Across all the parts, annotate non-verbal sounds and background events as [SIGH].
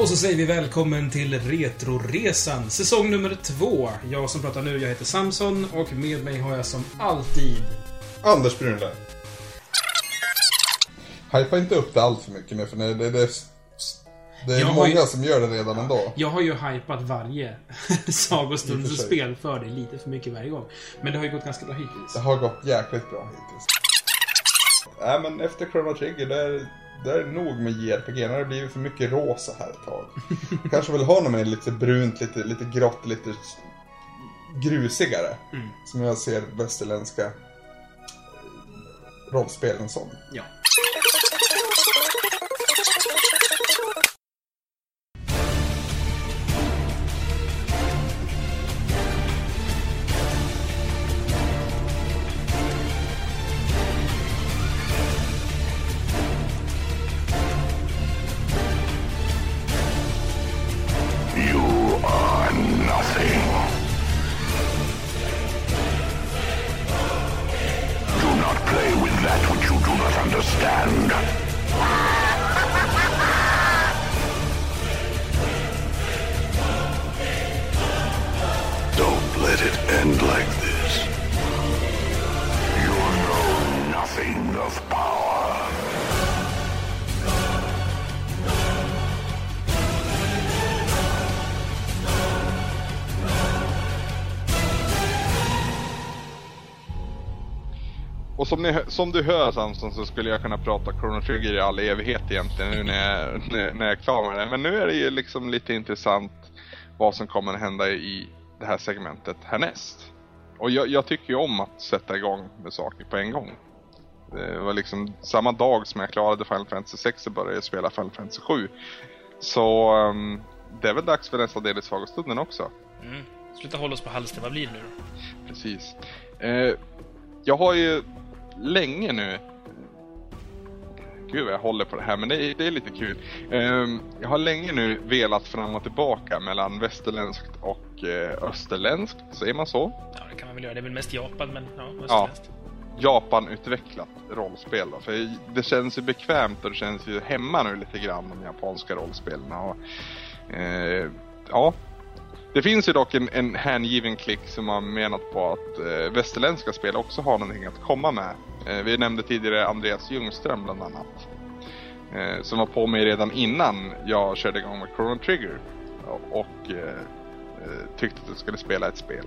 Och så säger vi välkommen till Retroresan, säsong nummer två. Jag som pratar nu, jag heter Samson och med mig har jag som alltid... Anders Brunlöv. Hypa inte upp det allt för mycket nu för det, det, det, det är Jag många ju- som gör det redan ändå. Jag har ju hypat varje [LAUGHS] I och för dig lite för mycket varje gång. Men det har ju gått ganska bra hittills. Det har gått jäkligt bra hittills. Nej men efter Chrono Trigger, det det är nog med JRPG. Nu har det blivit för mycket rosa här ett tag. Kanske vill ha något mer lite brunt, lite, lite grått, lite grusigare. Mm. Som jag ser västerländska eh, rollspelen som. Ja. Som, du hör Samson så skulle jag kunna prata Chrono Trigger i all evighet egentligen nu när jag, när, när jag är klar med det. Men nu är det ju liksom lite intressant vad som kommer att hända i det här segmentet härnäst. Och jag, jag tycker ju om att sätta igång med saker på en gång. Det var liksom samma dag som jag klarade Final Fantasy 6 så började jag spela Final Fantasy 7. Så ehm, det är väl dags för nästa del i Sagostunden också. Mm. Sluta hålla oss på halster, vad blir det nu då? Precis. Eh, jag har ju länge nu... Gud vad jag håller på det här, men det är, det är lite kul. Eh, jag har länge nu velat fram och tillbaka mellan västerländskt och eh, österländskt, säger man så? Ja, det kan man väl göra. Det är väl mest Japan, men ja, Ja. österländskt. Japan-utvecklat rollspel då. För det känns ju bekvämt och det känns ju hemma nu lite grann de japanska rollspelen. Och, eh, ja. Det finns ju dock en, en hängiven klick som har menat på att eh, västerländska spel också har någonting att komma med. Eh, vi nämnde tidigare Andreas Ljungström bland annat. Eh, som var på mig redan innan jag körde igång med Chrono Trigger. Och, och eh, tyckte att jag skulle spela ett spel.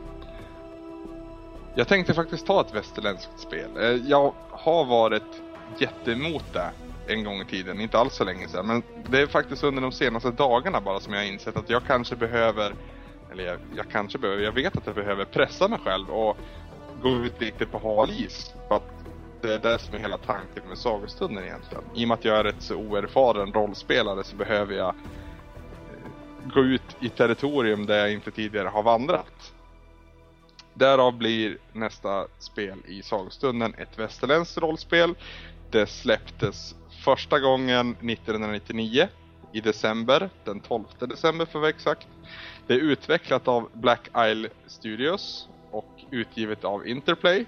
Jag tänkte faktiskt ta ett västerländskt spel. Eh, Jag har varit jätteemot det en gång i tiden, inte alls så länge sedan. Men det är faktiskt under de senaste dagarna bara som jag har insett att jag kanske behöver, eller jag, jag kanske behöver, jag vet att jag behöver pressa mig själv och gå ut lite på hal is. För att det är det som är hela tanken med sagostunden egentligen. I och med att jag är rätt så oerfaren rollspelare så behöver jag eh, gå ut i territorium där jag inte tidigare har vandrat. Därav blir nästa spel i sagostunden ett västerländskt rollspel. Det släpptes första gången 1999 i december, den 12 december för att vara exakt. Det är utvecklat av Black Isle Studios och utgivet av Interplay.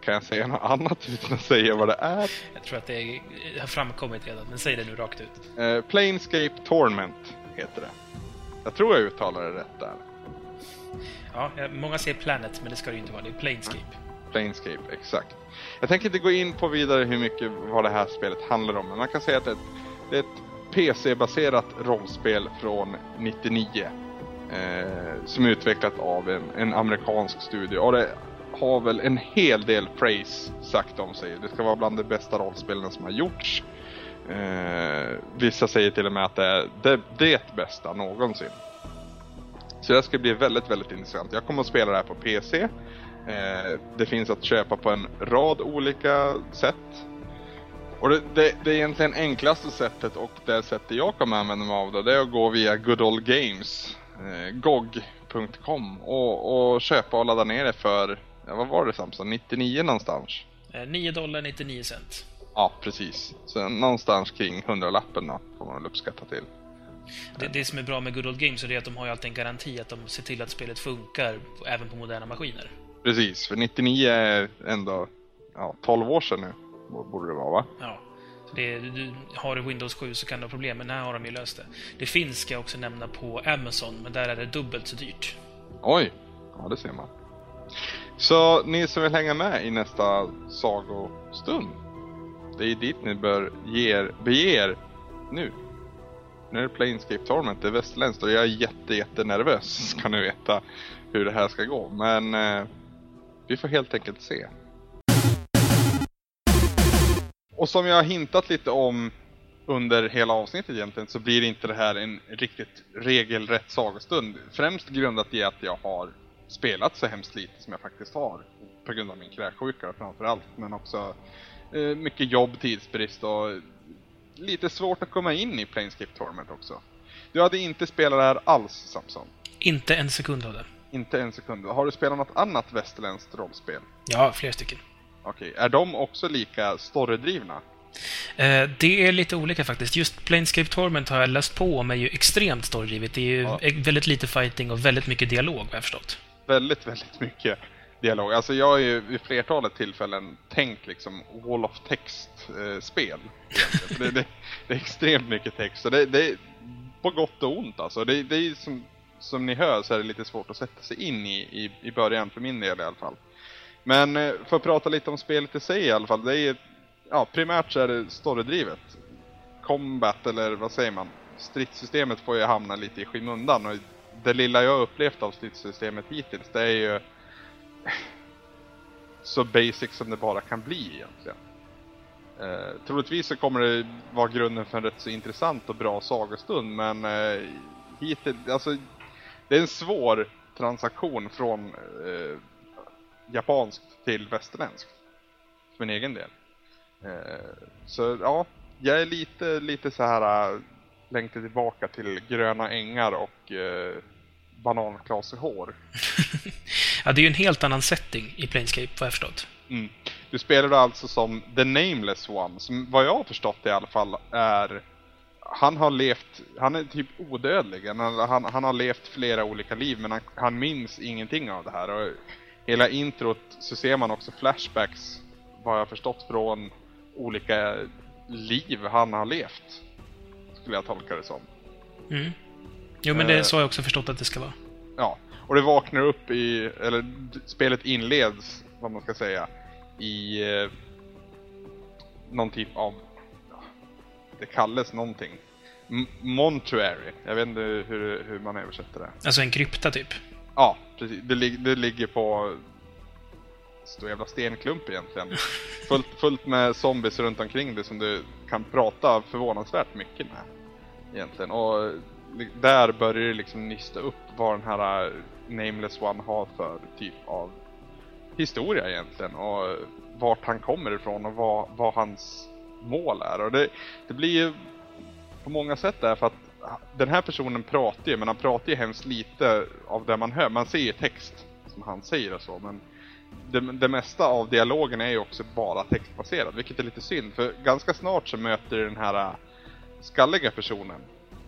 Kan jag säga något annat utan att säga vad det är? Jag tror att det är, har framkommit redan, men säg det nu rakt ut. Eh, Planescape Torment heter det. Jag tror jag uttalar det rätt där. Ja, eh, många säger Planet, men det ska det ju inte vara. Det är Planescape. Planescape, exakt. Jag tänker inte gå in på vidare hur mycket vad det här spelet handlar om, men man kan säga att det är ett, det är ett PC-baserat rollspel från 99. Eh, som är utvecklat av en, en amerikansk studio. Och det har väl en hel del praise sagt om sig. Det ska vara bland de bästa rollspelen som har gjorts. Eh, vissa säger till och med att det är det, det bästa någonsin. Så det ska bli väldigt, väldigt intressant. Jag kommer att spela det här på PC. Eh, det finns att köpa på en rad olika sätt. Och det, det, det är egentligen enklaste sättet och det sättet jag kommer använda mig av då, det är att gå via Good Old Games, eh, gog.com och, och köpa och ladda ner det för, ja, vad var det Samson, 99 någonstans? Eh, 9 dollar 99 cent. Ja, precis. Så någonstans kring 100-lappen då, får man väl uppskatta till. Det, det som är bra med Good Old Games är att de har ju alltid en garanti att de ser till att spelet funkar även på moderna maskiner. Precis, för 99 är ändå ja, 12 år sedan nu, borde det vara va? Ja. Det, du, har du Windows 7 så kan du ha problem, men här har de ju löst det. Det finns, ska jag också nämna, på Amazon, men där är det dubbelt så dyrt. Oj! Ja, det ser man. Så ni som vill hänga med i nästa sagostund. Det är dit ni bör ge er, nu. Nu är det Planescape Torment, det är västerländskt och jag är jätte, jätte nervös ska ni veta hur det här ska gå. Men eh, vi får helt enkelt se. Och som jag har hintat lite om under hela avsnittet egentligen så blir inte det här en riktigt regelrätt sagostund. Främst grundat i att jag har spelat så hemskt lite som jag faktiskt har. På grund av min kräksjuka framförallt. Men också eh, mycket jobb, tidsbrist och lite svårt att komma in i Planescape Torment också. Du hade inte spelat det här alls Samson? Inte en sekund av det. Inte en sekund. Har du spelat något annat västerländskt rollspel? Ja, flera stycken. Okej, är de också lika storydrivna? Eh, det är lite olika faktiskt. Just Planescape Torment har jag läst på om är ju extremt storydrivet. Det är ju Ja. väldigt lite fighting och väldigt mycket dialog, vad jag har förstått. Väldigt, väldigt mycket dialog. Alltså jag har ju vid flertalet tillfällen tänkt liksom wall of text-spel. det, det, det är extremt mycket text. Så det, det är på gott och ont alltså. Det, det är som, som ni hör så är det lite svårt att sätta sig in i, i, i början, för min del i alla fall. Men eh, för att prata lite om spelet i sig i alla fall. Det är, ja, primärt så är det storydrivet. Combat, eller vad säger man? Stridssystemet får ju hamna lite i skymundan. Och det lilla jag har upplevt av stridssystemet hittills, det är ju så basic som det bara kan bli egentligen. Eh, troligtvis så kommer det vara grunden för en rätt så intressant och bra sagostund, men eh, hittills, alltså det är en svår transaktion från eh, japanskt till västerländskt. För min egen del. Eh, så ja, jag är lite, lite så här äh, längtar tillbaka till gröna ängar och eh, bananklasehår. [LAUGHS] Ja, det är ju en helt annan setting i Planescape, vad jag förstått. Mm. Du spelar alltså som The Nameless One, som vad jag har förstått i alla fall är han har levt, han är typ odödlig. Han, han, han har levt flera olika liv men han, han minns ingenting av det här. Och hela introt så ser man också flashbacks, vad jag förstått, från olika liv han har levt. Skulle jag tolka det som. Mm. Jo, men det Eh. är så har jag också förstått att det ska vara. Ja, och det vaknar upp i, eller spelet inleds, vad man ska säga, i eh, någon typ av, ja, det kallas någonting. M- Montuary, jag vet inte hur, hur man översätter det. Alltså en krypta, typ. Ja, precis. Det, det ligger på stor jävla stenklump egentligen. [LAUGHS] Fullt, fullt med zombies runt omkring det som du kan prata förvånansvärt mycket med. Egentligen. Och li- där börjar det liksom nysta upp vad den här eh, Nameless One har för typ av historia egentligen. Och vart han kommer ifrån och vad, vad hans mål är. Och det, det blir ju på många sätt därför att den här personen pratar ju, men han pratar ju hemskt lite av det man hör. Man ser ju text som han säger och så, men det, det mesta av dialogen är ju också bara textbaserad, vilket är lite synd. För ganska snart så möter den här äh, skalliga personen.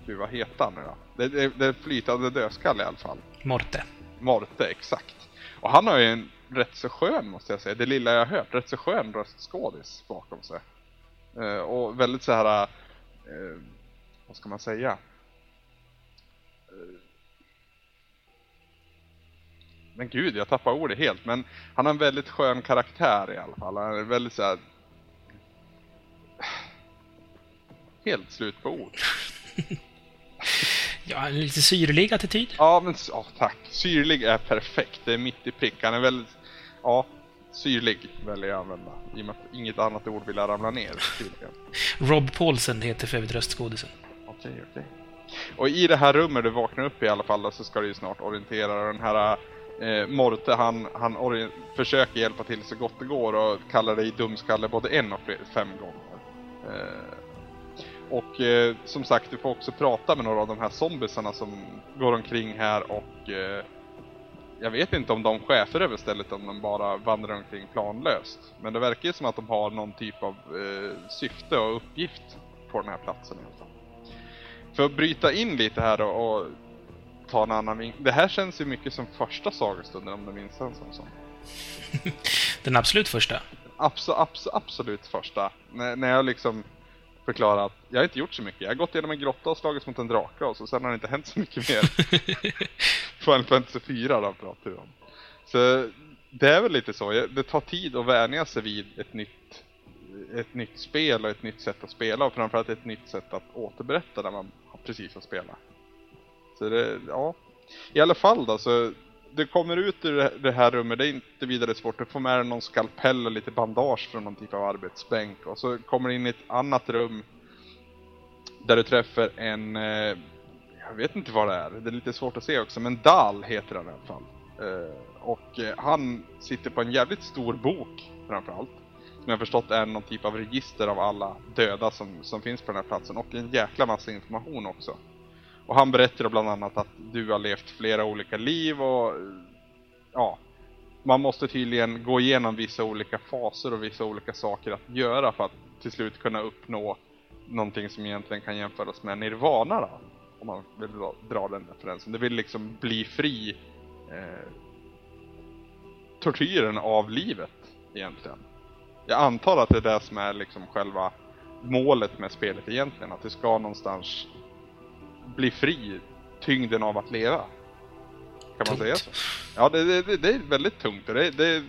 Gud, vad heter han nu då? Det, det, det är flytande dödskalle i alla fall. Morte. Morte, exakt. Och han har ju en rätt så skön, måste jag säga, det lilla jag har hört, rätt så skön röstskådis bakom sig. Eh, och väldigt så här, eh, vad ska man säga? Men gud, jag tappar ordet helt, men han har en väldigt skön karaktär i alla fall. Han är väldigt så här. Helt slut på ord. [LAUGHS] Ja, en lite syrlig attityd. Ja, men ja, tack. Syrlig är perfekt. Det är mitt i prick. Han är väldigt, ja, syrlig väljer jag att använda. I och med att inget annat ord vill jag ramla ner. [LAUGHS] Rob Paulsen heter för övrigt röstskådisen. Okej, okej. Och i det här rummet du vaknar upp i alla fall så ska du ju snart orientera. Den här eh, Morte han, han försöker hjälpa till så gott det går och kallar dig dumskalle både en och fem gånger. Eh, och eh, som sagt, du får också prata med några av de här zombisarna som går omkring här och eh, jag vet inte om de chefer över stället om de bara vandrar omkring planlöst. Men det verkar ju som att de har någon typ av eh, syfte och uppgift på den här platsen i alla fall. För att bryta in lite här och, och ta en annan vinkel. Det här känns ju mycket som första sagostunden om du minns den som sån. [LAUGHS] Den absolut första. Abso, abso, absolut första. När, när jag liksom förklara att jag har inte gjort så mycket. Jag har gått igenom en grotta och slagits mot en drake och så sen har det inte hänt så mycket mer. [LAUGHS] Final Fantasy 4 då pratar vi om. Så det är väl lite så. Det tar tid att vänja sig vid ett nytt, ett nytt spel och ett nytt sätt att spela och framförallt ett nytt sätt att återberätta när man precis att spela. Så det, ja. I alla fall då så du kommer ut ur det här rummet, det är inte vidare svårt. Du får med dig någon skalpell och lite bandage från någon typ av arbetsbänk. Och så kommer du in i ett annat rum där du träffar en, eh, jag vet inte vad det är, det är lite svårt att se också, men Dal heter han i alla fall. Eh, och eh, han sitter på en jävligt stor bok framförallt. Som jag förstått är någon typ av register av alla döda som, som finns på den här platsen och en jäkla massa information också. Och han berättar bland annat att du har levt flera olika liv och ja, man måste tydligen gå igenom vissa olika faser och vissa olika saker att göra för att till slut kunna uppnå någonting som egentligen kan jämföras med Nirvana då, om man vill dra, dra den referensen. Det vill liksom bli fri eh, tortyren av livet egentligen. Jag antar att det är det som är liksom själva målet med spelet egentligen, att du ska någonstans bli fri tyngden av att leva. Kan man säga så? Ja, det, det, det är väldigt tungt. och Det, det,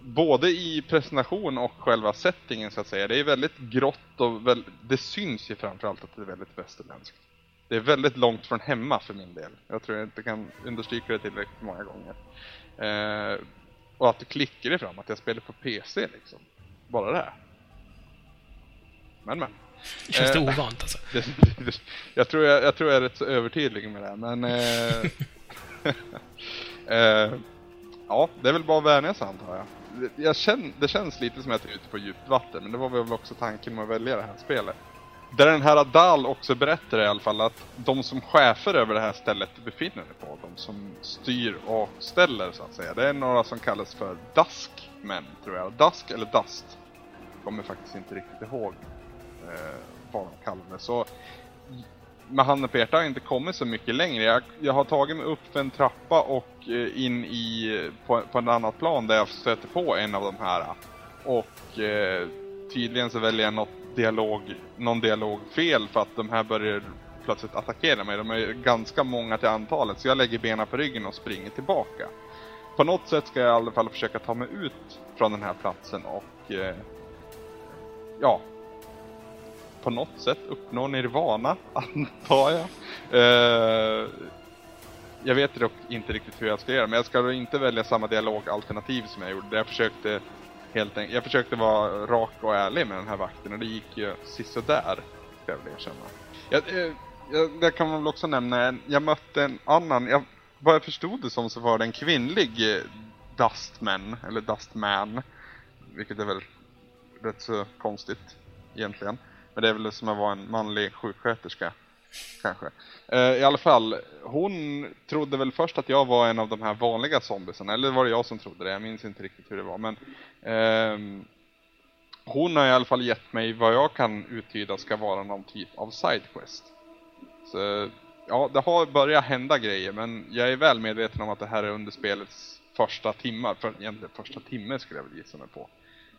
både i presentation och själva settingen så att säga. Det är väldigt grått och väl, det syns ju framförallt att det är väldigt västerländskt. Det är väldigt långt från hemma för min del. Jag tror jag inte kan understryka det tillräckligt många gånger. Eh, och att det klickar det fram, att jag spelar på PC liksom. Bara det. Men men. Det känns det Eh, ovant alltså. [LAUGHS] Jag, tror jag, jag tror jag är rätt så övertydlig med det här, men... Eh, [LAUGHS] eh, ja, det är väl bara sig antar jag. Det- jag känn, det känns lite som att jag är ute på djupt vatten, men det var väl också tanken med att välja det här spelet. Där den här Adal också berättar i alla fall att de som chefer över det här stället befinner dig på, de som styr och ställer så att säga, det är några som kallas för män, tror jag. Dusk eller Dust. Kommer faktiskt inte riktigt ihåg eh, vad de kallar det. Så med handen på hjärtat har jag inte kommit så mycket längre. Jag, jag har tagit mig upp för en trappa och eh, in i, på, på ett annat plan där jag stöter på en av de här. Och eh, tydligen så väljer jag något dialog, någon dialog fel för att de här börjar plötsligt attackera mig. De är ganska många till antalet så jag lägger benen på ryggen och springer tillbaka. På något sätt ska jag i alla fall försöka ta mig ut från den här platsen och eh, ja, på något sätt uppnå nirvana, [LAUGHS] antar jag. Eh, jag vet dock inte riktigt hur jag ska göra, men jag ska då inte välja samma dialogalternativ som jag gjorde. Jag försökte helt enkelt, jag försökte vara rak och ärlig med den här vakten och det gick ju sisådär, ska jag väl erkänna. Jag, eh, jag, det kan man väl också nämna, jag mötte en annan, jag, vad jag förstod det som så var det en kvinnlig eh, Dustman, eller Dustman, vilket är väl rätt så konstigt egentligen. Men det är väl som att vara en manlig sjuksköterska. Kanske. Uh, I alla fall, hon trodde väl först att jag var en av de här vanliga zombiesarna. Eller var det jag som trodde det? Jag minns inte riktigt hur det var. Men uh, hon har i alla fall gett mig vad jag kan uttyda ska vara någon typ av sidequest. Så ja, det har börjat hända grejer. Men jag är väl medveten om att det här är under spelets första timmar. För egentligen första timme skulle jag väl gissa mig på.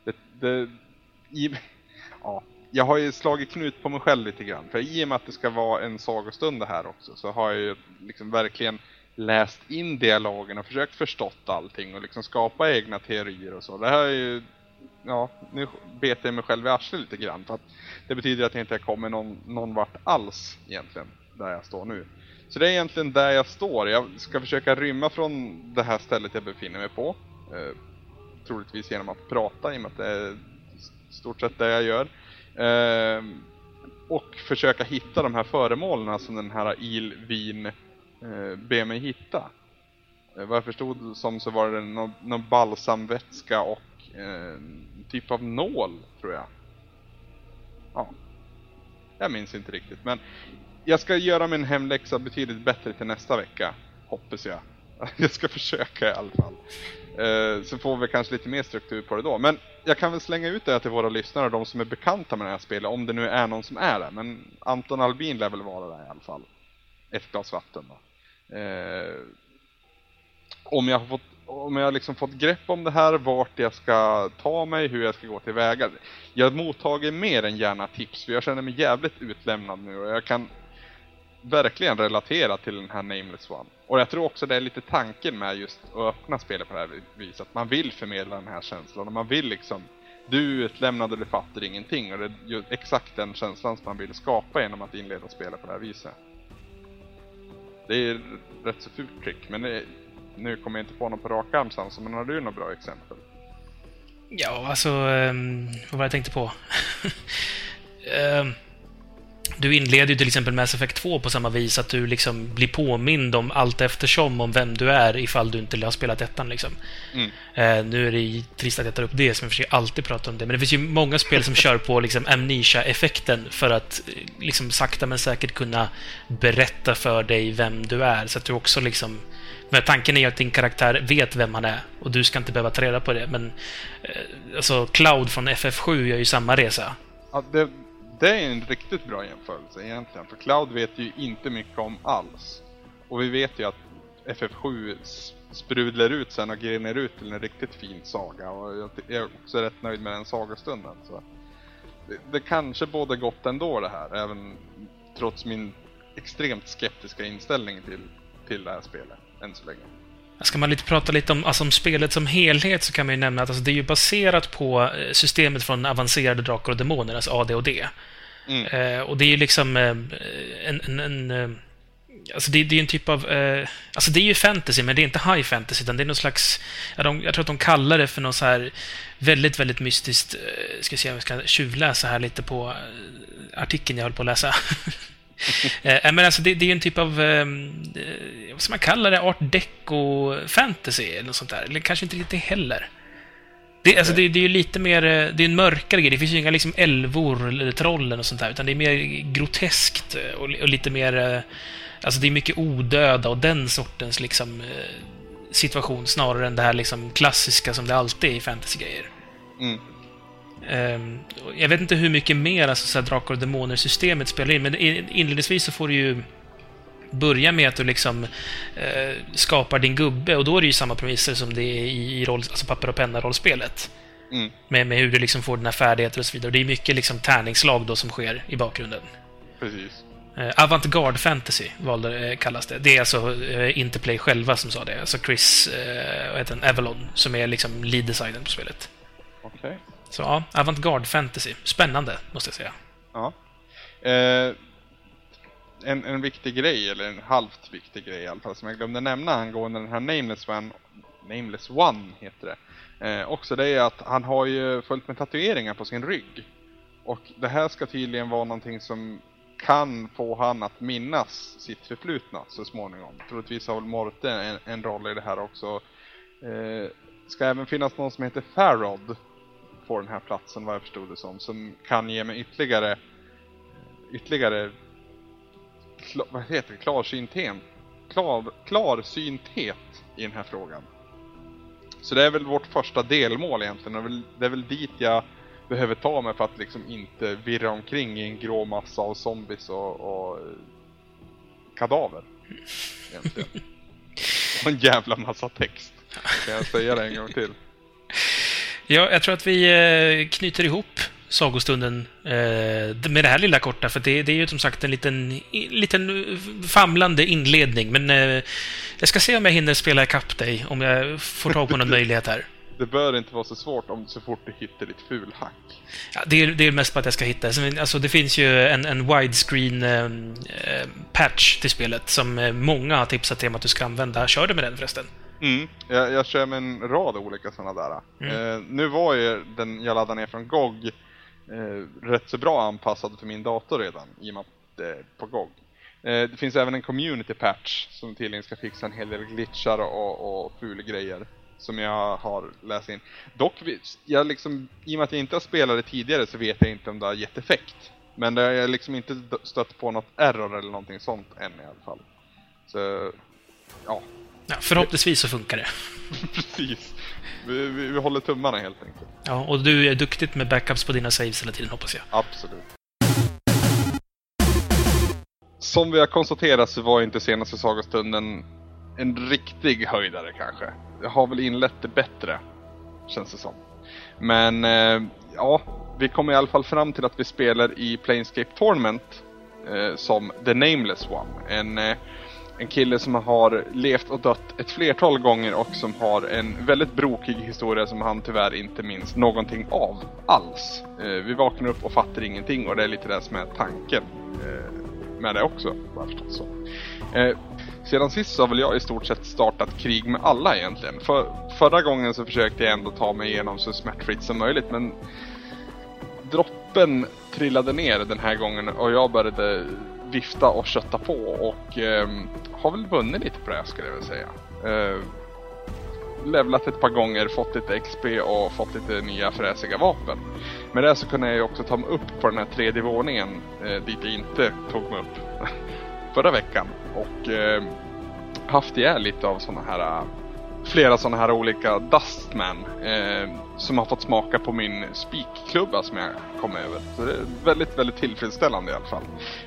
Det, det, i, ja, jag har ju slagit knut på mig själv lite grann. För i och med att det ska vara en sagostund det här också så har jag ju liksom verkligen läst in dialogen och försökt förstått allting och liksom skapa egna teorier och så. Det här är ju, ja, nu bet jag mig själv i arslet lite grann för att det betyder att jag inte kommer någon, någon vart alls egentligen, där jag står nu. Så det är egentligen där jag står. Jag ska försöka rymma från det här stället jag befinner mig på. Eh, troligtvis genom att prata i och med att det är i stort sett det jag gör. Eh, och försöka hitta de här föremålen som den här Ilvin eh, ber mig hitta. Eh, vad jag förstod som så var det någon, någon balsamvätska och eh, typ av nål, tror jag. Ja. Jag minns inte riktigt, men jag ska göra min hemläxa betydligt bättre till nästa vecka, hoppas jag. [LAUGHS] Jag ska försöka i alla fall. Eh, så får vi kanske lite mer struktur på det då. Men jag kan väl slänga ut det här till våra lyssnare, de som är bekanta med det här spelet, om det nu är någon som är det. Men Anton Albin lär väl vara där i alla fall. Ett glas vatten då. Eh, om jag har fått om jag liksom fått grepp om det här, vart jag ska ta mig, hur jag ska gå tillväga. Jag mottager mer än gärna tips, för jag känner mig jävligt utlämnad nu och jag kan verkligen relatera till den här Nameless One. Och jag tror också det är lite tanken med just att öppna spelet på det här viset. Att man vill förmedla den här känslan och man vill liksom du är utlämnad och du fattar ingenting och det är ju exakt den känslan som man vill skapa genom att inleda spelet på det här viset. Det är rätt så fult trick, men det, nu kommer jag inte på något på rak arm Samson, men har du något bra exempel? Ja, alltså... Um, vad var det jag tänkte på? um, [LAUGHS] du inleder ju till exempel Mass Effect 2 på samma vis, att du liksom blir påmind om allt eftersom om vem du är ifall du inte har spelat ettan. Liksom. Mm. Uh, nu är det trist att jag tar upp det, som jag försöker alltid prata om det, men det finns ju många spel som kör på liksom, amnesia-effekten för att liksom, sakta men säkert kunna berätta för dig vem du är, så att du också liksom men tanken är att din karaktär vet vem han är och du ska inte behöva ta reda på det. Men eh, alltså, Cloud från FF7 gör ju samma resa. Ja, det, det är en riktigt bra jämförelse egentligen. För Cloud vet ju inte mycket om alls. Och vi vet ju att FF7 sprudlar ut sen och grenar ut till en riktigt fin saga. Och jag är också rätt nöjd med den sagostunden. Så det, det kanske både gott ändå det här, även trots min extremt skeptiska inställning till, till det här spelet än så länge. Ska man lite prata lite om, alltså om spelet som helhet så kan man ju nämna att alltså det är ju baserat på eh, systemet från avancerade drakar och demoner, alltså AD och D. Mm. Eh, och det är ju liksom eh, en, en, en eh, Alltså det, det, är en typ av... Eh, alltså det är ju fantasy, men det är inte high fantasy, utan det är någon slags... Ja, de, jag tror att de kallar det för något så här väldigt, väldigt mystiskt... Ska se om jag ska tjuvläsa här lite på artikeln jag höll på att läsa. [LAUGHS] [LAUGHS] eh, men alltså det, det, är en typ av, ehm, eh, vad ska man kalla det, art deco-fantasy eller något sånt där. Eller kanske inte riktigt heller. Det, alltså det, det är ju lite mer, eh, det är en mörkare grej. Det finns ju inga liksom älvor eller troll eller sånt där, utan det är mer groteskt och, och lite mer, eh, alltså det är mycket odöda och den sortens liksom eh, situation snarare än det här liksom klassiska som det alltid är i fantasy-grejer. Mm. Um, jag vet inte hur mycket mer alltså, så här, Drakar och Demoner-systemet spelar in, men inledningsvis så får du ju börja med att du liksom uh, skapar din gubbe och då är det ju samma premisser som det är i, i roll, alltså papper och penna-rollspelet. Mm. Med, med hur du liksom får dina färdigheter och så vidare. Det är mycket liksom tärningslag då som sker i bakgrunden. Precis. Uh, Avantgarde Fantasy valde, uh, kallas det. Det är alltså uh, Interplay själva som sa det. Alltså Chris, vad heter Avalon, som är liksom lead-designen på spelet. Okej. Okay. Så ja, avantgarde fantasy. Spännande, måste jag säga. Ja. Eh, en, en viktig grej, eller en halvt viktig grej i alla fall, som jag glömde nämna angående den här Nameless One, Nameless One heter det. Eh, också det är att han har ju fullt med tatueringar på sin rygg. Och det här ska tydligen vara någonting som kan få han att minnas sitt förflutna så småningom. Troligtvis har väl Morte en, en roll i det här också. Eh, ska även finnas någon som heter Farrod på den här platsen vad jag förstod det som. Som kan ge mig ytterligare ytterligare klar, vad heter det? Klarsynthet. Klar, klarsynthet i den här frågan. Så det är väl vårt första delmål egentligen. Det är väl, det är väl dit jag behöver ta mig för att liksom inte virra omkring i en grå massa av zombies och, och kadaver. Egentligen. [LAUGHS] Och en jävla massa text. Kan jag säga det en gång till? Ja, jag tror att vi eh, knyter ihop sagostunden eh, med det här lilla korta, för det, är ju som sagt en liten, liten famlande inledning. Men eh, jag ska se om jag hinner spela ikapp dig, om jag får tag på någon [LAUGHS] möjlighet här. Det bör inte vara så svårt om så fort du hittar ditt fulhack. Ja, det, är, det är mest på att jag ska hitta. Alltså, det finns ju en, en widescreen eh, patch till spelet som många har tipsat till om att du ska använda. Kör du med den förresten? Mm, jag, jag kör med en rad olika sådana där. Mm. Eh, nu var ju den jag laddade ner från GOG eh, rätt så bra anpassad för min dator redan, i och med att är på GOG. Eh, det finns även en community patch som tydligen ska fixa en hel del glitchar och, och ful grejer som jag har läst in. Dock, jag liksom, i och med att jag inte har spelat det tidigare så vet jag inte om det har gett effekt. Men det har liksom inte stött på något error eller någonting sånt än i alla fall. Så, ja, Ja, förhoppningsvis så funkar det. Precis. Vi, vi, vi, håller tummarna helt enkelt. Ja, och du är duktigt med backups på dina saves hela tiden, hoppas jag. Absolut. Som vi har konstaterat så var inte senaste sagostunden en riktig höjdare kanske. Jag har väl inlett det bättre, känns det som. Men eh, ja, vi kommer i alla fall fram till att vi spelar i Planescape Tournament eh, som The Nameless One. En, eh, en kille som har levt och dött ett flertal gånger och som har en väldigt brokig historia som han tyvärr inte minns någonting av alls. Eh, vi vaknar upp och fattar ingenting och det är lite det som är tanken eh, med det också. Så. Eh, sedan sist så har väl jag i stort sett startat krig med alla egentligen. För, förra gången så försökte jag ändå ta mig igenom så smärtfritt som möjligt men droppen trillade ner den här gången och jag började vifta och kötta på och eh, har väl vunnit lite på det skulle jag vilja säga. Eh, levlat ett par gånger, fått lite XP och fått lite nya fräsiga vapen. Med det så kunde jag ju också ta mig upp på den här tredje våningen eh, dit jag inte tog mig upp [LAUGHS] förra veckan och eh, haft ihjäl lite av sådana här flera sådana här olika Dustman eh, som har fått smaka på min spikklubba som jag kom över. Så det är väldigt, väldigt tillfredsställande i alla fall.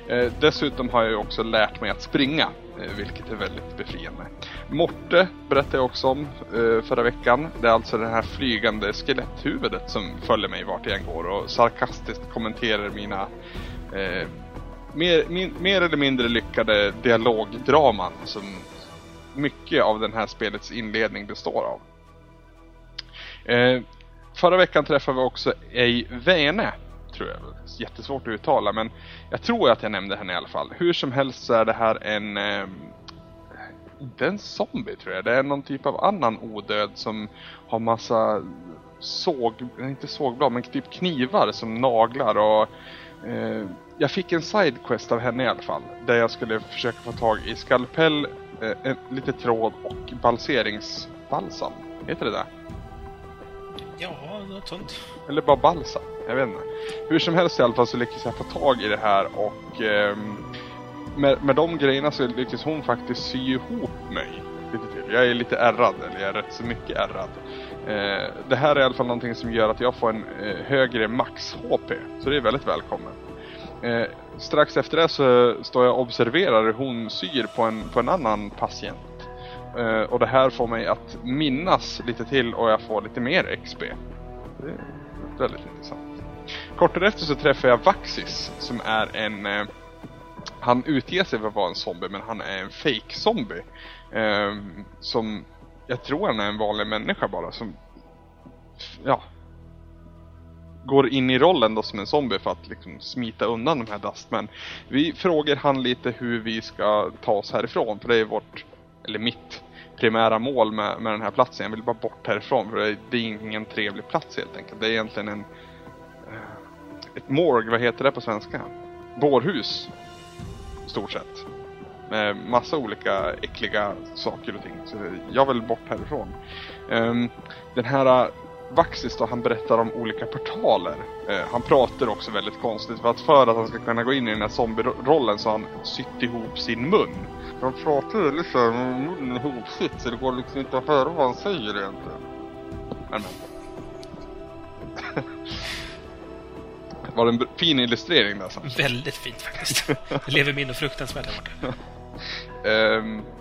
Eh, dessutom har jag också lärt mig att springa, eh, vilket är väldigt befriande. Morte berättade jag också om eh, förra veckan. Det är alltså det här flygande skeletthuvudet som följer mig vart jag än går och sarkastiskt kommenterar mina eh, mer, min, mer eller mindre lyckade dialogdraman som mycket av den här spelets inledning består av. Eh, förra veckan träffade vi också Ej Vene, tror jag. Jättesvårt att uttala, men jag tror att jag nämnde henne i alla fall. Hur som helst så är det här en... Eh, inte en zombie tror jag, det är någon typ av annan odöd som har massa såg, inte sågblad, men typ knivar som naglar och eh, jag fick en sidequest av henne i alla fall. Där jag skulle försöka få tag i skalpell, eh, lite tråd och balseringsbalsam. Heter det det? Ja, något sånt. Eller bara balsam. Jag vet inte. Hur som helst i alla fall så lyckas jag få tag i det här och eh, med, med de grejerna så lyckas hon faktiskt sy ihop mig lite till. Jag är lite ärrad, eller jag är rätt så mycket ärrad. Eh, det här är i alla fall någonting som gör att jag får en eh, högre max-HP. Så det är väldigt välkommet. Eh, strax efter det så står jag och observerar hur hon syr på en, på en annan patient. Eh, och det här får mig att minnas lite till och jag får lite mer XP. Det är väldigt intressant. Kort därefter så träffar jag Vaxis som är en... Eh, han utger sig för att vara en zombie men han är en fake zombie. Eh, som... Jag tror han är en vanlig människa bara som... Ja, går in i rollen då som en zombie för att liksom smita undan de här Dustmen. Vi frågar han lite hur vi ska ta oss härifrån, för det är vårt, eller mitt primära mål med, med den här platsen. Jag vill bara bort härifrån, för det är, det är ingen trevlig plats helt enkelt. Det är egentligen en... Eh, ett morg, vad heter det på svenska? Bårhus. Stort sett. Med massa olika äckliga saker och ting. Så jag vill bort härifrån. Um, den här Vaxis då, han berättar om olika portaler. Eh, han pratar också väldigt konstigt för att för att han ska kunna gå in i den här zombie-rollen så har han sytt ihop sin mun. Han pratar ju liksom med munnen ihopsytt så det går liksom inte att höra vad han säger egentligen. Men, men. [LAUGHS] Var det en fin illustrering där Sam? Väldigt fint faktiskt. Det lever minne fruktansvärt där borta. um, [LAUGHS]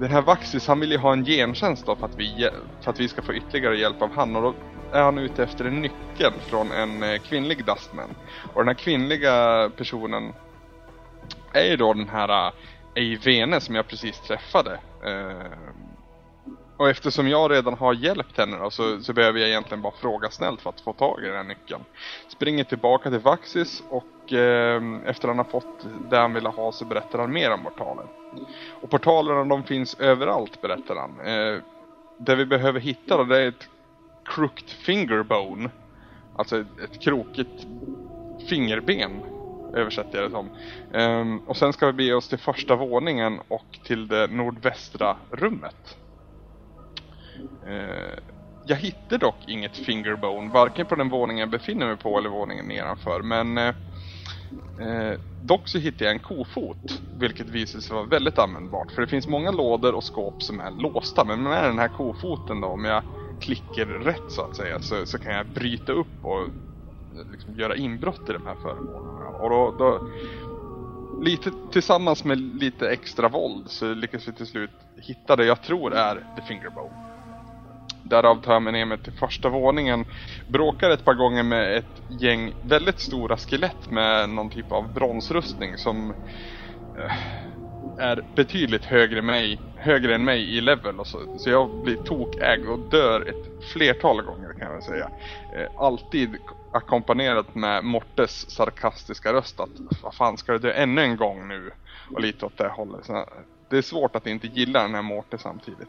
den här Vaxis, han vill ju ha en gentjänst då för att, vi, för att vi ska få ytterligare hjälp av han och då är han ute efter en nyckel från en eh, kvinnlig Dustman. Och den här kvinnliga personen är ju då den här eh, Eivene som jag precis träffade. Eh, och eftersom jag redan har hjälpt henne då, så, så behöver jag egentligen bara fråga snällt för att få tag i den här nyckeln. Springer tillbaka till Vaxis och eh, efter han har fått det han ville ha så berättar han mer om portalen. Och portalerna de finns överallt berättar han. Eh, det vi behöver hitta då det är ett crooked fingerbone. Alltså ett, ett krokigt fingerben översätter jag det som. Um, och sen ska vi bege oss till första våningen och till det nordvästra rummet. Eh, jag hittar dock inget fingerbone, varken på den våningen jag befinner mig på eller våningen nedanför. Men eh, eh dock så hittade jag en kofot, vilket visade sig vara väldigt användbart. För det finns många lådor och skåp som är låsta, men med den här kofoten då, om jag klickar rätt så att säga, så, så kan jag bryta upp och eh, liksom göra inbrott i de här föremålen. Och då, då lite tillsammans med lite extra våld så lyckas vi till slut hitta det jag tror är The Fingerbone. Därav tar jag mig ner mig till första våningen, bråkar ett par gånger med ett gäng väldigt stora skelett med någon typ av bronsrustning som eh, är betydligt högre, mig, högre än mig i level och så. Så jag blir tokägg och dör ett flertal gånger kan jag väl säga. Eh, alltid ackompanjerat med Mortes sarkastiska röst att vad fan ska du dö ännu en gång nu? Och lite åt det hållet. Så eh, det är svårt att inte gilla den här Morte samtidigt.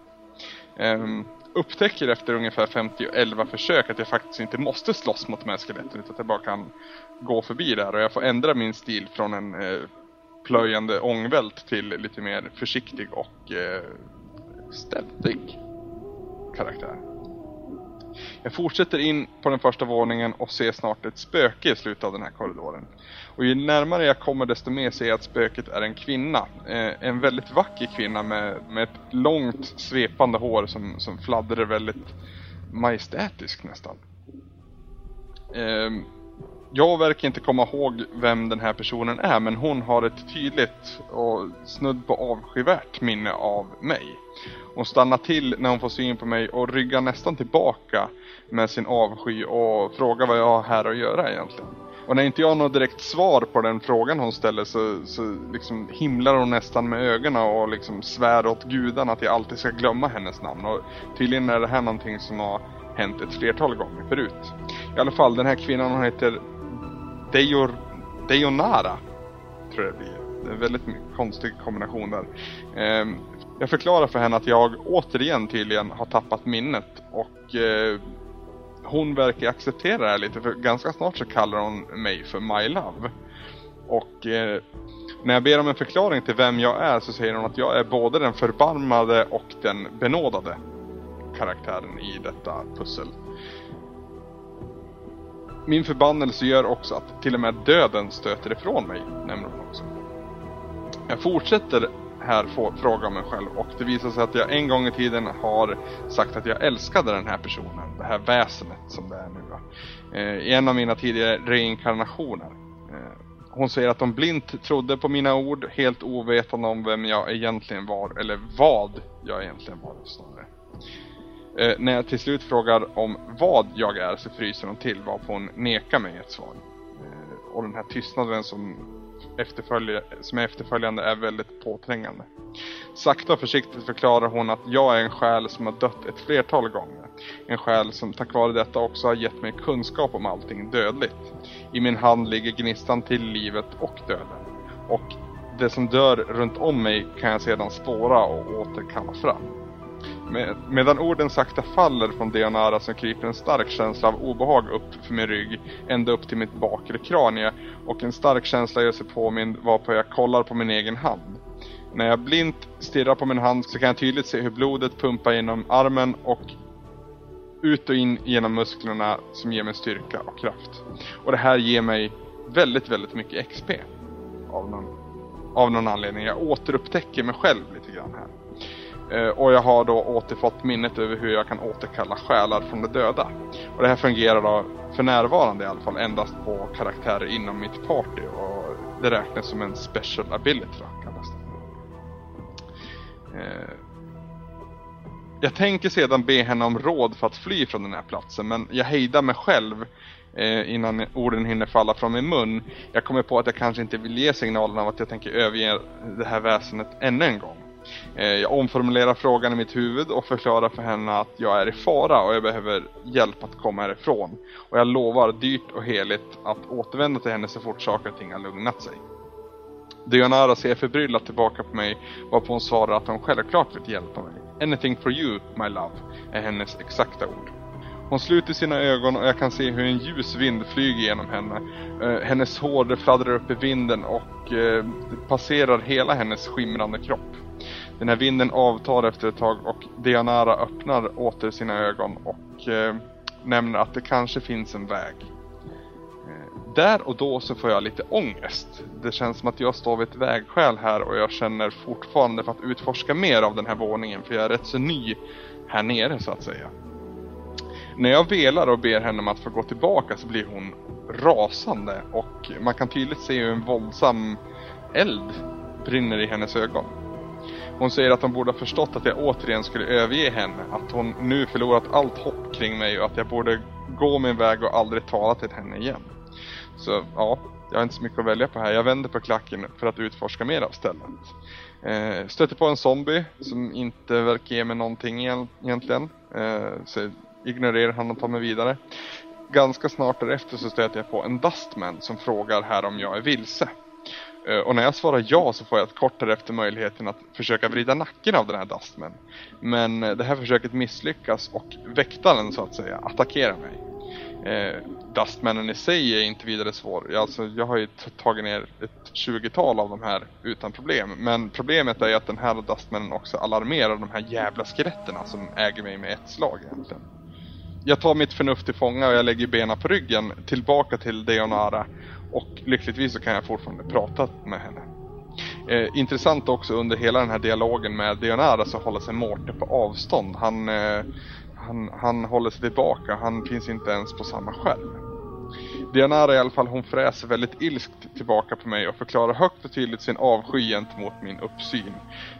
Um, upptäcker efter ungefär 50 försök att jag faktiskt inte måste slåss mot de här skeletten utan att jag bara kan gå förbi där och jag får ändra min stil från en eh, plöjande ångvält till lite mer försiktig och eh, ständig karaktär. Jag fortsätter in på den första våningen och ser snart ett spöke i slutet av den här korridoren. Och ju närmare jag kommer desto mer ser jag att spöket är en kvinna. Eh, en väldigt vacker kvinna med, med ett långt svepande hår som, som fladdrar väldigt majestätiskt nästan. Eh, jag verkar inte komma ihåg vem den här personen är men hon har ett tydligt och snudd på avskyvärt minne av mig. Hon stannar till när hon får syn på mig och ryggar nästan tillbaka med sin avsky och frågar vad jag har här att göra egentligen. Och när inte jag har något direkt svar på den frågan hon ställer så, så liksom himlar hon nästan med ögonen och liksom svär åt gudarna att jag alltid ska glömma hennes namn. Och tydligen är det här någonting som har hänt ett flertal gånger förut. I alla fall, den här kvinnan hon heter Deor, Deonara. Tror jag det blir. Det är en väldigt konstig kombination där. Um, jag förklarar för henne att jag återigen tydligen har tappat minnet och eh, hon verkar acceptera det här lite för ganska snart så kallar hon mig för My Love. Och eh, när jag ber om en förklaring till vem jag är så säger hon att jag är både den förbarmade och den benådade karaktären i detta pussel. Min förbannelse gör också att till och med döden stöter ifrån mig, nämner hon också. Jag fortsätter här fråga mig själv och det visar sig att jag en gång i tiden har sagt att jag älskade den här personen, det här väsenet som det är nu. Eh, I en av mina tidigare reinkarnationer. Eh, hon säger att de blint trodde på mina ord, helt ovetande om vem jag egentligen var, eller vad jag egentligen var snarare. Eh, när jag till slut frågar om vad jag är så fryser hon till varpå hon nekar mig ett svar. Eh, och den här tystnaden som som är efterföljande är väldigt påträngande. Sakta och försiktigt förklarar hon att jag är en själ som har dött ett flertal gånger. En själ som tack vare detta också har gett mig kunskap om allting dödligt. I min hand ligger gnistan till livet och döden. Och det som dör runt om mig kan jag sedan spåra och återkalla fram. Med, medan orden sakta faller från Deonara så kryper en stark känsla av obehag upp för min rygg, ända upp till mitt bakre kranie och en stark känsla gör sig påmind varpå jag kollar på min egen hand. När jag blint stirrar på min hand så kan jag tydligt se hur blodet pumpar genom armen och ut och in genom musklerna som ger mig styrka och kraft. Och det här ger mig väldigt, väldigt mycket XP. Av någon, av någon anledning. Jag återupptäcker mig själv lite grann här. Eh, och jag har då återfått minnet över hur jag kan återkalla själar från de döda. Och det här fungerar då för närvarande i alla fall endast på karaktärer inom mitt party och det räknas som en special ability då, kallas det. Eh, jag tänker sedan be henne om råd för att fly från den här platsen men jag hejdar mig själv eh, innan orden hinner falla från min mun. Jag kommer på att jag kanske inte vill ge signalen av att jag tänker överge det här väsendet ännu en gång. Eh, jag omformulerar frågan i mitt huvud och förklarar för henne att jag är i fara och jag behöver hjälp att komma härifrån. Och jag lovar dyrt och heligt att återvända till henne så fort saker och ting har lugnat sig. Dionara ser förbryllat tillbaka på mig varpå hon svarar att hon självklart vill hjälpa mig. Anything for you, my love, är hennes exakta ord. Hon sluter sina ögon och jag kan se hur en ljus vind flyger genom henne. Eh, hennes hår fladdrar upp i vinden och eh, passerar hela hennes skimrande kropp. Den här vinden avtar efter ett tag och Dianara öppnar åter sina ögon och eh, nämner att det kanske finns en väg. Eh, där och då så får jag lite ångest. Det känns som att jag står vid ett vägskäl här och jag känner fortfarande för att utforska mer av den här våningen för jag är rätt så ny här nere så att säga. När jag velar och ber henne om att få gå tillbaka så blir hon rasande och man kan tydligt se hur en våldsam eld brinner i hennes ögon. Hon säger att hon borde ha förstått att jag återigen skulle överge henne, att hon nu förlorat allt hopp kring mig och att jag borde gå min väg och aldrig tala till henne igen. Så ja, jag har inte så mycket att välja på här. Jag vänder på klacken för att utforska mer av stället. Eh, stöter på en zombie som inte verkar ge mig någonting egentligen. Eh, så ignorerar han och tar mig vidare. Ganska snart därefter så stöter jag på en Dustman som frågar här om jag är vilse. Eh, och när jag svarar ja så får jag ett kort därefter möjligheten att försöka vrida nacken av den här Dustman. Men eh, det här försöket misslyckas och väktaren så att säga attackerar mig. Eh, Dustmannen i sig är inte vidare svår. Alltså, jag har ju tagit ner ett 20-tal av de här utan problem. Men problemet är att den här Dustmannen också alarmerar de här jävla skeletterna som äger mig med ett slag egentligen. Jag tar mitt förnuft till fånga och jag lägger benen på ryggen tillbaka till Deonara och lyckligtvis så kan jag fortfarande prata med henne. Eh, intressant också under hela den här dialogen med Deonara så alltså håller sig Mårte på avstånd. Han, eh, han, han håller sig tillbaka, han finns inte ens på samma skärm. Dianara i alla fall, hon fräser väldigt ilskt tillbaka på mig och förklarar högt och tydligt sin avsky gentemot min uppsyn.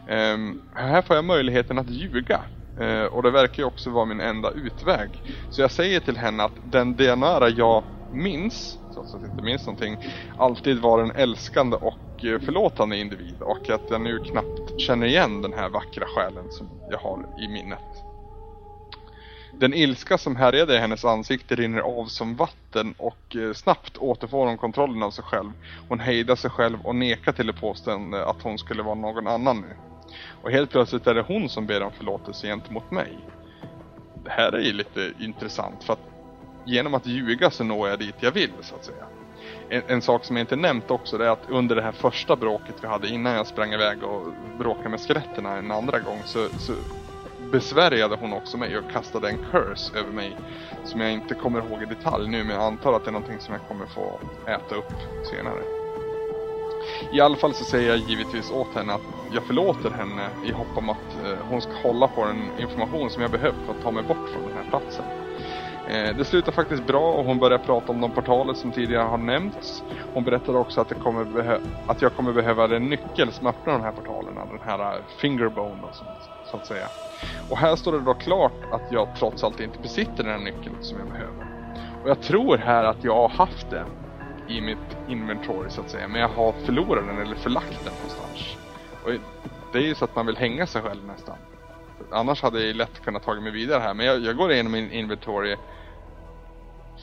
Um, här får jag möjligheten att ljuga. Uh, och det verkar ju också vara min enda utväg. Så jag säger till henne att den Dianara jag minns, trots att jag inte minns någonting, alltid var en älskande och eh, förlåtande individ. Och att jag nu knappt känner igen den här vackra själen som jag har i minnet. Den ilska som härjade i hennes ansikte rinner av som vatten och eh, snabbt återfår hon kontrollen av sig själv. Hon hejdar sig själv och nekar till det påstående att hon skulle vara någon annan nu. Och helt plötsligt är det hon som ber om förlåtelse gentemot mig. Det här är ju lite intressant för att genom att ljuga så når jag dit jag vill så att säga. En, en, sak som jag inte nämnt också det är att under det här första bråket vi hade innan jag sprang iväg och bråkade med skeletterna en andra gång så, så besvärjade hon också mig och kastade en curse över mig. Som jag inte kommer ihåg i detalj nu men jag antar att det är någonting som jag kommer få äta upp senare. I alla fall så säger jag givetvis åt henne att jag förlåter henne i hopp om att eh, hon ska hålla på den information som jag behöver för att ta mig bort från den här platsen. Eh, det slutar faktiskt bra och hon börjar prata om de portaler som tidigare har nämnts. Hon berättar också att, det kommer att jag kommer behöva en nyckel som öppnar de här portalerna, den här eh, fingerbone och så, så att säga. Och här står det då klart att jag trots allt inte besitter den här nyckeln som jag behöver. Och jag tror här att jag har haft den i mitt inventory så att säga, men jag har förlorat den eller förlagt den någonstans. Och det är ju så att man vill hänga sig själv nästan. Annars hade jag lätt kunnat ta mig vidare här, men jag, jag går igenom min inventory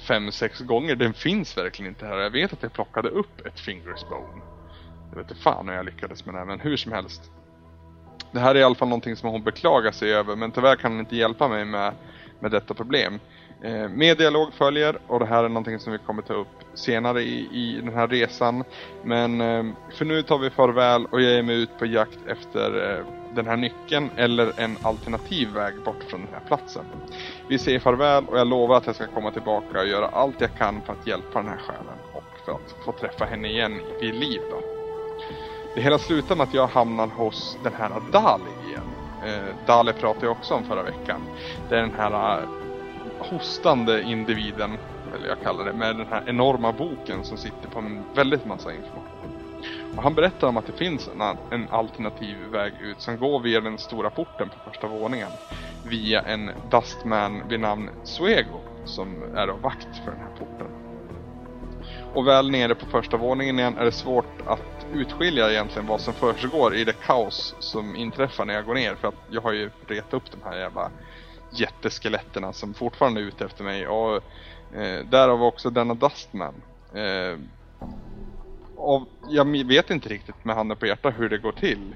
fem, sex gånger. Den finns verkligen inte här. Jag vet att jag plockade upp ett Fingersbone. Jag vet inte fan hur jag lyckades med det här, men hur som helst. Det här är i alla fall någonting som hon beklagar sig över, men tyvärr kan hon inte hjälpa mig med, med detta problem. Eh, mer dialog följer och det här är någonting som vi kommer ta upp senare i, i den här resan. Men eh, för nu tar vi farväl och jag ger mig ut på jakt efter eh, den här nyckeln eller en alternativ väg bort från den här platsen. Vi säger farväl och jag lovar att jag ska komma tillbaka och göra allt jag kan för att hjälpa den här själen och för att få träffa henne igen vid liv då. Det hela slutar med att jag hamnar hos den här Dali igen. Eh, Dali pratade jag också om förra veckan. Det är den här eh, hostande individen, eller jag kallar det, med den här enorma boken som sitter på en väldigt massa information. Han berättar om att det finns en, en alternativ väg ut som går via den stora porten på första våningen. Via en Dustman vid namn Suego som är då vakt för den här porten. Och väl nere på första våningen igen är det svårt att utskilja egentligen vad som försiggår i det kaos som inträffar när jag går ner. För att jag har ju retat upp de här jävla jätteskeletterna som fortfarande är ute efter mig. Och eh, därav också denna Dustman. Eh, av, jag vet inte riktigt med handen på hjärtat hur det går till.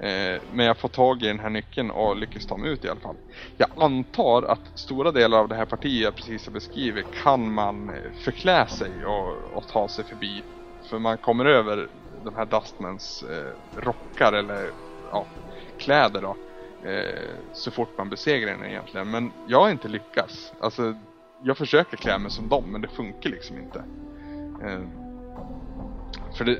Eh, men jag får tag i den här nyckeln och lyckas ta mig ut i alla fall. Jag antar att stora delar av det här partiet jag precis har beskrivit kan man eh, förklä sig och, och ta sig förbi. För man kommer över de här Dustmans eh, rockar eller ja, kläder då. Eh, så fort man besegrar den egentligen. Men jag har inte lyckats. Alltså, jag försöker klä mig som dem men det funkar liksom inte. Eh, för det,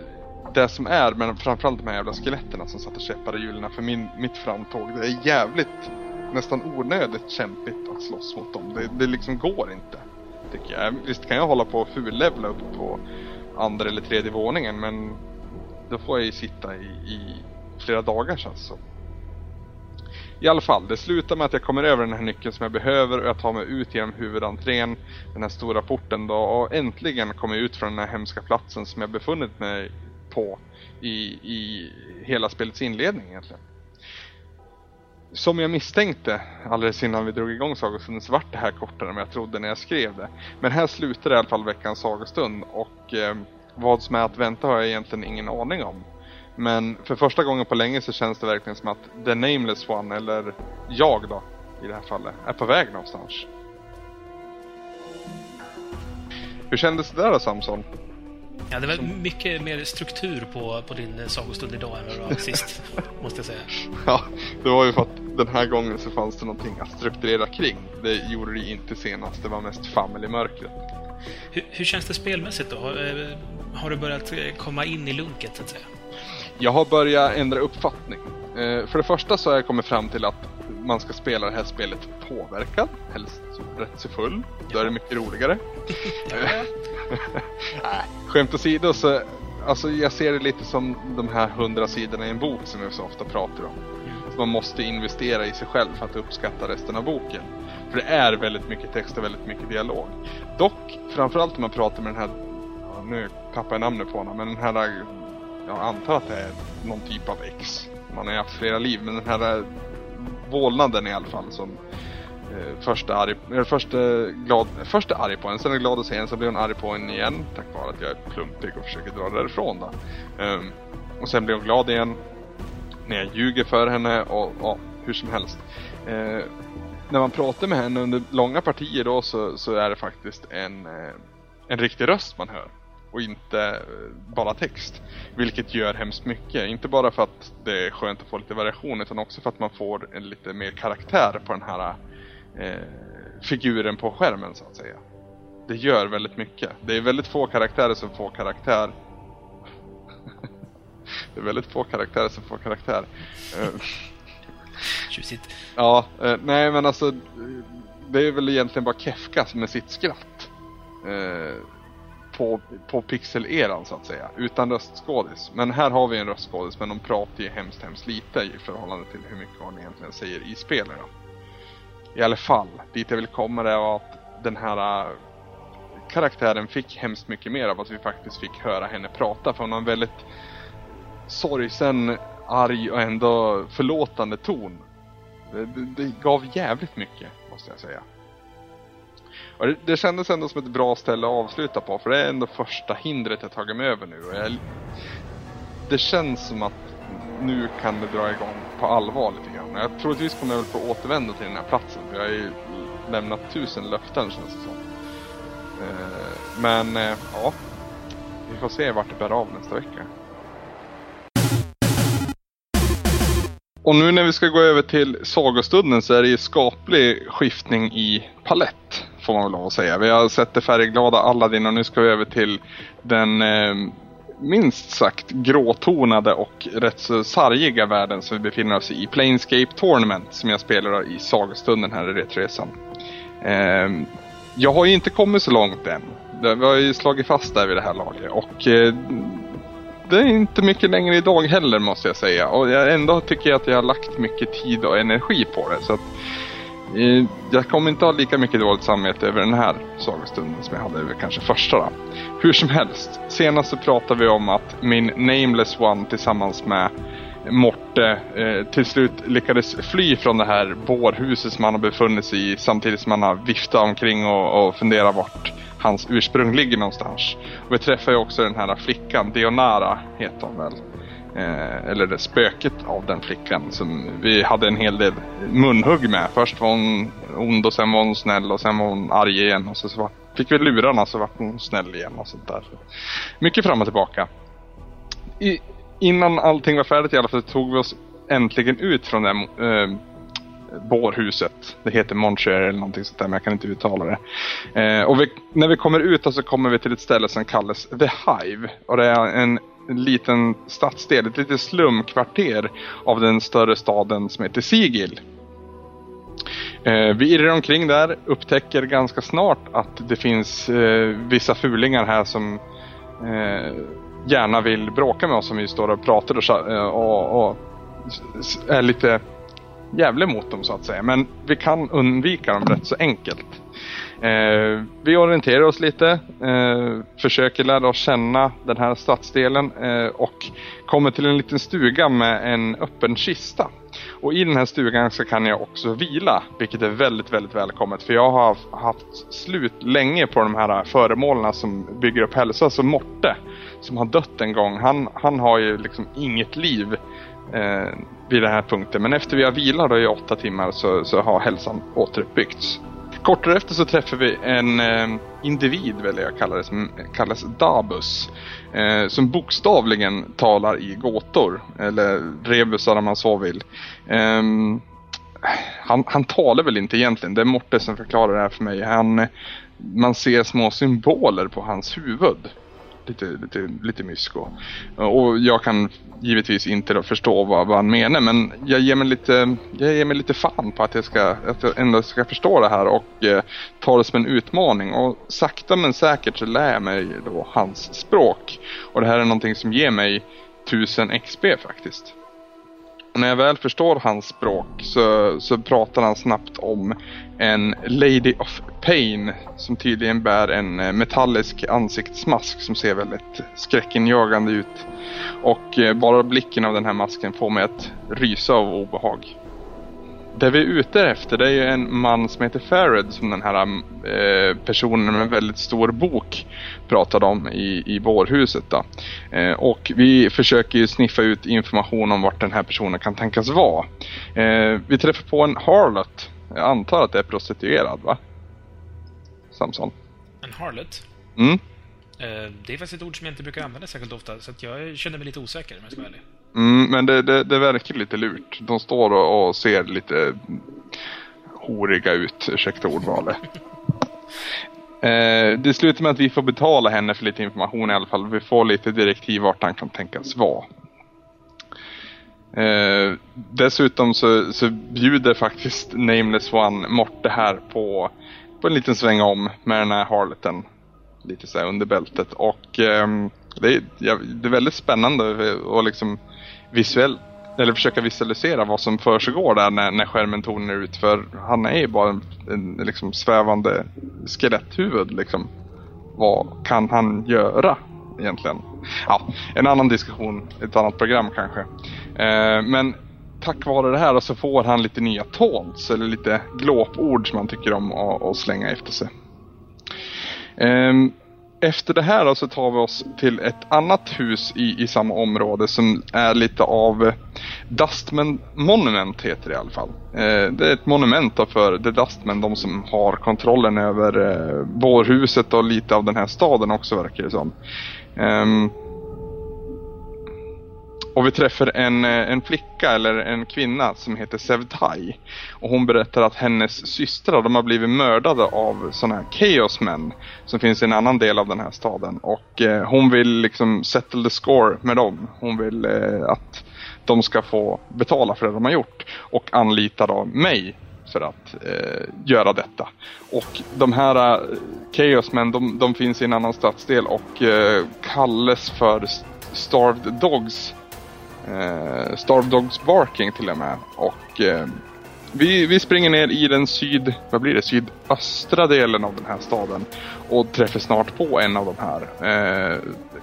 det som är, men framförallt de här jävla skeletterna som satte käppar i hjulen för min, mitt framtåg. Det är jävligt, nästan onödigt kämpigt att slåss mot dem. Det, det liksom går inte. Tycker jag. Visst kan jag hålla på och fullevla upp på andra eller tredje våningen men då får jag ju sitta i, i flera dagar känns det som. I alla fall, det slutar med att jag kommer över den här nyckeln som jag behöver och jag tar mig ut genom huvudentrén, den här stora porten då och äntligen kommer jag ut från den här hemska platsen som jag befunnit mig på i, i hela spelets inledning egentligen. Som jag misstänkte alldeles innan vi drog igång sagostunden så vart det här kortare än jag trodde när jag skrev det. Men här slutar i alla fall veckans sagostund och eh, vad som är att vänta har jag egentligen ingen aning om. Men för första gången på länge så känns det verkligen som att The Nameless One, eller jag då i det här fallet, är på väg någonstans. Hur kändes det där då Samson? Ja, det var mycket mer struktur på, på din sagostund idag än vad det var sist, [LAUGHS] måste jag säga. Ja, det var ju för att den här gången så fanns det någonting att strukturera kring. Det gjorde det inte senast, det var mest familj-mörkret. Hur, hur, känns det spelmässigt då? Har, eh, har du börjat komma in i lunket, så att säga? Jag har börjat ändra uppfattning. För det första så har jag kommit fram till att man ska spela det här spelet påverkad, helst rätt så full. Då är det mycket roligare. [LAUGHS] [LAUGHS] Nej, skämt åsido så, alltså jag ser det lite som de här hundra sidorna i en bok som vi så ofta pratar om. Så man måste investera i sig själv för att uppskatta resten av boken. För det är väldigt mycket text och väldigt mycket dialog. Dock, framförallt om man pratar med den här, ja, nu tappar jag namnet på honom, men den här, jag antar att det är någon typ av ex. Man har ju haft flera liv, men den här eh, vålnaden i alla fall som eh, först, är arg, eller först, eh, glad, först är arg på en, sen är glad att se en, sen blir hon arg på en igen tack vare att jag är plumpig och försöker dra därifrån då. Um, och sen blir hon glad igen när jag ljuger för henne och ja, hur som helst. Eh, när man pratar med henne under långa partier då så, så är det faktiskt en, eh, en riktig röst man hör och inte eh, bara text. Vilket gör hemskt mycket. Inte bara för att det är skönt att få lite variation utan också för att man får en lite mer karaktär på den här eh, figuren på skärmen så att säga. Det gör väldigt mycket. Det är väldigt få karaktärer som får karaktär. [LAUGHS] det är väldigt få karaktärer som får karaktär. Eh, [LAUGHS] Tjusigt. Ja, eh, nej men alltså det är väl egentligen bara Kefka med sitt skratt. Eh, på, på pixel-eran så att säga. Utan röstskådis. Men här har vi en röstskådis men de pratar ju hemskt hemskt lite i förhållande till hur mycket hon egentligen säger i spelet. I alla fall, dit jag vill komma är att den här äh, karaktären fick hemskt mycket mer av att vi faktiskt fick höra henne prata. För hon har en väldigt sorgsen, arg och ändå förlåtande ton. Det, det, det gav jävligt mycket, måste jag säga. Och det, det kändes ändå som ett bra ställe att avsluta på för det är ändå första hindret jag tagit mig över nu. Och jag, det känns som att nu kan det dra igång på allvar lite grann. Jag troligtvis kommer jag väl få återvända till den här platsen för jag har ju lämnat tusen löften känns det som. Eh, men eh, ja, vi får se vart det bär av nästa vecka. Och nu när vi ska gå över till sagostunden så är det ju skaplig skiftning i palett får man väl lov att säga. Vi har sett det färgglada Aladdin och nu ska vi över till den eh, minst sagt gråtonade och rätt så sargiga världen som vi befinner oss i. i Planescape Tournament som jag spelar i sagostunden här i Retresan. Eh, jag har ju inte kommit så långt än. Vi har ju slagit fast där vid det här laget och eh, det är inte mycket längre idag heller måste jag säga. Och jag ändå tycker jag att jag har lagt mycket tid och energi på det. Så att Eh, jag kommer inte ha lika mycket dåligt samvete över den här sagostunden som jag hade över kanske första då. Hur som helst, senast så pratade vi om att min Nameless One tillsammans med Morte eh, till slut lyckades fly från det här bårhuset som han har befunnit sig i samtidigt som han har viftat omkring och, och funderat vart hans ursprung ligger någonstans. Och vi träffar ju också den här flickan, Dionara heter hon väl. Eh, eller det spöket av den flickan som vi hade en hel del munhugg med. Först var hon ond och sen var hon snäll och sen var hon arg igen. Och så, så fick vi lurarna så var hon snäll igen och sånt där. Mycket fram och tillbaka. I, innan allting var färdigt i alla fall så tog vi oss äntligen ut från det eh, bårhuset. Det heter Montcher eller någonting sånt där men jag kan inte uttala det. Eh, och vi, när vi kommer ut så kommer vi till ett ställe som kallas The Hive. Och det är en liten stadsdel, ett litet slumkvarter av den större staden som heter Sigil. Eh, vi irrar omkring där, upptäcker ganska snart att det finns eh, vissa fulingar här som eh, gärna vill bråka med oss om vi står och pratar och, eh, och, och är lite jävla mot dem så att säga. Men vi kan undvika dem rätt så enkelt. Eh, vi orienterar oss lite, eh, försöker lära oss känna den här stadsdelen eh, och kommer till en liten stuga med en öppen kista. Och i den här stugan så kan jag också vila, vilket är väldigt, väldigt välkommet. För jag har haft slut länge på de här föremålen som bygger upp hälsa. Så Morte, som har dött en gång, han, han har ju liksom inget liv eh, vid den här punkten. Men efter vi har vilat i åtta timmar så, så har hälsan återuppbyggts. Kort därefter så träffar vi en eh, individ, väljer jag kalla det, som kallas Dabus. Eh, som bokstavligen talar i gåtor, eller rebusar om man så vill. Eh, han, han talar väl inte egentligen, det är Morte som förklarar det här för mig. Han, man ser små symboler på hans huvud lite, lite, lite mysko. Eh, och jag kan givetvis inte förstå vad, vad han menar men jag ger mig lite, jag ger mig lite fan på att jag, ska, att jag ändå ska förstå det här och eh, ta det som en utmaning. Och sakta men säkert så lär jag mig då hans språk. Och det här är någonting som ger mig 1000 XP faktiskt. Och när jag väl förstår hans språk så, så pratar han snabbt om en Lady of Pain som tydligen bär en eh, metallisk ansiktsmask som ser väldigt skräckinjagande ut. Och eh, bara blicken av den här masken får mig att rysa av obehag. Det vi är ute efter det är ju en man som heter Farid som den här eh, personen med en väldigt stor bok pratade om i, i bårhuset. Då. Eh, och vi försöker ju sniffa ut information om vart den här personen kan tänkas vara. Eh, vi träffar på en harlot. Jag antar att det är prostituerad va? Samson. En harlot? Mm. Eh, det är faktiskt ett ord som jag inte brukar använda särskilt ofta, så jag känner mig lite osäker om jag ska vara ärlig. Mm, men det, det, det verkar lite lurt. De står och, och ser lite horiga ut, ursäkta ordvalet. [LAUGHS] eh, det slutar med att vi får betala henne för lite information i alla fall. Vi får lite direktiv vart han kan tänkas vara. Eh, dessutom så, så bjuder faktiskt Nameless One Morte här på, på en liten sväng om med den här harloten lite så under bältet. Och eh, det, är, det är väldigt spännande att liksom visuellt eller försöka visualisera vad som försiggår där när, när skärmen tonar ut. För han är ju bara en, en liksom svävande skeletthuvud. Liksom. Vad kan han göra egentligen? Ja, en annan diskussion, ett annat program kanske. Eh, men tack vare det här så får han lite nya taunts eller lite glåpord som han tycker om att, att slänga efter sig. Eh, efter det här så tar vi oss till ett annat hus i, i samma område som är lite av eh, Dustman Monument heter det i alla fall. Eh, det är ett monument för The Dustmen, de som har kontrollen över eh, vårhuset och lite av den här staden också verkar det som. Eh, och vi träffar en, eh, en flicka eller en kvinna som heter Sevtai. Och hon berättar att hennes systrar de har blivit mördade av sådana här chaosmän. Som finns i en annan del av den här staden. Och eh, hon vill liksom settle the score med dem. Hon vill eh, att de ska få betala för det de har gjort. Och anlita då mig för att eh, göra detta. Och de här eh, chaosmän de, de finns i en annan stadsdel och eh, kallas för Starved Dogs eh, Starved Barking till och med. Och eh, vi, vi springer ner i den syd, vad blir det, sydöstra delen av den här staden. Och träffar snart på en av de här. Eh,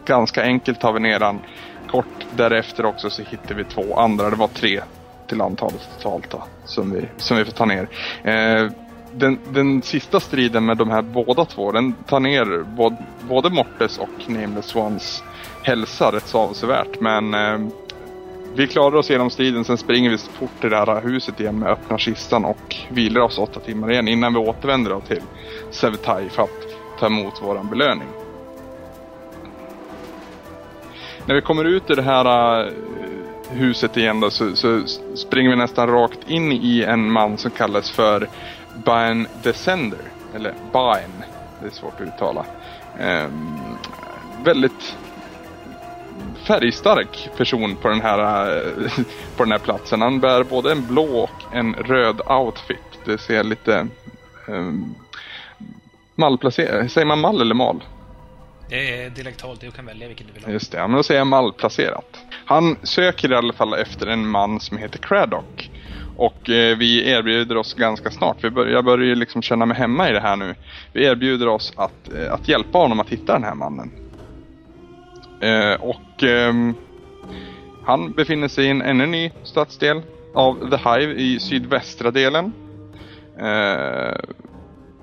ganska enkelt tar vi ner den. Kort därefter också så hittar vi två andra. Det var tre till antalet totalt då, som, vi, som vi får ta ner. Eh, den, den sista striden med de här båda två, den tar ner både, både Mortes och Nameless Ones hälsa rätt så avsevärt. Men eh, vi klarar oss genom striden, sen springer vi fort till det här huset igen med öppna kistan och vilar oss åtta timmar igen innan vi återvänder till Sevtai för att ta emot våran belöning. När vi kommer ut ur det här eh, huset igen då, så, så, springer vi nästan rakt in i en man som kallas för Bain Descender. Eller Bain, det är svårt att uttala. Ehm, väldigt färgstark person på den här eh, [LAUGHS] på den här platsen. Han bär både en blå och en röd outfit. Det ser lite um, malplacerat. Säger man mall eller mal? Det är dialektalt, du kan välja vilken du vill ha. Just det, men då säger jag malplacerat. Han söker i alla fall efter en man som heter Craddock. Och eh, vi erbjuder oss ganska snart, vi bör, jag börjar ju liksom känna mig hemma i det här nu. Vi erbjuder oss att, eh, att hjälpa honom att hitta den här mannen. Eh, och ehm, han befinner sig i en ännu ny stadsdel av The Hive i sydvästra delen. Eh,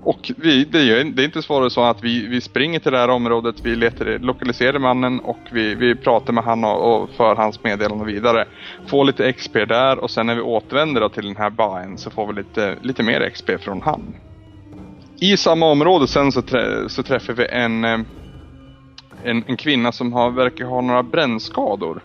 och vi, det, är, det är inte svårare så att vi, vi springer till det här området, vi letar, lokaliserar mannen och vi, vi pratar med han och, och för hans meddelande vidare. Får lite XP där och sen när vi återvänder till den här byn så får vi lite, lite mer XP från han. I samma område sen så, trä, så träffar vi en, eh, en, en kvinna som har, verkar ha några brännskador.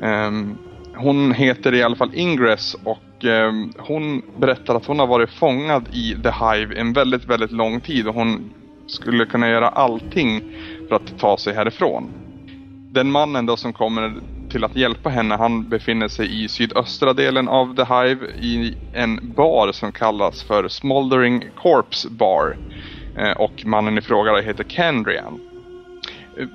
Um, hon heter i alla fall Ingress och um, hon berättar att hon har varit fångad i The Hive en väldigt, väldigt lång tid och hon skulle kunna göra allting för att ta sig härifrån. Den mannen då som kommer till att hjälpa henne, han befinner sig i sydöstra delen av The Hive i en bar som kallas för Smoldering Corpse Bar. Ehm, och mannen i fråga heter Kendrian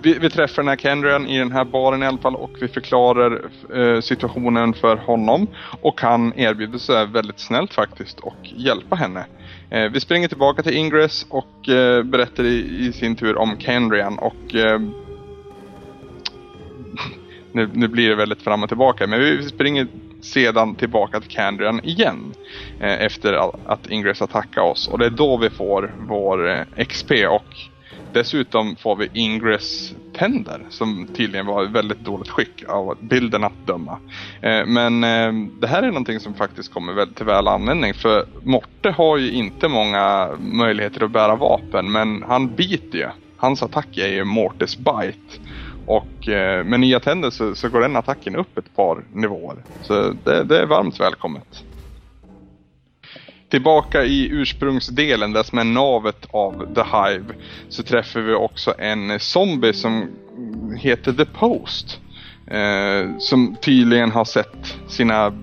vi, vi, träffar den här Kendrian i den här baren i alla fall och vi förklarar eh, situationen för honom. Och han erbjuder sig väldigt snällt faktiskt och hjälpa henne. Eh, vi springer tillbaka till Ingress och eh, berättar i, i, sin tur om Kendrian och eh, nu, nu, blir det väldigt fram och tillbaka men vi springer sedan tillbaka till Kendrian igen eh, efter att Ingress attackar oss och det är då vi får vår eh, XP och Dessutom får vi Ingress tänder som tydligen var i väldigt dåligt skick av bilden att döma. Eh, men eh, det här är någonting som faktiskt kommer till väl användning för Morte har ju inte många möjligheter att bära vapen men han biter ju. Hans attack är ju Mortes bite. Och eh, med nya tänder så, så, går den attacken upp ett par nivåer. Så det, det är varmt välkommet. Tillbaka i ursprungsdelen, det som är navet av The Hive, så träffar vi också en zombie som heter The Post. Eh, som tydligen har sett sina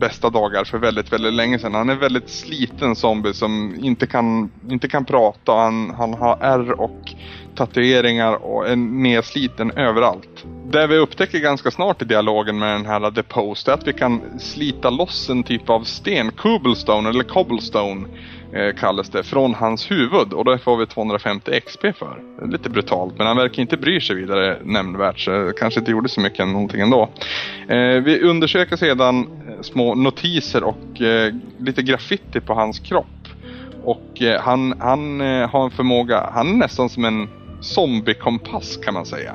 bästa dagar för väldigt, väldigt länge sedan. Han är väldigt sliten zombie som inte kan, inte kan prata. Han, han har ärr och tatueringar och är nedsliten överallt. Det vi upptäcker ganska snart i dialogen med den här The Post är att vi kan slita loss en typ av sten, cobblestone eller cobblestone eh, kallas det, från hans huvud och det får vi 250 XP för. Lite brutalt men han verkar inte bry sig vidare nämnvärt så kanske inte gjorde så mycket någonting ändå. Eh, vi undersöker sedan eh, små notiser och eh, lite graffiti på hans kropp. Och eh, han, han eh, har en förmåga, han är nästan som en zombiekompass kan man säga.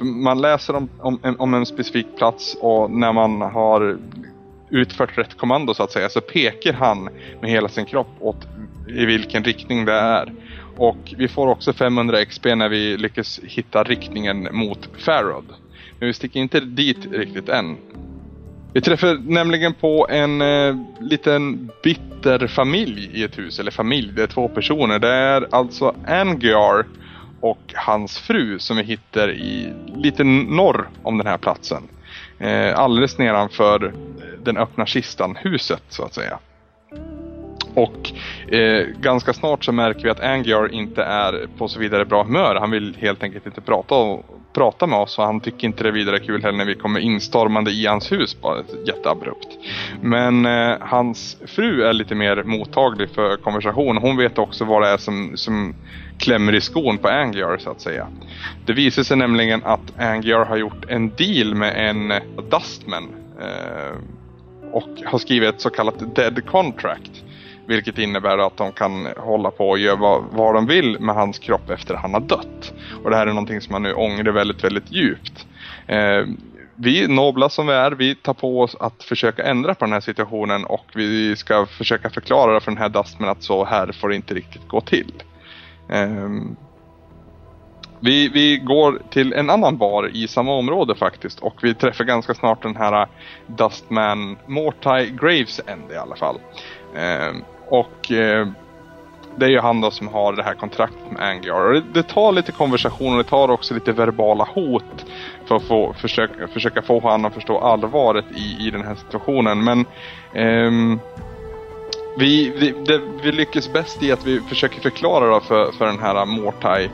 Man läser om, om, om, en specifik plats och när man har utfört rätt kommando så att säga så pekar han med hela sin kropp åt i vilken riktning det är. Och vi får också 500 XP när vi lyckas hitta riktningen mot Farrod. Men vi sticker inte dit riktigt än. Vi träffar nämligen på en eh, liten bitter familj i ett hus, eller familj, det är två personer. Det är alltså Angiar och hans fru som vi hittar i lite norr om den här platsen. Eh, alldeles nedanför den öppna kistan, huset så att säga. Och eh, ganska snart så märker vi att Angiar inte är på så vidare bra humör. Han vill helt enkelt inte prata, och prata med oss och han tycker inte det är vidare kul heller när vi kommer instormande i hans hus bara jätteabrupt. Men eh, hans fru är lite mer mottaglig för konversation. Hon vet också vad det är som, som klämmer i skon på Angiar så att säga. Det visar sig nämligen att Angiar har gjort en deal med en Dustman eh, och har skrivit ett så kallat dead contract. Vilket innebär att de kan hålla på och göra vad, vad de vill med hans kropp efter han har dött. Och det här är någonting som man nu ångrar väldigt, väldigt djupt. Eh, vi nobla som vi är, vi tar på oss att försöka ändra på den här situationen och vi ska försöka förklara för den här Dustman att så här får det inte riktigt gå till. Um, vi, vi går till en annan bar i samma område faktiskt och vi träffar ganska snart den här äh, Dustman Mortai Gravesend i alla fall. Eh, och eh, det är ju han då som har det här kontraktet med Angiar. Och det, det, tar lite konversation och det tar också lite verbala hot för att få, försöka, försöka få honom att förstå allvaret i, i den här situationen. Men um, vi, vi, det, vi lyckas bäst i att vi försöker förklara då för, för den här Mortai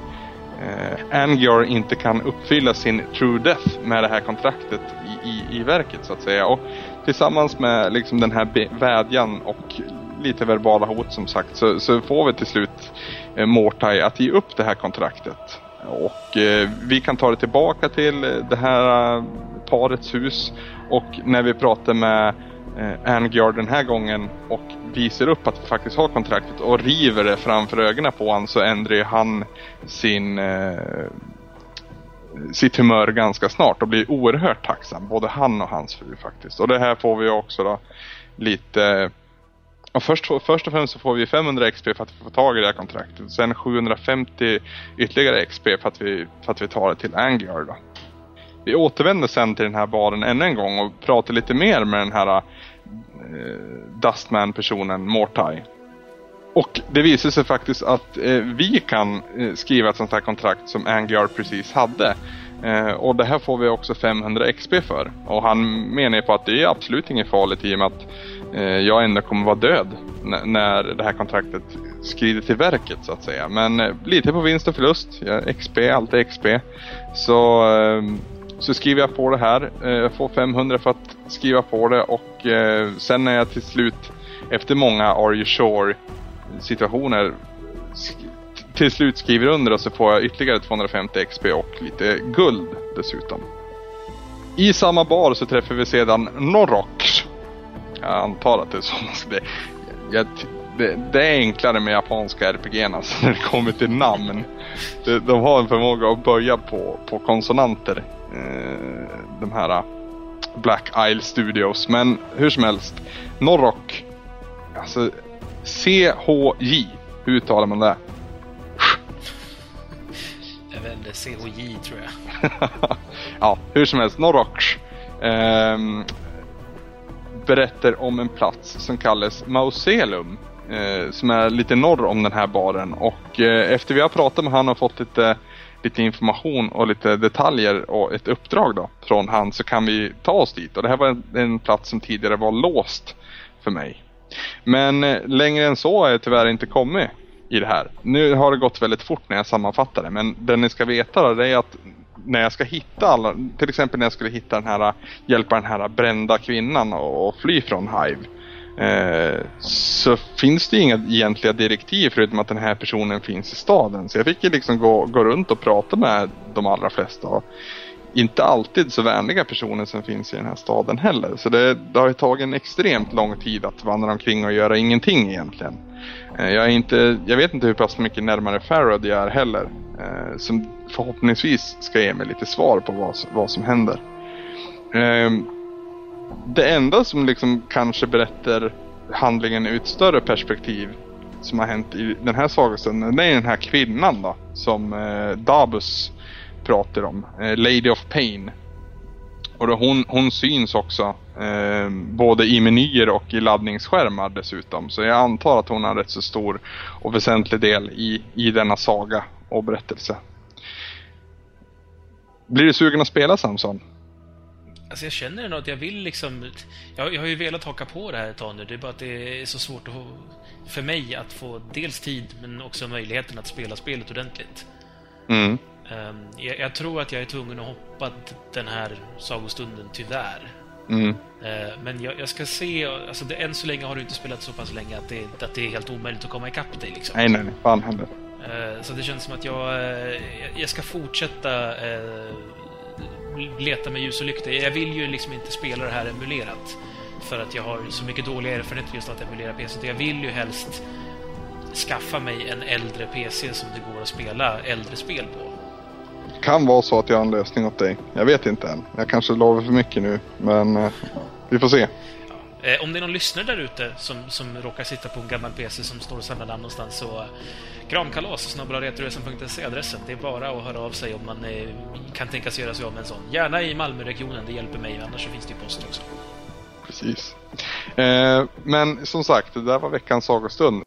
eh, Angior inte kan uppfylla sin true death med det här kontraktet i, i, i verket så att säga. Och tillsammans med liksom den här vädjan och lite verbala hot som sagt så, så får vi till slut eh, Mortai att ge upp det här kontraktet. Och eh, vi kan ta det tillbaka till det här eh, parets hus och när vi pratar med eh, Angiard den här gången och visar upp att vi faktiskt har kontraktet och river det framför ögonen på honom så ändrar ju han sin eh, sitt humör ganska snart och blir oerhört tacksam. Både han och hans fru faktiskt. Och det här får vi också då lite och först, först och främst så får vi 500 XP för att vi får tag i det här kontraktet. Sen 750 ytterligare XP för att vi, för att vi tar det till Angiar då. Vi återvänder sen till den här baren ännu en gång och pratar lite mer med den här eh, Dustman-personen Mortai. Och det visar sig faktiskt att eh, vi kan eh, skriva ett sånt här kontrakt som Angiar precis hade. Eh, och det här får vi också 500 XP för. Och han menar ju på att det är absolut inget farligt i och med att eh, jag ändå kommer vara död när det här kontraktet skrider till verket så att säga. Men eh, lite på vinst och förlust. Ja, XP, alltid XP. Så, eh, så skriver jag på det här. Eh, jag får 500 för att skriva på det och eh, sen när jag till slut efter många Are You Sure situationer till slut skriver under och så får jag ytterligare 250 XP och lite guld dessutom. I samma bar så träffar vi sedan Norrox. Jag antar att det är så man ska det, det, det är enklare med japanska RPG alltså [LAUGHS] när det kommer till namn. De, de har en förmåga att böja på, på konsonanter. Eh, de här Black Isle Studios. Men hur som helst. Norrock. Alltså CHJ. Hur uttalar man det? Jag vet inte, CHJ tror jag. [LAUGHS] ja, hur som helst. Norrox eh, berättar om en plats som kallas Mausolum. Eh, som är lite norr om den här baren. Och eh, efter vi har pratat med han och fått lite, lite information och lite detaljer och ett uppdrag då från han så kan vi ta oss dit. Och det här var en, en plats som tidigare var låst för mig. Men eh, längre än så har jag tyvärr inte kommit i det här. Nu har det gått väldigt fort när jag sammanfattar det, men det ni ska veta då, det är att när jag ska hitta alla, till exempel när jag skulle hitta den här, eh, hjälpa den här brända kvinnan och fly från Hive. Eh, så finns det inga egentliga direktiv förutom att den här personen finns i staden. Så jag fick ju liksom gå, gå runt och prata med de allra flesta. Och inte alltid så vänliga personer som finns i den här staden heller. Så det, det har ju tagit en extremt lång tid att vandra omkring och göra ingenting egentligen. Eh, jag, är inte, jag vet inte hur pass mycket närmare Farad jag är heller. Eh, som förhoppningsvis ska ge mig lite svar på vad, vad som händer. Ehm, det enda som liksom kanske berättar handlingen ur ett större perspektiv som har hänt i den här sagostunden, det är den här kvinnan då som eh, Dabus pratar om. Eh, Lady of Pain. Och då hon, hon syns också eh, både i menyer och i laddningsskärmar dessutom. Så jag antar att hon har rätt så stor och väsentlig del i, i denna saga och berättelse. Blir du sugen att spela Samson? Alltså jag känner ändå att jag vill liksom... Jag, jag har ju velat haka på det här ett tag nu. Det är bara att det är så svårt att för mig att få dels tid men också möjligheten att spela spelet ordentligt. Mm. Um, jag, jag, tror att jag är tvungen att hoppa den här sagostunden, tyvärr. Mm. Uh, men jag, jag, ska se, alltså det, än så länge har du inte spelat så pass länge att det, att det är helt omöjligt att komma ikapp dig. Liksom. Nej, nej, nej. Fan heller. Uh, så det känns som att jag, uh, jag ska fortsätta leta med ljus och lykta. Jag vill ju liksom inte spela det här emulerat. För att jag har så mycket dåliga erfarenheter just att emulera PC. Jag vill ju helst skaffa mig en äldre PC som det går att spela äldre spel på Det kan vara så att jag har en lösning åt dig. Jag vet inte än. Jag kanske lovar för mycket nu, men eh, vi får se. Eh, om det är någon lyssnare där ute som, som råkar sitta på en gammal PC som står och samlar namn någonstans så eh, kramkalas snabblaretroresan.se adressen. Det är bara att höra av sig om man eh, kan tänka sig göra sig av med en sån. Gärna i Malmöregionen, det hjälper mig. Annars så finns det ju post också. Precis. Eh, men som sagt, det där var veckans sagostund.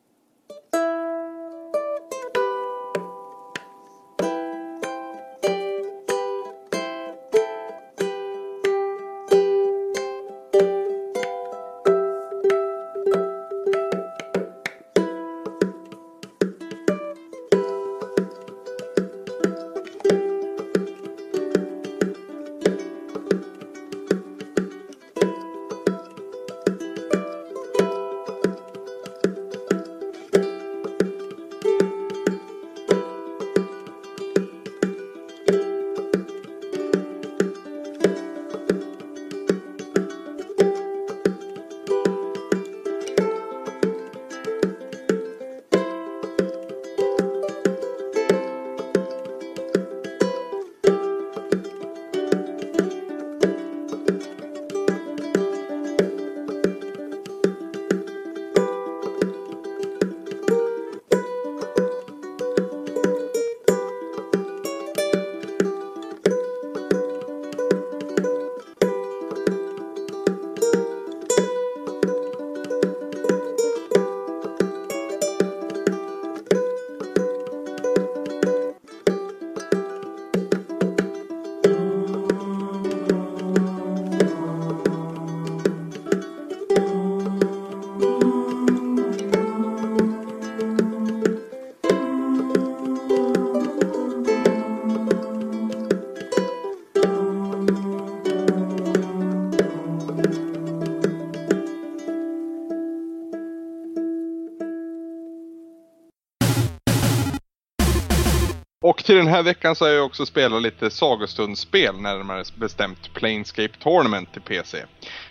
Veckan så har jag också spelat lite sagostundsspel, närmare bestämt Planescape Tournament till PC.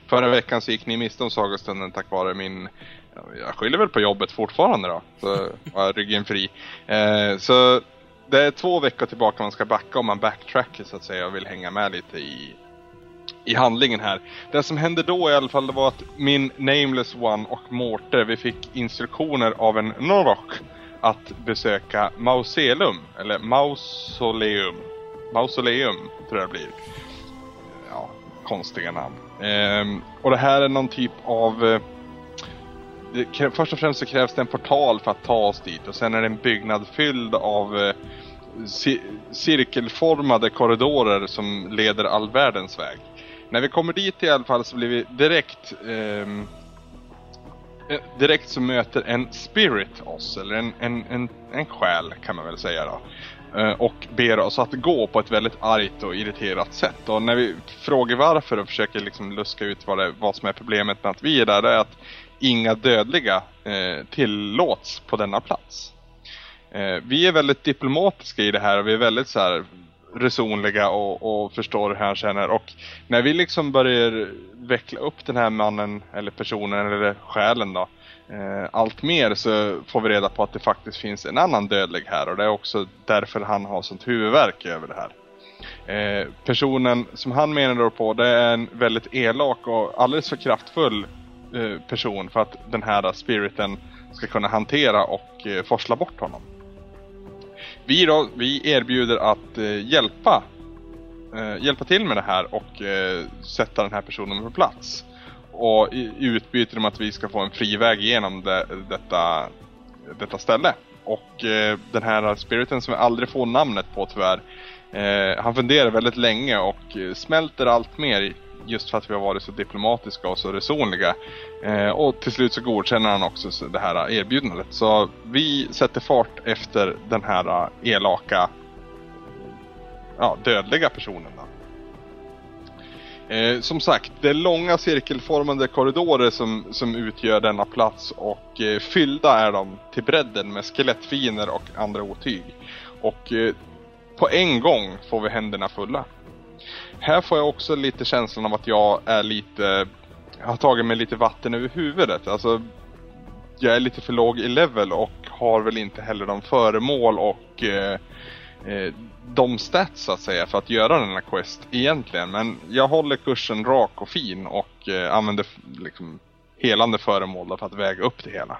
Förra veckan så gick ni miste om sagostunden tack vare min jag skyller väl på jobbet fortfarande då, så var ryggen fri. Eh, så det är två veckor tillbaka man ska backa om man backtracker så att säga och vill hänga med lite i, i handlingen här. Det som hände då i alla fall det var att min Nameless One och Mårte, vi fick instruktioner av en Norok att besöka Mausoleum, eller Mausoleum. Mausoleum, tror jag det blir. Ja, konstiga namn. Ehm, och det här är någon typ av... Eh, det, först och främst så krävs det en portal för att ta oss dit och sen är det en byggnad fylld av eh, cirkelformade korridorer som leder all världens väg. När vi kommer dit i alla fall så blir vi direkt eh, Eh, direkt så möter en spirit oss, eller en, en, en, en själ kan man väl säga då. Eh, och ber oss att gå på ett väldigt argt och irriterat sätt. Och när vi frågar varför och försöker liksom luska ut vad, det, vad som är problemet med att vi är där, det är att inga dödliga eh, tillåts på denna plats. Eh, vi är väldigt diplomatiska i det här och vi är väldigt så här resonliga och, och förstår hur han känner. Och när vi liksom börjar veckla upp den här mannen eller personen eller själen då eh, allt mer så får vi reda på att det faktiskt finns en annan dödlig här och det är också därför han har sånt huvudvärk över det här. Eh, personen som han menar då på det är en väldigt elak och alldeles för kraftfull eh, person för att den här spiriten ska kunna hantera och eh, forsla bort honom. Vi, då, vi erbjuder att eh, hjälpa, eh, hjälpa till med det här och eh, sätta den här personen på plats. Och i, i utbyte om att vi ska få en fri väg genom det, detta, detta ställe. Och eh, den här spiriten som vi aldrig får namnet på tyvärr. Eh, han funderar väldigt länge och eh, smälter allt mer just för att vi har varit så diplomatiska och så resonliga. Eh, och till slut så godkänner han också det här erbjudandet. Så vi sätter fart efter den här eh, elaka, ja, dödliga personen. Då. Eh, som sagt, det är långa cirkelformade korridorer som, som utgör denna plats och eh, fyllda är de till bredden med skelettfiender och andra otyg. Och eh, på en gång får vi händerna fulla. Här får jag också lite känslan av att jag är lite, har tagit mig lite vatten över huvudet. Alltså, jag är lite för låg i level och har väl inte heller de föremål och eh, eh, de stats så att säga för att göra den här quest egentligen. Men jag håller kursen rak och fin och eh, använder liksom helande föremål för att väga upp det hela.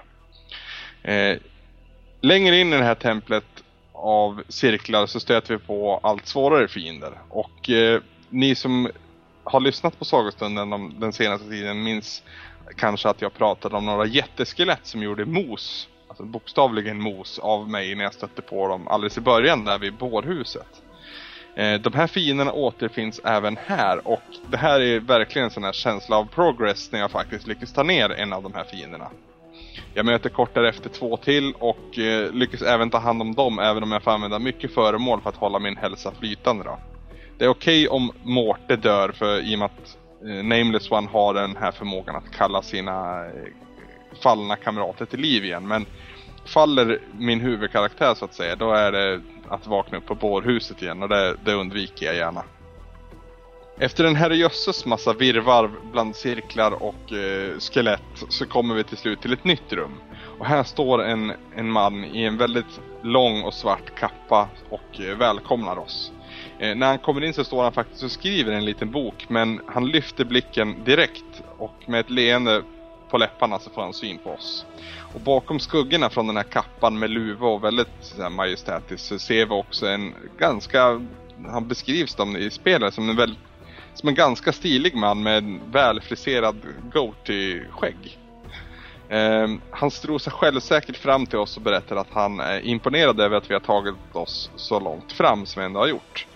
Eh, längre in i det här templet av cirklar så stöter vi på allt svårare fiender. Och eh, ni som har lyssnat på Sagostunden de, den senaste tiden minns kanske att jag pratade om några jätteskelett som gjorde mos alltså bokstavligen mos av mig när jag stötte på dem alldeles i början där vid bårhuset. Eh, de här fienderna återfinns även här och det här är verkligen en sån här känsla av progress när jag faktiskt lyckas ta ner en av de här fienderna. Jag möter kort därefter två till och eh, lyckas även ta hand om dem även om jag får använda mycket föremål för att hålla min hälsa flytande då. Det är okej okay om Mårte dör för i och med att eh, Nameless One har den här förmågan att kalla sina eh, fallna kamrater till liv igen. Men faller min huvudkaraktär så att säga, då är det att vakna upp på bårhuset igen och det, det undviker jag gärna. Efter en herrejösses massa virvar bland cirklar och eh, skelett så kommer vi till slut till ett nytt rum. Och här står en, en man i en väldigt lång och svart kappa och eh, välkomnar oss. Eh, när han kommer in så står han faktiskt och skriver en liten bok men han lyfter blicken direkt och med ett leende på läpparna så får han syn på oss. Och bakom skuggorna från den här kappan med luva och väldigt majestätisk så ser vi också en ganska, han beskrivs dem i spelet som en väldigt som en ganska stilig man med en välfriserad goatee-skägg. Eh, han strosar självsäkert fram till oss och berättar att han är imponerad över att vi har tagit oss så långt fram som vi ändå har gjort.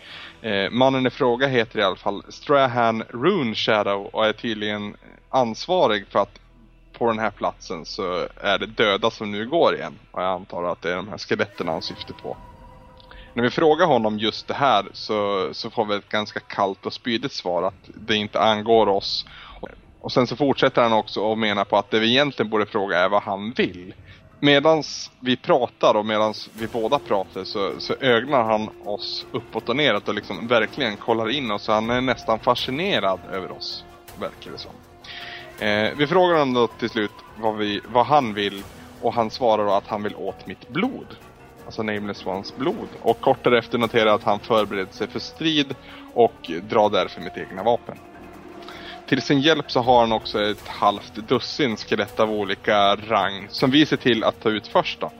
Eh, mannen i fråga heter i alla fall Strahan Rune Shadow och är tydligen ansvarig för att på den här platsen så är det döda som nu går igen. Och jag antar att det är de här skeletten han syftar på. När vi frågar honom just det här så, så får vi ett ganska kallt och spydigt svar att det inte angår oss. Och sen så fortsätter han också och menar på att det vi egentligen borde fråga är vad han vill medans vi pratar och medans vi båda pratar så, så ögnar han oss uppåt och neråt och liksom verkligen kollar in oss. Han är nästan fascinerad över oss, verkar det som. Eh, vi frågar honom då till slut vad, vi, vad han vill och han svarar då att han vill åt mitt blod. Alltså Nameless Ones blod. Och kort därefter noterar jag att han förbereder sig för strid och drar därför mitt egna vapen. Till sin hjälp så har han också ett halvt dussin skelett av olika rang som vi ser till att ta ut först då.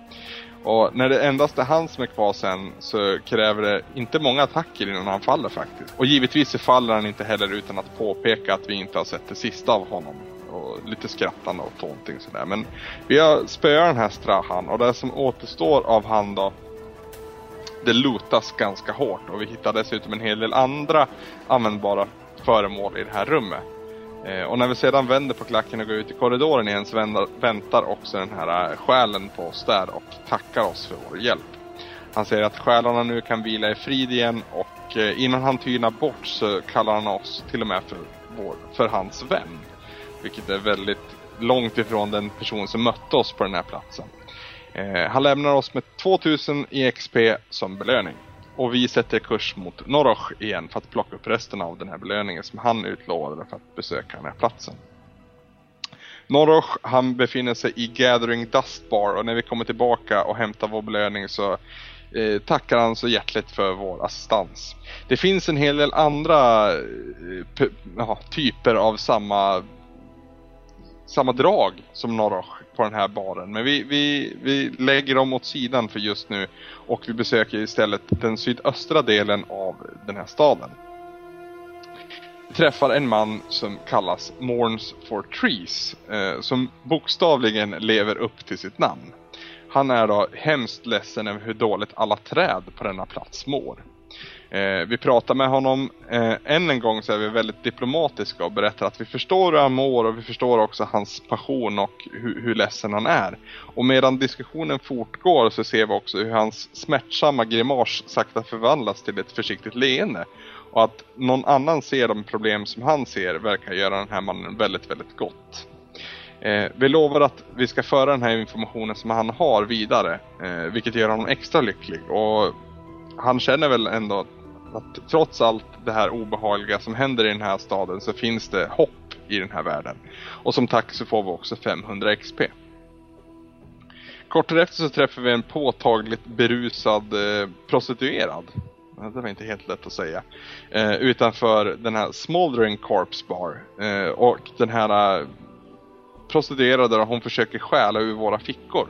Och när det endast är han som är kvar sen så kräver det inte många attacker innan han faller faktiskt. Och givetvis så faller han inte heller utan att påpeka att vi inte har sett det sista av honom. Och lite skrattande och taunting sådär. Men vi har spöat den här Strahan och det som återstår av han då det lutas ganska hårt och vi hittar dessutom en hel del andra användbara föremål i det här rummet. Eh, och när vi sedan vänder på klacken och går ut i korridoren igen så vänder, väntar också den här eh, själen på oss där och tackar oss för vår hjälp. Han säger att själarna nu kan vila i frid igen och eh, innan han tynar bort så kallar han oss till och med för, vår, för hans vän. Vilket är väldigt långt ifrån den person som mötte oss på den här platsen. Han lämnar oss med 2000 i XP som belöning. Och vi sätter kurs mot Noroch igen för att plocka upp resten av den här belöningen som han utlovade för att besöka den här platsen. Noroch, han befinner sig i Gathering Dust Bar och när vi kommer tillbaka och hämtar vår belöning så eh, tackar han så hjärtligt för vår assistans. Det finns en hel del andra eh, ja, typer av samma samma drag som Noroch på den här baren. Men vi, vi, vi lägger dem åt sidan för just nu och vi besöker istället den sydöstra delen av den här staden. Vi träffar en man som kallas Morns for Trees eh, som bokstavligen lever upp till sitt namn. Han är då hemskt ledsen över hur dåligt alla träd på denna plats mår. Eh, vi pratar med honom eh, än en gång så är vi väldigt diplomatiska och berättar att vi förstår hur han mår och vi förstår också hans passion och hur, hur ledsen han är. Och medan diskussionen fortgår så ser vi också hur hans smärtsamma grimas sakta förvandlas till ett försiktigt leende. Och att någon annan ser de problem som han ser verkar göra den här mannen väldigt, väldigt gott. Eh, vi lovar att vi ska föra den här informationen som han har vidare, eh, vilket gör honom extra lycklig. Och han känner väl ändå att trots allt det här obehagliga som händer i den här staden så finns det hopp i den här världen. Och som tack så får vi också 500 XP. Kort därefter så träffar vi en påtagligt berusad eh, prostituerad. Det var inte helt lätt att säga. Eh, utanför den här Smoldering Corpse Bar. Eh, och den här eh, prostituerade hon försöker stjäla ur våra fickor.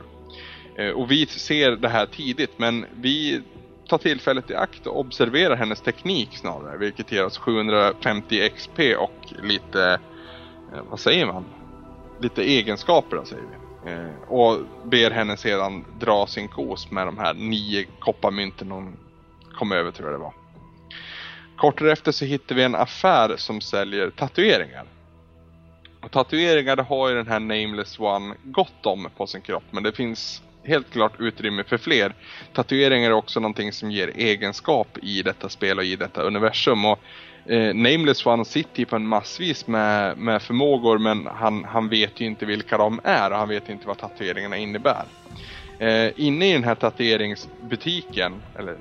Eh, och vi ser det här tidigt men vi ta tillfället i akt och observera hennes teknik snarare. Vilket ger oss 750 XP och lite, eh, vad säger man? Lite egenskaper då, säger vi. Eh, och ber henne sedan dra sin kos med de här nio kopparmynten hon kom över tror jag det var. Kort därefter så hittar vi en affär som säljer tatueringar. Och tatueringar har ju den här Nameless One gott om på sin kropp men det finns helt klart utrymme för fler. Tatueringar är också någonting som ger egenskap i detta spel och i detta universum. Och eh, Nameless One sitter på en massvis med, med förmågor men han, han vet ju inte vilka de är och han vet inte vad tatueringarna innebär. Eh, inne i den här tatueringsbutiken, eller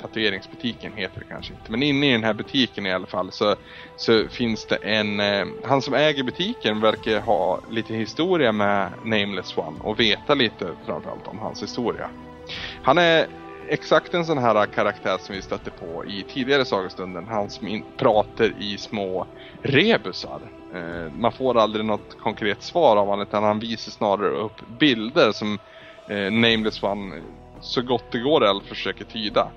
tatueringsbutiken heter det kanske inte. Men inne i den här butiken i alla fall så, så finns det en... Eh, han som äger butiken verkar ha lite historia med Nameless One och veta lite framförallt om hans historia. Han är exakt en sån här karaktär som vi stötte på i tidigare sagostunden. Han som pratar i små rebusar. Eh, man får aldrig något konkret svar av honom utan han visar snarare upp bilder som eh, Nameless One så gott det går eller försöker tyda.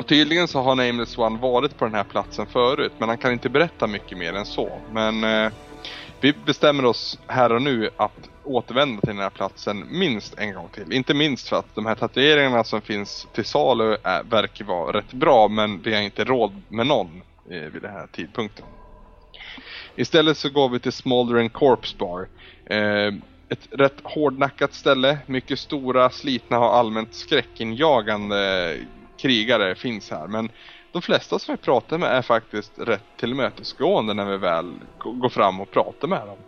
Och tydligen så har Nameless One varit på den här platsen förut, men han kan inte berätta mycket mer än så. Men eh, vi bestämmer oss här och nu att återvända till den här platsen minst en gång till. Inte minst för att de här tatueringarna som finns till salu är, verkar vara rätt bra, men vi har inte råd med någon eh, vid den här tidpunkten. Istället så går vi till Smoldering Corpse Bar. Eh, ett rätt hårdnackat ställe, mycket stora, slitna och allmänt skräckinjagande krigare finns här. Men de flesta som vi pratar med är faktiskt rätt tillmötesgående när vi väl går fram och pratar med dem.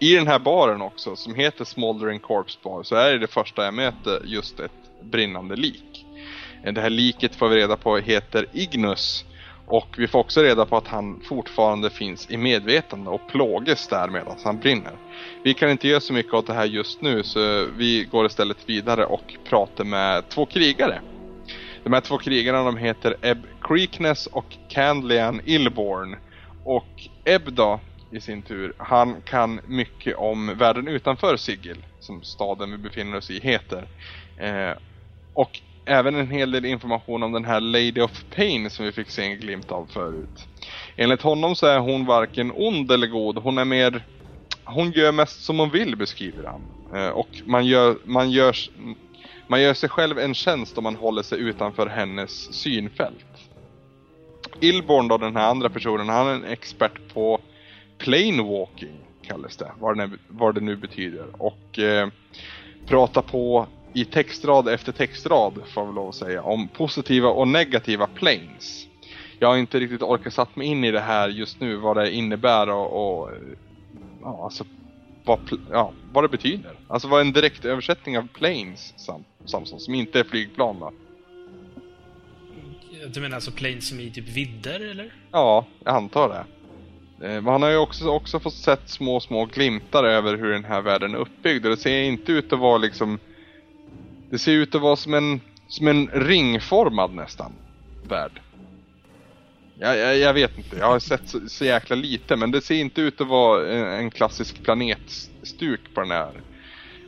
I den här baren också, som heter Smoldering Corpse Bar, så är det det första jag möter just ett brinnande lik. Det här liket får vi reda på heter Ignus och vi får också reda på att han fortfarande finns i medvetande och plågas där medan han brinner. Vi kan inte göra så mycket åt det här just nu så vi går istället vidare och pratar med två krigare. De här två krigarna de heter Ebb Creekness och Candlian Ilborn. Och Ebb då, i sin tur, han kan mycket om världen utanför Sigil, som staden vi befinner oss i heter. Eh, och även en hel del information om den här Lady of Pain som vi fick se en glimt av förut. Enligt honom så är hon varken ond eller god, hon är mer... Hon gör mest som hon vill beskriver han. Eh, och man gör, man, gör, man gör sig själv en tjänst om man håller sig utanför hennes synfält. Ilborn då, den här andra personen, han är en expert på plane walking kallas det, vad det, vad det nu betyder. Och eh, pratar på i textrad efter textrad, får jag lov att säga, om positiva och negativa planes. Jag har inte riktigt orkat satt mig in i det här just nu, vad det innebär och, och ja, alltså, vad, ja, vad det betyder. Alltså vad en direkt översättning av planes, Sam, Samson, som inte är flygplan då. Du menar alltså planes som i typ vidder, eller? Ja, jag antar det. Eh, man har ju också, också fått sett små, små glimtar över hur den här världen är uppbyggd och det ser inte ut att vara liksom det ser ut att vara som en, som en ringformad nästan värld. Jag, jag, jag vet inte, jag har sett så, så, jäkla lite men det ser inte ut att vara en, en klassisk planetstuk på den här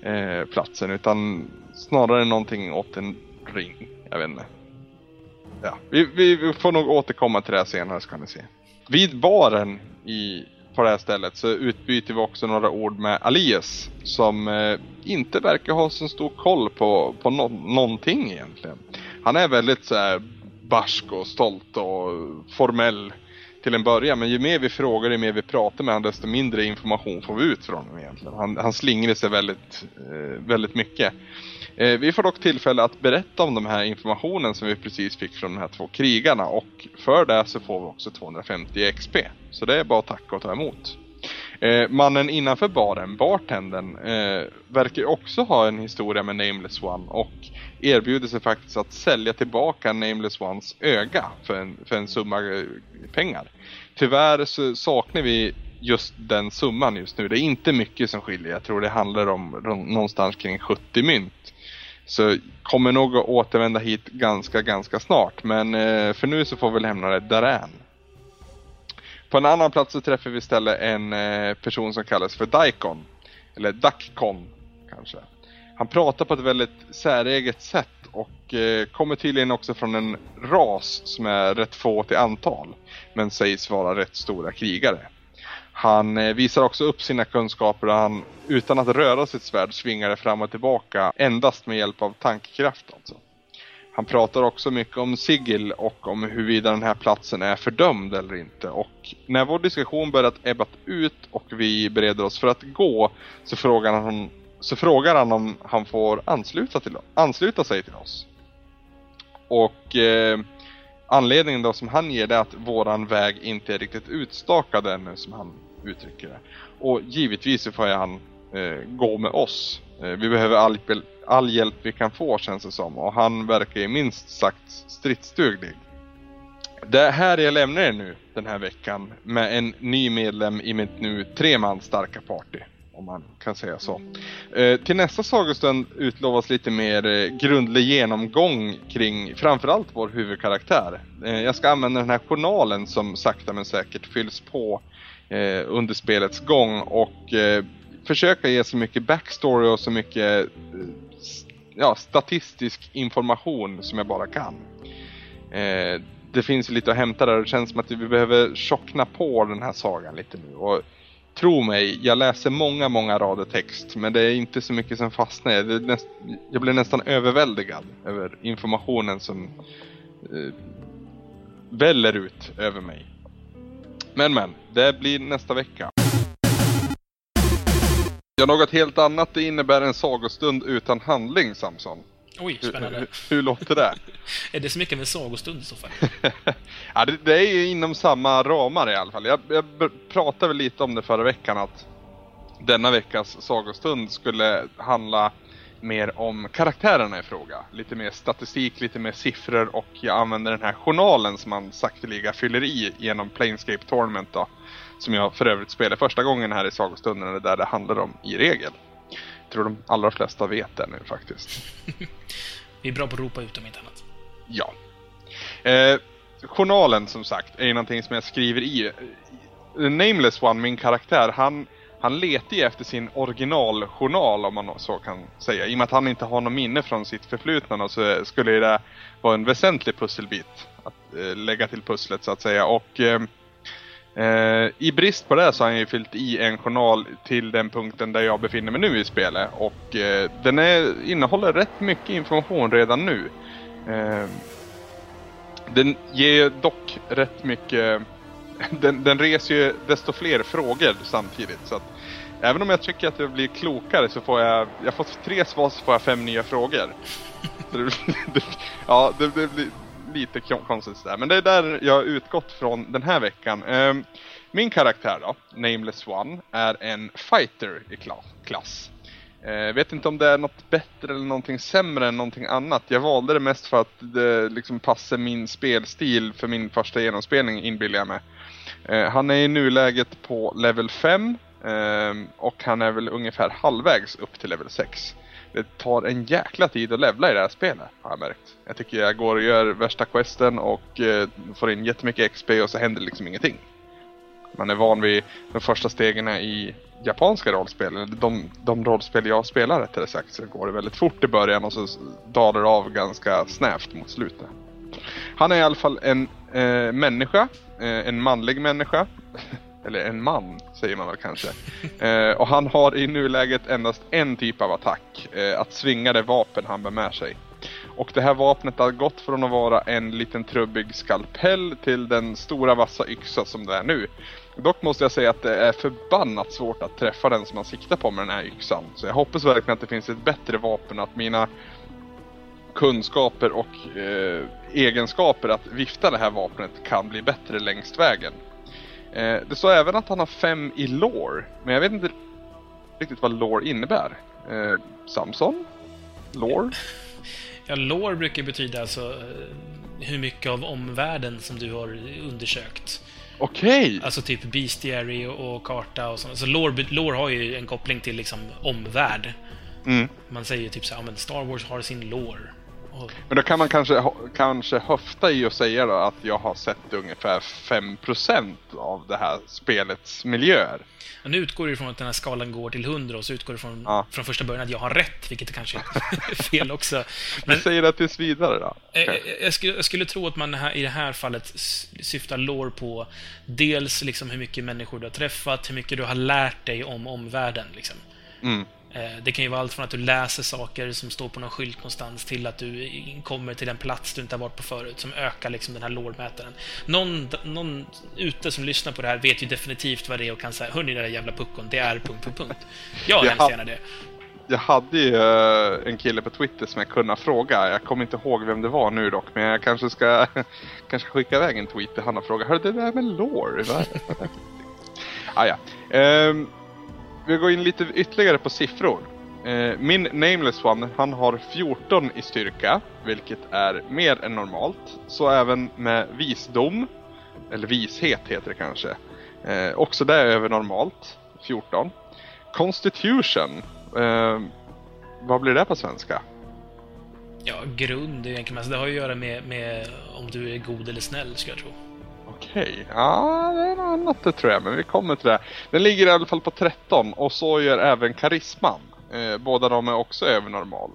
eh, platsen utan snarare någonting åt en ring. Jag vet inte. Ja, vi, vi, vi får nog återkomma till det här senare ska ni se. Vid baren i på det här stället så utbyter vi också några ord med Alias som eh, inte verkar ha så stor koll på, på no någonting egentligen. Han är väldigt så här barsk och stolt och formell till en början. Men ju mer vi frågar, ju mer vi pratar med honom, desto mindre information får vi ut från honom egentligen. Han, han slingrar sig väldigt, eh, väldigt mycket. Eh, vi får dock tillfälle att berätta om den här informationen som vi precis fick från de här två krigarna och för det så får vi också 250 XP. Så det är bara att tacka och ta emot. Eh, mannen innanför baren, bartendern, eh, verkar också ha en historia med Nameless One och erbjuder sig faktiskt att sälja tillbaka Nameless Ones öga för en, för en summa eh, pengar. Tyvärr så saknar vi just den summan just nu. Det är inte mycket som skiljer. Jag tror det handlar om någonstans kring 70 mynt. Så kommer nog att återvända hit ganska, ganska snart. Men eh, för nu så får vi lämna det därän. På en annan plats så träffar vi istället en eh, person som kallas för Daikon. Eller Dakkon kanske. Han pratar på ett väldigt säreget sätt och eh, kommer tydligen också från en ras som är rätt få till antal. Men sägs vara rätt stora krigare. Han eh, visar också upp sina kunskaper och han utan att röra sitt svärd svingar det fram och tillbaka endast med hjälp av tankekraft alltså. Han pratar också mycket om Sigil och om huruvida den här platsen är fördömd eller inte. Och när vår diskussion börjat ebbat ut och vi bereder oss för att gå så frågar han, så frågar han om han får ansluta, till, ansluta sig till oss. Och eh, anledningen då som han ger det är att våran väg inte är riktigt utstakad ännu som han uttrycker det. Och givetvis så får han eh, gå med oss. Eh, vi behöver all, all hjälp vi kan få känns det som och han verkar ju minst sagt stridsduglig. Det här jag lämnar er nu den här veckan med en ny medlem i mitt nu tre man starka party om man kan säga så. Eh, till nästa sagostund utlovas lite mer eh, grundlig genomgång kring framförallt vår huvudkaraktär. Eh, jag ska använda den här journalen som sakta men säkert fylls på under spelets gång och försöka ge så mycket backstory och så mycket ja, statistisk information som jag bara kan. det finns lite att hämta där och det känns som att vi behöver tjockna på den här sagan lite nu. Och tro mig, jag läser många, många rader text men det är inte så mycket som fastnar. Näst, jag blir nästan överväldigad över informationen som eh, väller ut över mig. Men men, det blir nästa vecka. Ja, något helt annat det innebär en sagostund utan handling, Samson. Oj, spännande. Hur, hur, hur låter det? [LAUGHS] är det så mycket med sagostund i så fall? [LAUGHS] ja, det, det, är ju inom samma ramar i alla fall. Jag, jag pratade väl lite om det förra veckan att denna veckas sagostund skulle handla mer om karaktärerna i fråga. Lite mer statistik, lite mer siffror och jag använder den här journalen som man sakteliga fyller i genom Planescape Tournament då. Som jag för övrigt spelade första gången här i sagostunden, där det handlar om i regel. Tror de allra flesta vet det nu faktiskt. Vi är bra på att ropa ut om inte annat. Ja. Eh, journalen som sagt är ju någonting som jag skriver i. Nameless One, min karaktär, han, han letar ju efter sin originaljournal om man så kan säga. I och med att han inte har något minne från sitt förflutna så skulle det vara en väsentlig pusselbit att eh, lägga till pusslet så att säga. Och eh, eh, i brist på det så har han ju fyllt i en journal till den punkten där jag befinner mig nu i spelet. Och eh, den är, innehåller rätt mycket information redan nu. Eh, den ger dock rätt mycket... [LAUGHS] Den, den reser ju desto fler frågor samtidigt. Så att även om jag tycker att jag blir klokare så får jag... Jag får tre svar så får jag fem nya frågor. [LAUGHS] Det, [LAUGHS] det, ja, det, det blir lite konstigt sådär. Men det är där jag har utgått från den här veckan. Ehm, min karaktär då, Nameless One, är en fighter i klass. Jag vet inte om det är något bättre eller någonting sämre än någonting annat. Jag valde det mest för att det liksom passar min spelstil för min första genomspelning inbillar jag mig. Ehm, han är i nuläget på level 5 och han är väl ungefär halvvägs upp till level 6. Det tar en jäkla tid att levla i det här spelet har jag märkt. Jag tycker jag går och gör värsta questen och eh, får in jättemycket XP och så händer liksom ingenting. Man är van vid de första stegen i japanska rollspel, eller de, de rollspel jag spelar rättare sagt, så går det väldigt fort i början och så dalar det av ganska snävt mot slutet. Han är i alla fall en eh, människa, eh, en manlig människa. [LAUGHS] eller en man, säger man väl kanske. Eh, och han har i nuläget endast en typ av attack, eh, att svinga det vapen han bär med sig. Och det här vapnet har gått från att vara en liten trubbig skalpell till den stora vassa yxa som det är nu. Dock måste jag säga att det är förbannat svårt att träffa den som man siktar på med den här yxan. Så jag hoppas verkligen att det finns ett bättre vapen, att mina kunskaper och eh, egenskaper att vifta det här vapnet kan bli bättre längst vägen. Eh, det står även att han har fem i lore, men jag vet inte riktigt vad lore innebär. Eh, Samson? Lore? [LAUGHS] Ja, lore brukar betyda alltså hur mycket av omvärlden som du har undersökt. Okej! Okay. Alltså typ bestiary och karta och sånt. Så lore, lore har ju en koppling till liksom omvärld. Mm. Man säger typ så ja men Star Wars har sin lore. Men då kan man kanske, kanske höfta i och säga då att jag har sett ungefär 5% av det här spelets miljöer. Och nu utgår det från att den här skalan går till 100 och så utgår det från, ja. från första början att jag har rätt, vilket kanske är [LAUGHS] fel också. Men säger det tills vidare då? Jag, jag, skulle, jag skulle tro att man här, i det här fallet syftar lore på dels liksom hur mycket människor du har träffat, hur mycket du har lärt dig om omvärlden. Liksom. Mm. Det kan ju vara allt från att du läser saker som står på någon skylt någonstans till att du kommer till en plats du inte har varit på förut, som ökar liksom den här lårmätaren. Någon, någon ute som lyssnar på det här vet ju definitivt vad det är och kan säga Hörni, den där jävla puckon, det är punkt, punkt, punkt. Jag, jag hemskt gärna det. Jag hade ju uh, en kille på Twitter som jag kunde fråga. Jag kommer inte ihåg vem det var nu dock, men jag kanske ska [LAUGHS] kanske skicka iväg en tweet till han och fråga Hörru, det där med lore, [LAUGHS] ah, ja. Um, vi går in lite ytterligare på siffror. Eh, min Nameless One, han har 14 i styrka, vilket är mer än normalt. Så även med visdom, eller vishet heter det kanske. Eh, också det är över normalt, 14. Constitution, eh, vad blir det på svenska? Ja, grund egentligen. Alltså det har ju att göra med, med om du är god eller snäll, skulle jag tro. Okej, okay. ja det är något annat det tror jag, men vi kommer till det. Den ligger i alla fall på 13 och så gör även karisman. Eh, båda de är också över normal.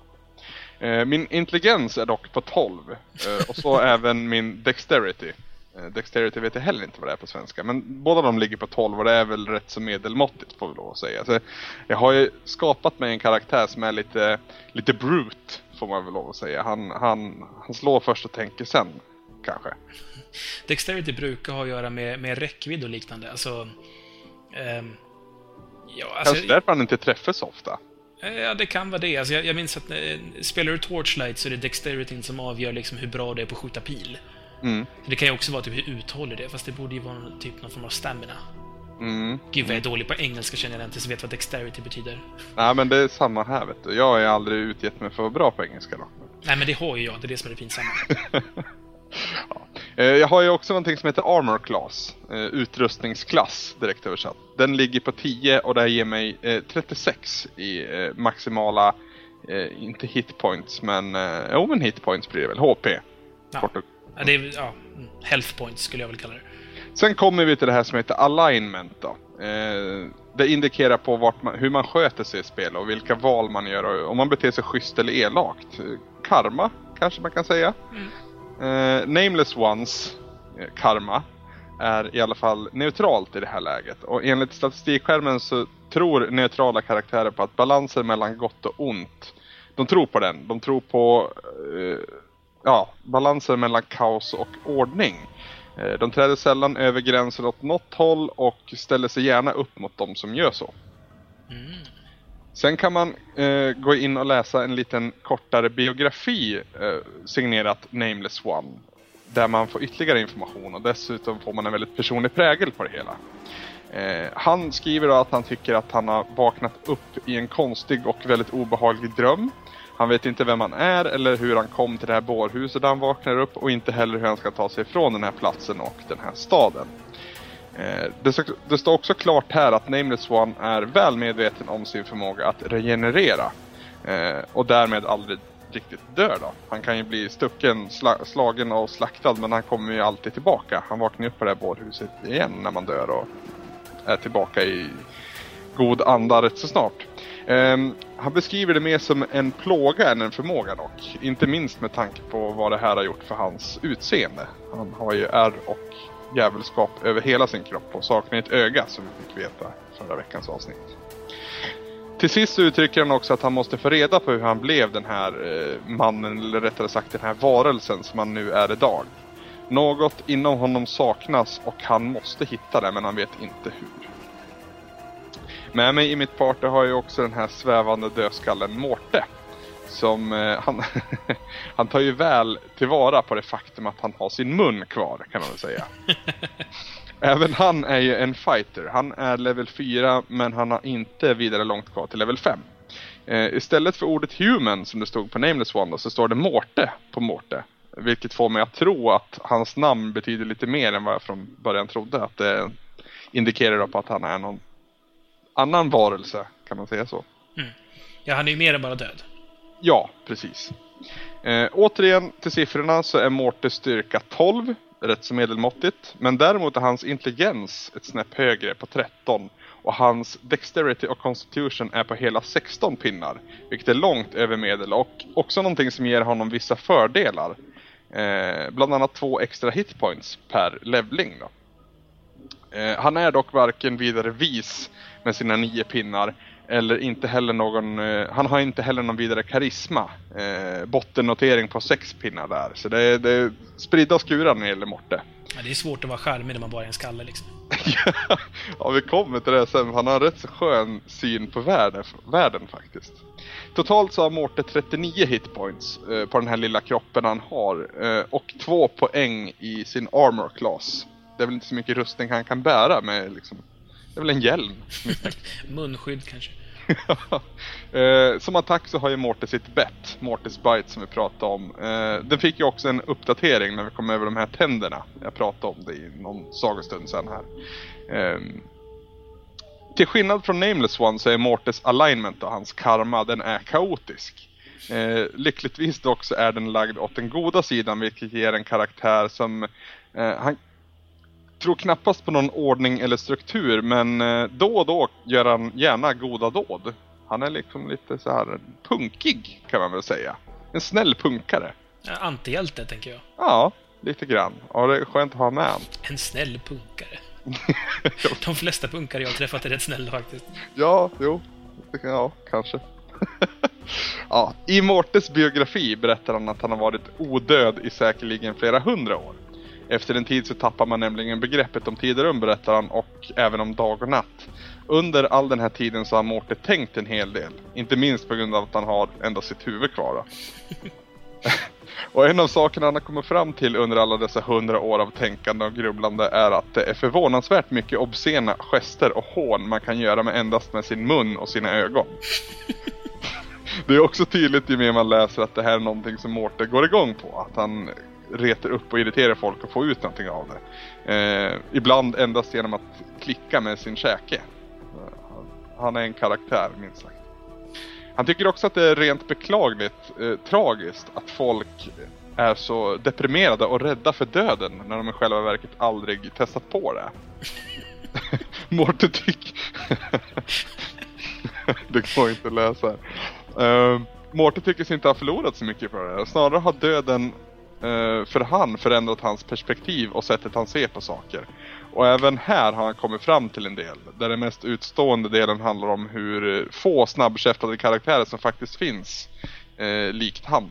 Eh, min intelligens är dock på 12 eh, och så [LAUGHS] även min dexterity. Eh, dexterity vet jag heller inte vad det är på svenska, men båda de ligger på 12 och det är väl rätt så medelmåttigt får vi lov att säga. Så jag har ju skapat mig en karaktär som är lite, lite brute, får man väl lov att säga. Han, han, han slår först och tänker sen, kanske. Dexterity brukar ha att göra med, med räckvidd och liknande. Alltså... Ehm, ja, alltså Kanske därför han inte träffas så ofta. Ja, det kan vara det. Alltså, jag, jag minns att eh, spelar du Torchlight så är det Dexterityn som avgör liksom hur bra det är på att skjuta pil. Mm. Det kan ju också vara typ hur uthållig det är, fast det borde ju vara typ någon form av stamina. Mm. Gud vad jag är dålig på engelska känner jag inte så vet vad dexterity betyder. Nej men det är samma här vet du. Jag har ju aldrig utgett mig för att vara bra på engelska då. Nej men det har ju jag, det är det som är det pinsamma. [LAUGHS] Eh, Jag har ju också någonting som heter Armor Class. eh, Utrustningsklass direkt översatt. Den ligger på 10 och det här ger mig eh, 36 i eh, maximala, eh, inte hitpoints men, jo men hitpoints blir det väl, HP. Ja. Ja, det är, ja, mm, health points skulle jag väl kalla det. Sen kommer vi till det här som heter alignment då. Det indikerar på man, hur man sköter sig i spel och vilka val man gör och om man beter sig schysst eller elakt. Karma kanske man kan säga. Eh, nameless Ones eh, karma är i alla fall neutralt i det här läget. Och enligt statistikskärmen så tror neutrala karaktärer på att balansen mellan gott och ont, de tror på den. De tror på eh, ja, balansen mellan kaos och ordning. Eh, de träder sällan över gränsen åt något håll och ställer sig gärna upp mot de som gör så. Mm. Sen kan man eh, gå in och läsa en liten kortare biografi eh, signerat Nameless One. Där man får ytterligare information och dessutom får man en väldigt personlig prägel på det hela. Eh, han skriver då att han tycker att han har vaknat upp i en konstig och väldigt obehaglig dröm. Han vet inte vem han är eller hur han kom till det här bårhuset där han vaknar upp och inte heller hur han ska ta sig ifrån den här platsen och den här staden. Eh, det, står- det står också klart här att Nameless One är väl medveten om sin förmåga att regenerera. Eh, och därmed aldrig riktigt dör då. Han kan ju bli stucken, sla, slagen och slaktad men han kommer ju alltid tillbaka. Han vaknar upp på det här bårhuset igen när man dör och är tillbaka i god anda rätt så snart. Um, han beskriver det mer som en plåga än en förmåga dock. Inte minst med tanke på vad det här har gjort för hans utseende. Han har ju ärr och djävulskap över hela sin kropp och saknar ett öga som vi fick veta förra veckans avsnitt. Till sist uttrycker han också att han måste få reda på hur han blev den här eh, mannen, eller rättare sagt den här varelsen som han nu är idag. Något inom honom saknas och han måste hitta det men han vet inte hur. Med mig i mitt party har jag också den här svävande dödskallen Mårte. Som, eh, han, [LAUGHS] han tar ju väl tillvara på det faktum att han har sin mun kvar kan man väl säga. [LAUGHS] Även han är ju en fighter. Han är level 4 men han har inte vidare långt kvar till level 5. Eh, istället för ordet human som det stod på Nameless One då, så står det Mårte på Mårte. Vilket får mig att tro att hans namn betyder lite mer än vad jag från början trodde. Att det indikerar på att han är någon annan varelse, kan man säga så? Ja, han är ju mer än bara död. Ja, precis. Eh, återigen till siffrorna så är Mortes styrka 12, rätt så medelmåttigt. Men däremot är hans intelligens ett snäpp högre på 13. Och hans Dexterity och Constitution är på hela 16 pinnar. Vilket är långt över medel och också någonting som ger honom vissa fördelar. Eh, bland annat två extra hitpoints per levling då. Eh, han är dock varken vidare vis med sina nio pinnar eller inte heller någon, eh, han har inte heller någon vidare karisma. Eh, bottennotering på sex pinnar där. Så det är, det är spridda skurar när det gäller Morte. Ja, det är svårt att vara charmig när man bara är en skalle liksom. [LAUGHS] ja, vi kommer till det sen. Han har en rätt så skön syn på världen, världen faktiskt. Totalt så har Morte 39 hitpoints eh, på den här lilla kroppen han har. Eh, och två poäng i sin armor class. Det är väl inte så mycket rustning han kan bära med liksom. Det är väl en hjälm. [LAUGHS] Munskydd kanske. [LAUGHS] eh, som attack så har ju Morte sitt bett, Mortis bite som vi pratade om. Eh, den fick ju också en uppdatering när vi kom över de här tänderna. Jag pratade om det i någon sagostund sen här. Eh, till skillnad från Nameless One så är Mortes alignment och hans karma, den är kaotisk. Eh, lyckligtvis dock så är den lagd åt den goda sidan vilket ger en karaktär som eh, han tror knappast på någon ordning eller struktur men eh, då och då gör han gärna goda dåd. Han är liksom lite så här punkig kan man väl säga. En snäll punkare. Antihjälte, tänker jag. Ja, lite grann. Ja, det är skönt att ha med han. En snäll punkare. [LAUGHS] De flesta punkare jag har träffat är rätt snälla faktiskt. Ja, jo. Ja, kanske. [LAUGHS] ja, I Mortes biografi berättar han att han har varit odöd i säkerligen flera hundra år. Efter en tid så tappar man nämligen begreppet om tid och rum berättar han och även om dag och natt. Under all den här tiden så har Morte tänkt en hel del. Inte minst på grund av att han har endast sitt huvud kvar. [LAUGHS] Och en av sakerna han har kommit fram till under alla dessa hundra år av tänkande och grubblande är att det är förvånansvärt mycket obscena gester och hån man kan göra med endast med sin mun och sina ögon. [LAUGHS] Det är också tydligt ju mer man läser att det här är någonting som Mårte går igång på. Att han retar upp och irriterar folk och får ut någonting av det. Eh, ibland endast genom att klicka med sin käke. Han är en karaktär minst sagt. Han tycker också att det är rent beklagligt, eh, tragiskt att folk är så deprimerade och rädda för döden när de i själva verket aldrig testat på det. [LAUGHS] Mårten tycker... [LAUGHS] det går inte att läsa. Uh, Mårten tycker sig inte ha förlorat så mycket på det. Snarare har döden Eh, för han förändrat hans perspektiv och sättet han ser på saker. Och även här har han kommit fram till en del. Där den mest utstående delen handlar om hur få snabbkäftade karaktärer som faktiskt finns. eh, likt han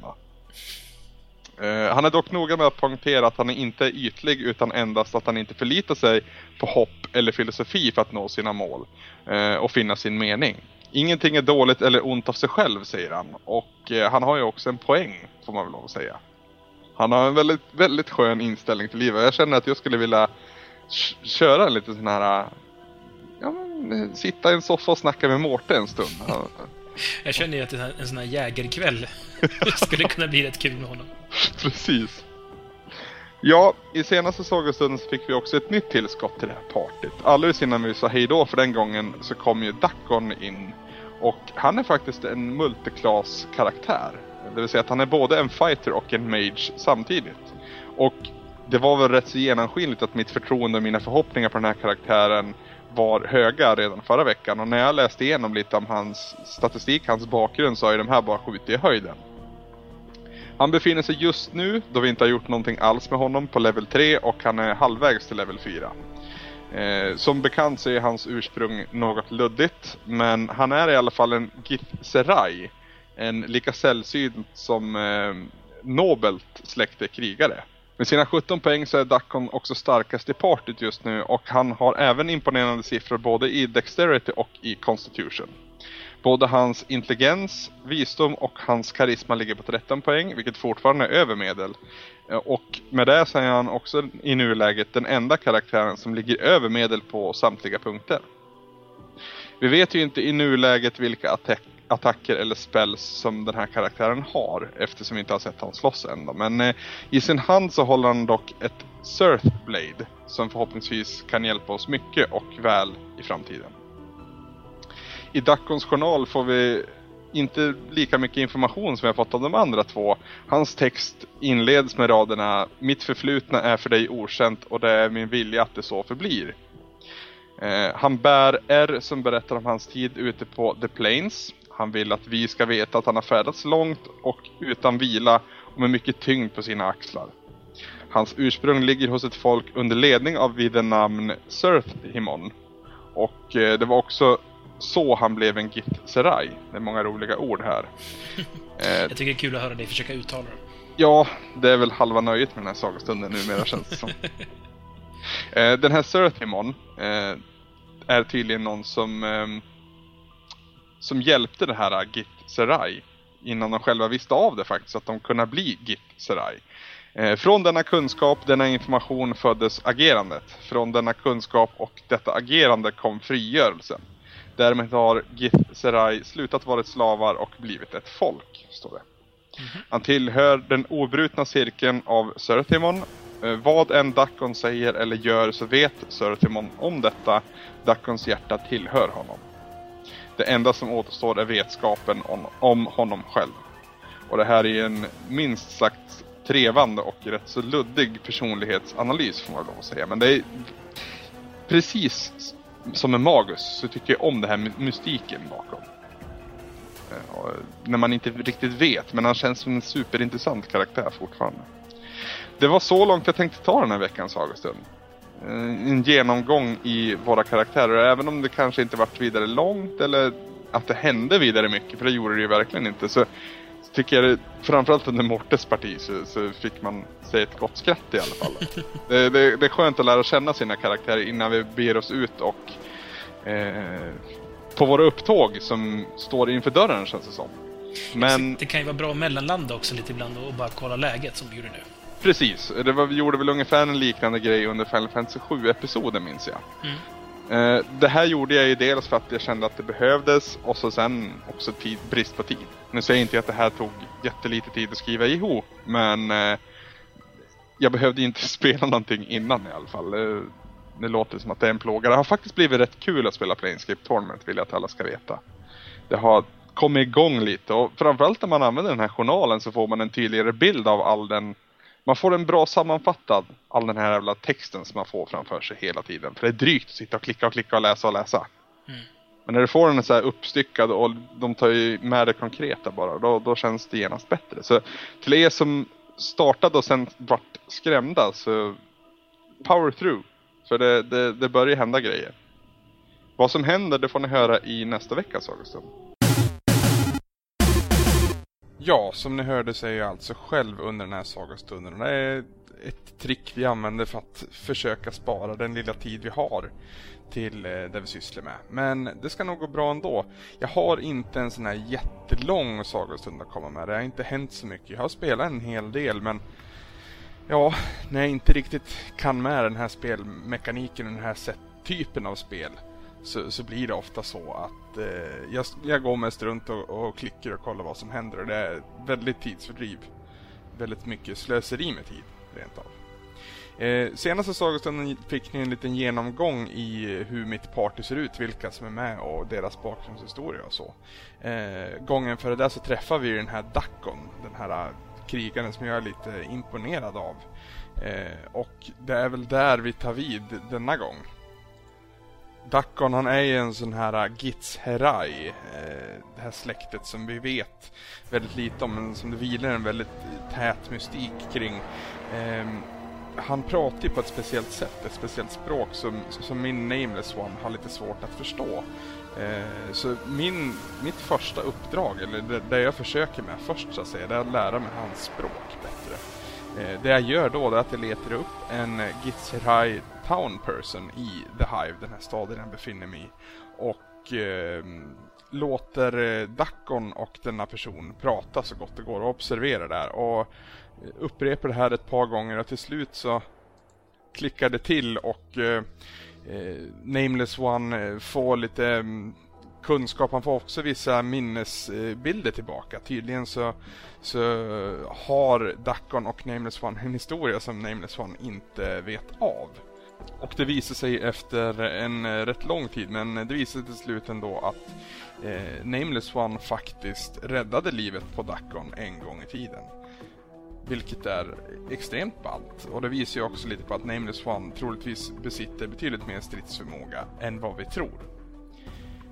Eh, han är dock noga med att poängtera att han inte är ytlig utan endast att han inte förlitar sig på hopp eller filosofi för att nå sina mål eh, och finna sin mening. Ingenting är dåligt eller ont av sig själv, säger han. Och eh, han har ju också en poäng, får man väl lov att säga. Han har en väldigt, väldigt skön inställning till livet. Jag känner att jag skulle vilja köra en liten sån här... Ja, men, sitta i en soffa och snacka med Mårten en stund. jag känner ju att en sån här jägerkväll [LAUGHS] skulle kunna bli rätt kul med honom. [LAUGHS] Precis. Ja, i senaste sagostunden så fick vi också ett nytt tillskott till det här partyt. Alldeles innan vi sa hejdå för den gången så kom ju Dackon in. Och han är faktiskt en multiklass-karaktär. Det vill säga att han är både en fighter och en mage samtidigt. Och det var väl rätt så genomskinligt att mitt förtroende och mina förhoppningar på den här karaktären var höga redan förra veckan. Och när jag läste igenom lite om hans statistik, hans bakgrund, så har ju de här bara skjutit i höjden. Han befinner sig just nu, då vi inte har gjort någonting alls med honom, på level 3 och han är halvvägs till level 4. Eh, som bekant så är hans ursprung något luddigt, men han är i alla fall en Githzerai. En lika sällsynt som eh, nobelt släkte krigare. Med sina 17 poäng så är Duckon också starkast i partyt just nu och han har även imponerande siffror både i Dexterity och i Constitution. Både hans intelligens, visdom och hans karisma ligger på 13 poäng, vilket fortfarande är över medel. Eh, och med det så är han också i nuläget den enda karaktären som ligger över medel på samtliga punkter. Vi vet ju inte i nuläget vilka attack attacker eller spells som den här karaktären har eftersom vi inte har sett honom slåss än då. Men eh, i sin hand så håller han dock ett Surth Blade som förhoppningsvis kan hjälpa oss mycket och väl i framtiden i Dackons journal får vi inte lika mycket information som jag fått av de andra två. Hans text inleds med raderna Mitt förflutna är för dig okänt och det är min vilja att det så förblir. Eh, han bär R som berättar om hans tid ute på The Plains. Han vill att vi ska veta att han har färdats långt och utan vila och med mycket tyngd på sina axlar. Hans ursprung ligger hos ett folk under ledning av vid namn Surthimon. Och eh, det var också så han blev en Git Serai. Det är många roliga ord här. [LAUGHS] eh, jag tycker det är kul att höra dig försöka uttala dem. Ja, det är väl halva nöjet med den här sagostunden numera känns det som. [LAUGHS] eh, den här Surthimon eh, är tydligen någon som eh, som hjälpte det här Git Serai innan de själva visste av det faktiskt, att de kunde bli Git Serai. Eh, från denna kunskap, denna information föddes agerandet. Från denna kunskap och detta agerande kom frigörelsen. Därmed har Githzerai slutat vara slavar och blivit ett folk, står det. Mm -hmm. Han tillhör den obrutna cirkeln av Sörthimon. Eh, vad än Dakon säger eller gör så vet Sörthimon om detta. Dakons hjärta tillhör honom. Det enda som återstår är vetskapen om, om honom själv. Och det här är en minst sagt trevande och rätt så luddig personlighetsanalys får man lov att säga. Men det är precis som en magus så tycker jag om det här mystiken bakom. Eh, och när man inte riktigt vet, men han känns som en superintressant karaktär fortfarande. Det var så långt jag tänkte ta den här veckans sagostund. En genomgång i våra karaktärer, även om det kanske inte varit vidare långt eller att det hände vidare mycket, för det gjorde det ju verkligen inte. Så tycker jag, framförallt under Mortes parti, så, så, fick man sig ett gott skratt i alla fall. [LAUGHS] det, det, det, är skönt att lära känna sina karaktärer innan vi ber oss ut och eh, på våra upptåg som står inför dörren känns det som. Men... Det kan ju vara bra att mellanlanda också lite ibland och bara kolla läget som du gjorde nu. Precis. Det var, vi gjorde väl ungefär en liknande grej under Final Fantasy 7-episoden minns jag. Mm. Eh, det här gjorde jag ju dels för att jag kände att det behövdes och så sen också tid, brist på tid. Nu säger jag inte att det här tog jättelite tid att skriva ihop men eh, jag behövde inte [LAUGHS] spela någonting innan i alla fall. Eh, det låter som att det är en plåga. Det har faktiskt blivit rätt kul att spela Planescape Tournament vill jag att alla ska veta. Det har kommit igång lite och framförallt när man använder den här journalen så får man en tydligare bild av all den man får en bra sammanfattad all den här jävla texten som man får framför sig hela tiden. För det är drygt att sitta och klicka och klicka och läsa och läsa. Mm. Men när du får den så här uppstyckad och de tar ju med det konkreta bara, då, då känns det genast bättre. Så till er som startade och sen vart skrämda så power through. För det, det, det börjar hända grejer. Vad som händer det får ni höra i nästa veckas sagostund. Ja, som ni hörde så är jag alltså själv under den här sagostunden. Det är ett trick vi använder för att försöka spara den lilla tid vi har till eh, det vi sysslar med. Men det ska nog gå bra ändå. Jag har inte en sån här jättelång sagostund att komma med. Det har inte hänt så mycket. Jag har spelat en hel del men ja, när jag inte riktigt kan med den här spelmekaniken och den här typen av spel så, så blir det ofta så att eh, jag, jag går mest runt och, och klickar och kollar vad som händer och det är väldigt tidsfördriv. Väldigt mycket slöseri med tid, rent av. Eh, senaste sagostunden fick ni en liten genomgång i hur mitt party ser ut, vilka som är med och deras bakgrundshistoria och så. Eh, gången före det så träffade vi den här Dackon, den här eh, krigaren som jag är lite imponerad av. Eh, och det är väl där vi tar vid denna gång. Dackon han är ju en sån här äh, Gits Herai, eh, det här släktet som vi vet väldigt lite om men som det vilar en väldigt tät mystik kring. Eh, han pratar ju på ett speciellt sätt, ett speciellt språk som, som min Nameless One har lite svårt att förstå. Eh, så min, mitt första uppdrag, eller det, det jag försöker med först så att säga, det är att lära mig hans språk bättre. Eh, det jag gör då är att jag letar upp en Gitzerai town person i The Hive, den här staden jag befinner mig i. Och ehm, eh, låter Dackon och denna person prata så gott det går och observera där. Och eh, upprepar det här ett par gånger och till slut så klickar det till och eh, eh Nameless One eh, får lite ehm, kunskap. Han får också vissa minnesbilder tillbaka. Tydligen så, så har Dackon och Nameless One en historia som Nameless One inte vet av. Och det visade sig efter en eh, rätt lång tid, men det visade sig till slut ändå att eh, Nameless One faktiskt räddade livet på Dacon en gång i tiden. Vilket är extremt ballt. Och det visar ju också lite på att Nameless One troligtvis besitter betydligt mer stridsförmåga än vad vi tror.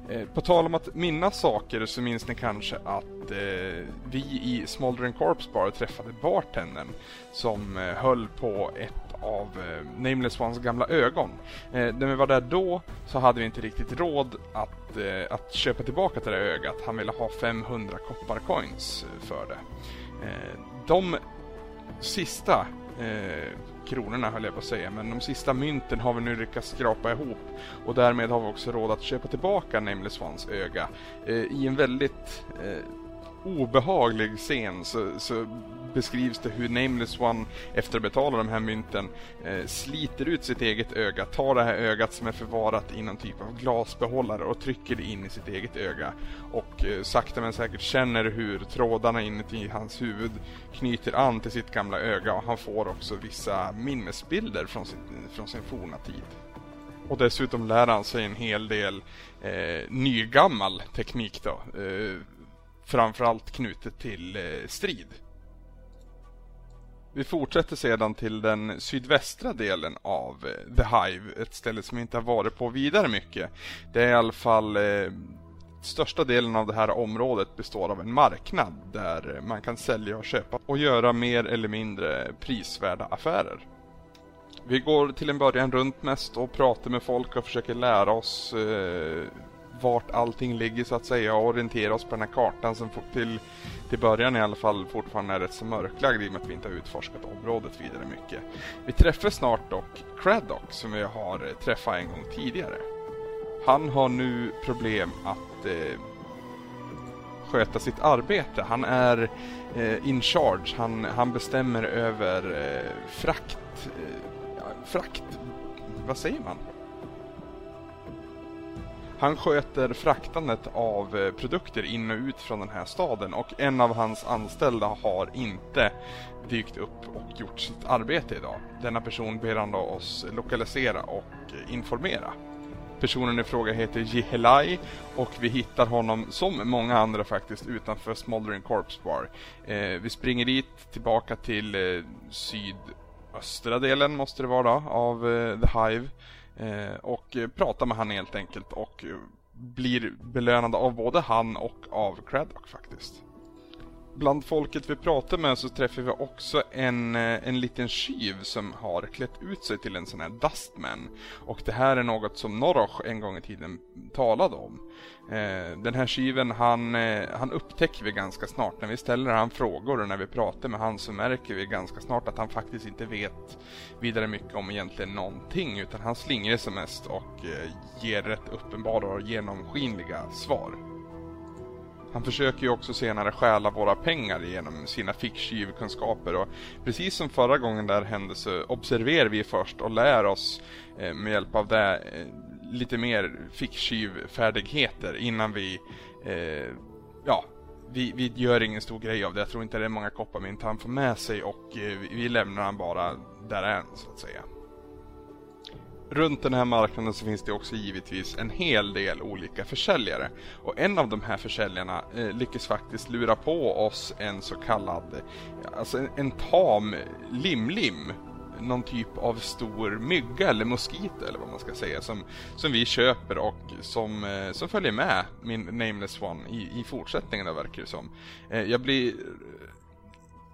Eh, på tal om att minnas saker så minns ni kanske att eh, vi i Smoldering Corps Bar träffade bartendern som eh, höll på ett av eh, Nameless Ones gamla ögon. Eh, när vi var där då så hade vi inte riktigt råd att, eh, att köpa tillbaka till det ögat. Han ville ha 500 kopparcoins för det. Eh, de sista eh, kronorna höll jag på att säga, men de sista mynten har vi nu lyckats skrapa ihop och därmed har vi också råd att köpa tillbaka Nameless Ones öga eh, i en väldigt eh, obehaglig scen så, så, beskrivs det hur Nameless One efter att betala de här mynten eh, sliter ut sitt eget öga, tar det här ögat som är förvarat i någon typ av glasbehållare och trycker det in i sitt eget öga och eh, sakta men säkert känner hur trådarna inuti hans huvud knyter an till sitt gamla öga och han får också vissa minnesbilder från, sitt, från sin forna tid. Och dessutom lär han sig en hel del eh, nygammal teknik då. Eh, framförallt knutet till eh, strid. Vi fortsätter sedan till den sydvästra delen av eh, The Hive, ett ställe som vi inte har varit på vidare mycket. Det är i alla fall eh, största delen av det här området består av en marknad där man kan sälja och köpa och göra mer eller mindre prisvärda affärer. Vi går till en början runt mest och pratar med folk och försöker lära oss eh, vart allting ligger så att säga och orientera oss på den här kartan som till, till början i alla fall fortfarande är rätt så mörklagd i och med att vi inte har utforskat området vidare mycket. Vi träffar snart dock Craddock som vi har träffat en gång tidigare. Han har nu problem att eh, sköta sitt arbete. Han är eh, in charge. Han, han bestämmer över eh, frakt... Eh, frakt... Vad säger man? Han sköter fraktandet av eh, produkter in och ut från den här staden och en av hans anställda har inte dykt upp och gjort sitt arbete idag. Denna person ber han då oss lokalisera och eh, informera. Personen i fråga heter Jihelai och vi hittar honom, som många andra faktiskt, utanför Smoldering Corpse Bar. Eh, vi springer dit, tillbaka till eh, sydöstra delen måste det vara då, av eh, The Hive. Eh, och pratar med han helt enkelt och eh, blir belönad av både han och av Craddock faktiskt bland folket vi pratar med så träffar vi också en, eh, en liten tjuv som har klätt ut sig till en sån här Dustman. Och det här är något som Noroch en gång i tiden talade om. Eh, den här tjuven, han, eh, han upptäcker vi ganska snart. När vi ställer han frågor och när vi pratar med han så märker vi ganska snart att han faktiskt inte vet vidare mycket om egentligen någonting. Utan han slingrar sig mest och ger rätt uppenbara och genomskinliga svar. Han försöker ju också senare stjäla våra pengar genom sina ficktjuvkunskaper och precis som förra gången där hände så observerar vi först och lär oss eh, med hjälp av det eh, lite mer ficktjuvfärdigheter innan vi eh, ja, vi, vi gör ingen stor grej av det. Jag tror inte det är många kopparmynt han får med sig och eh, vi lämnar han bara där än så att säga runt den här marknaden så finns det också givetvis en hel del olika försäljare. Och en av de här försäljarna eh, lyckas faktiskt lura på oss en så kallad, eh, alltså en, en tam limlim någon typ av stor mygga eller moskit eller vad man ska säga som, som vi köper och som, eh, som följer med min Nameless One i, i fortsättningen det verkar det som. Eh, jag blir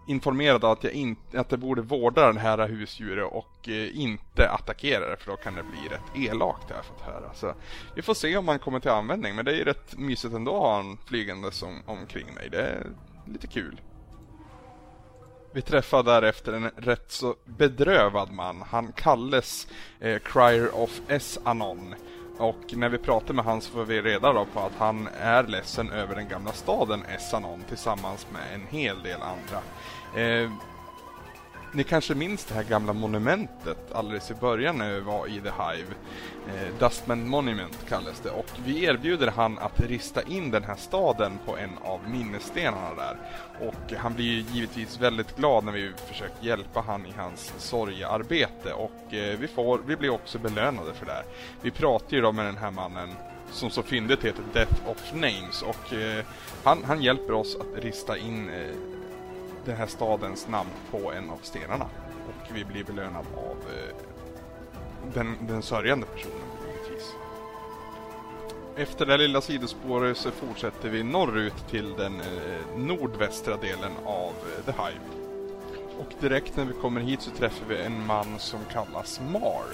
informerad att jag, in, att jag borde vårda den här husdjuret och eh, inte attackera det för då kan det bli rätt elakt har jag fått höra. Så vi får se om han kommer till användning men det är ju rätt mysigt ändå att ha en flygande som, omkring mig. Det är lite kul. Vi träffar därefter en rätt så bedrövad man. Han kalles eh, Crier of S-Anon. Och när vi pratar med han så får vi reda då på att han är ledsen över den gamla staden Essanon tillsammans med en hel del andra. Eh, ni kanske minns det här gamla monumentet alldeles i början när vi var i The Hive. Eh, Dustman Monument kallas det och vi erbjuder han att rista in den här staden på en av minnesstenarna där. Och han blir ju givetvis väldigt glad när vi försöker hjälpa han i hans sorgearbete och eh, vi, får, vi blir också belönade för det. här. Vi pratar ju då med den här mannen som så fyndigt heter Death of Names och eh, han, han hjälper oss att rista in eh, den här stadens namn på en av stenarna. Och vi blir belönade av eh, den, den sörjande personen givetvis. Efter det lilla sidospåret så fortsätter vi norrut till den eh, nordvästra delen av eh, The Hive. Och direkt när vi kommer hit så träffar vi en man som kallas Mar.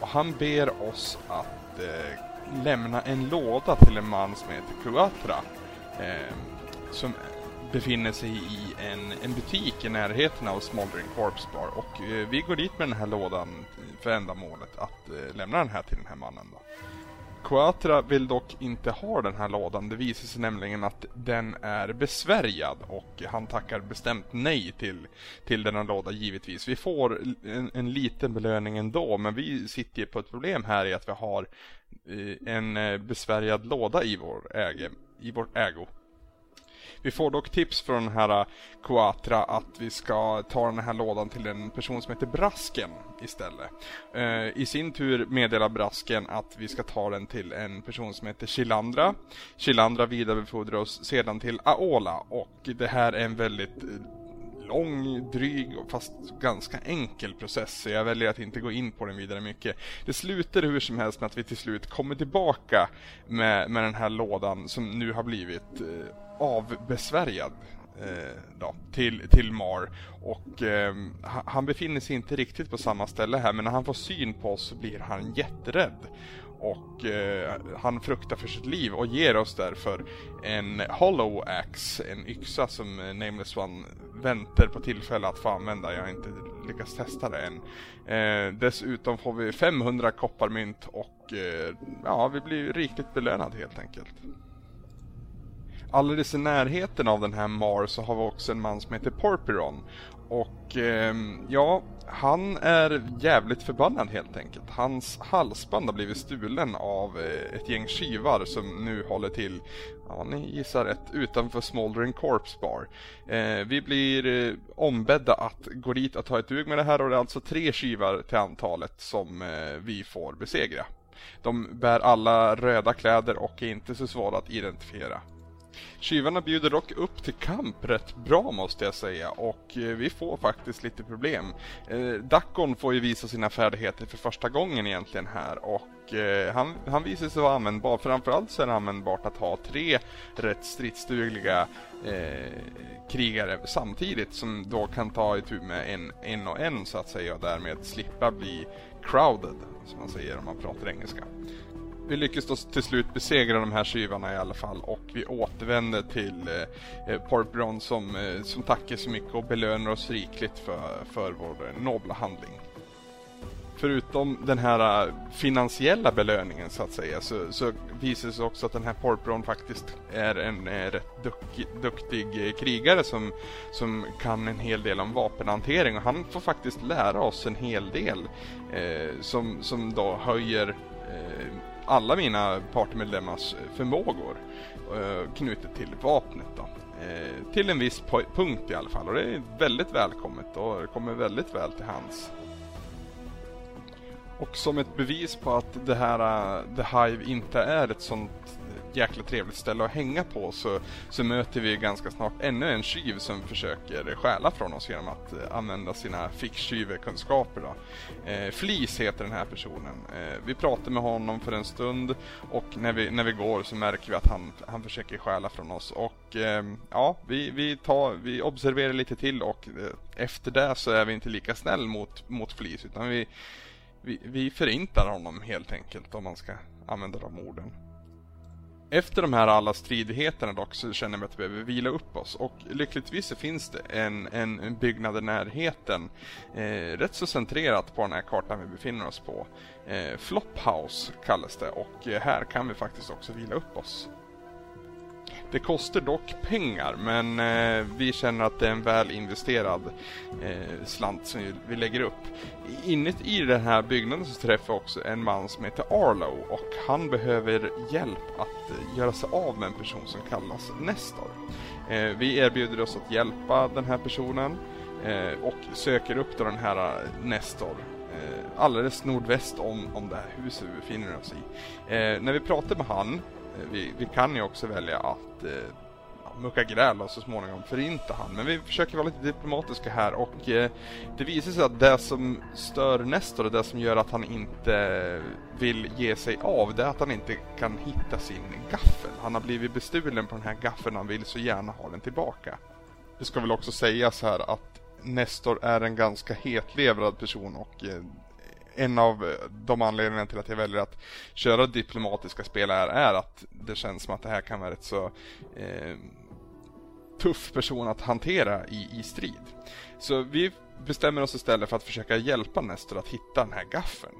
Och han ber oss att eh, lämna en låda till en man som heter Kuatra. Eh, som befinner sig i en, en butik i närheten av Smoldering Corpse Bar och eh, vi går dit med den här lådan för ändamålet att eh, lämna den här till den här mannen då. Quatra vill dock inte ha den här lådan. Det visar sig nämligen att den är besvärjad och han tackar bestämt nej till, till denna låda givetvis. Vi får en, en liten belöning ändå men vi sitter ju på ett problem här i att vi har eh, en eh, besvärjad låda i vår, äge, i vår ägo. Vi får dock tips från den här äh, Quatra att vi ska ta den här lådan till en person som heter Brasken istället. Äh, I sin tur meddelar Brasken att vi ska ta den till en person som heter Chilandra. Chilandra vidarebefordrar oss sedan till Aola och det här är en väldigt eh, lång, dryg fast ganska enkel process så jag väljer att inte gå in på den vidare mycket. Det slutar hur som helst med att vi till slut kommer tillbaka med, med den här lådan som nu har blivit eh, avbesvärjad eh, då, till, till Mar. Och eh, han befinner sig inte riktigt på samma ställe här men när han får syn på oss så blir han jätterädd. Och eh, han fruktar för sitt liv och ger oss därför en Hollow Axe, en yxa som eh, Nameless One väntar på tillfälle att få använda. Jag har inte lyckats testa det än. Eh, dessutom får vi 500 kopparmynt och eh, ja, vi blir riktigt belönade helt enkelt. alldeles i närheten av den här Mar så har vi också en man som heter Porpiron. Och eh, ja, han är jävligt förbannad helt enkelt. Hans halsband har blivit stulen av eh, ett gäng tjuvar som nu håller till, ja ni gissar rätt, utanför Smoldering Corpse Bar. Eh, vi blir eh, ombedda att gå dit och ta ett dug med det här och det är alltså tre tjuvar till antalet som eh, vi får besegra. De bär alla röda kläder och är inte så svåra att identifiera. Tjuvarna bjuder dock upp till kamp rätt bra måste jag säga och eh, vi får faktiskt lite problem. Eh, Dackon får ju visa sina färdigheter för första gången egentligen här och eh, han, han visar sig vara användbar. Framförallt så är det användbart att ha tre rätt stridsdugliga eh, krigare samtidigt som då kan ta itu med en, en och en så att säga och därmed slippa bli crowded som man säger om man pratar engelska. Vi lyckas då till slut besegra de här tjuvarna i alla fall och vi återvänder till eh, eh Portbron som, eh, som tackar så mycket och belönar oss rikligt för, för vår eh, nobla handling. Förutom den här eh, finansiella belöningen så att säga så, så visar det sig också att den här Porpron faktiskt är en eh, rätt duk, duktig eh, krigare som, som kan en hel del om vapenhantering. Och han får faktiskt lära oss en hel del eh, som, som då höjer eh, alla mina partymedlemmars eh, förmågor eh, knutet till vapnet då. Eh, till en viss punkt i alla fall och det är väldigt välkommet och det kommer väldigt väl till hands. Och som ett bevis på att det här The Hive inte är ett sånt jäkla trevligt ställe att hänga på så, så möter vi ganska snart ännu en tjuv som försöker stjäla från oss genom att eh, använda sina ficktjuvekunskaper. Eh, Flis heter den här personen. Eh, vi pratar med honom för en stund och när vi, när vi går så märker vi att han, han försöker stjäla från oss. Och eh, ja, vi, vi, tar, vi observerar lite till och eh, efter det så är vi inte lika snäll mot, mot Flis utan vi vi, vi förintar honom helt enkelt om man ska använda de orden. Efter de här alla stridigheterna dock så känner vi att vi behöver vila upp oss och lyckligtvis så finns det en, en byggnad i närheten eh, rätt så centrerat på den här kartan vi befinner oss på. Eh, Flophouse kallas det och eh, här kan vi faktiskt också vila upp oss. Det kostar dock pengar men eh, vi känner att det är en väl investerad eh, slant som vi, lägger upp. Inuti den här byggnaden så träffar jag också en man som heter Arlo och han behöver hjälp att eh, göra sig av med en person som kallas Nestor. Eh, vi erbjuder oss att hjälpa den här personen eh, och söker upp då den här eh, Nestor eh, alldeles nordväst om, om det här huset vi befinner oss i. när vi pratar med han vi, vi kan ju också välja att eh, mucka gräl och så småningom förinta han. Men vi försöker vara lite diplomatiska här och eh, det visar sig att det som stör Nestor och det som gör att han inte vill ge sig av det är att han inte kan hitta sin gaffel. Han har blivit bestulen på den här gaffeln och han vill så gärna ha den tillbaka. Det ska väl också sägas här att Nestor är en ganska hetlevrad person och eh, en av eh, de anledningarna till att jag väljer att köra diplomatiska spel här är att det känns som att det här kan vara ett så eh, tuff person att hantera i, i strid. Så vi bestämmer oss istället för att försöka hjälpa Nestor att hitta den här gaffeln.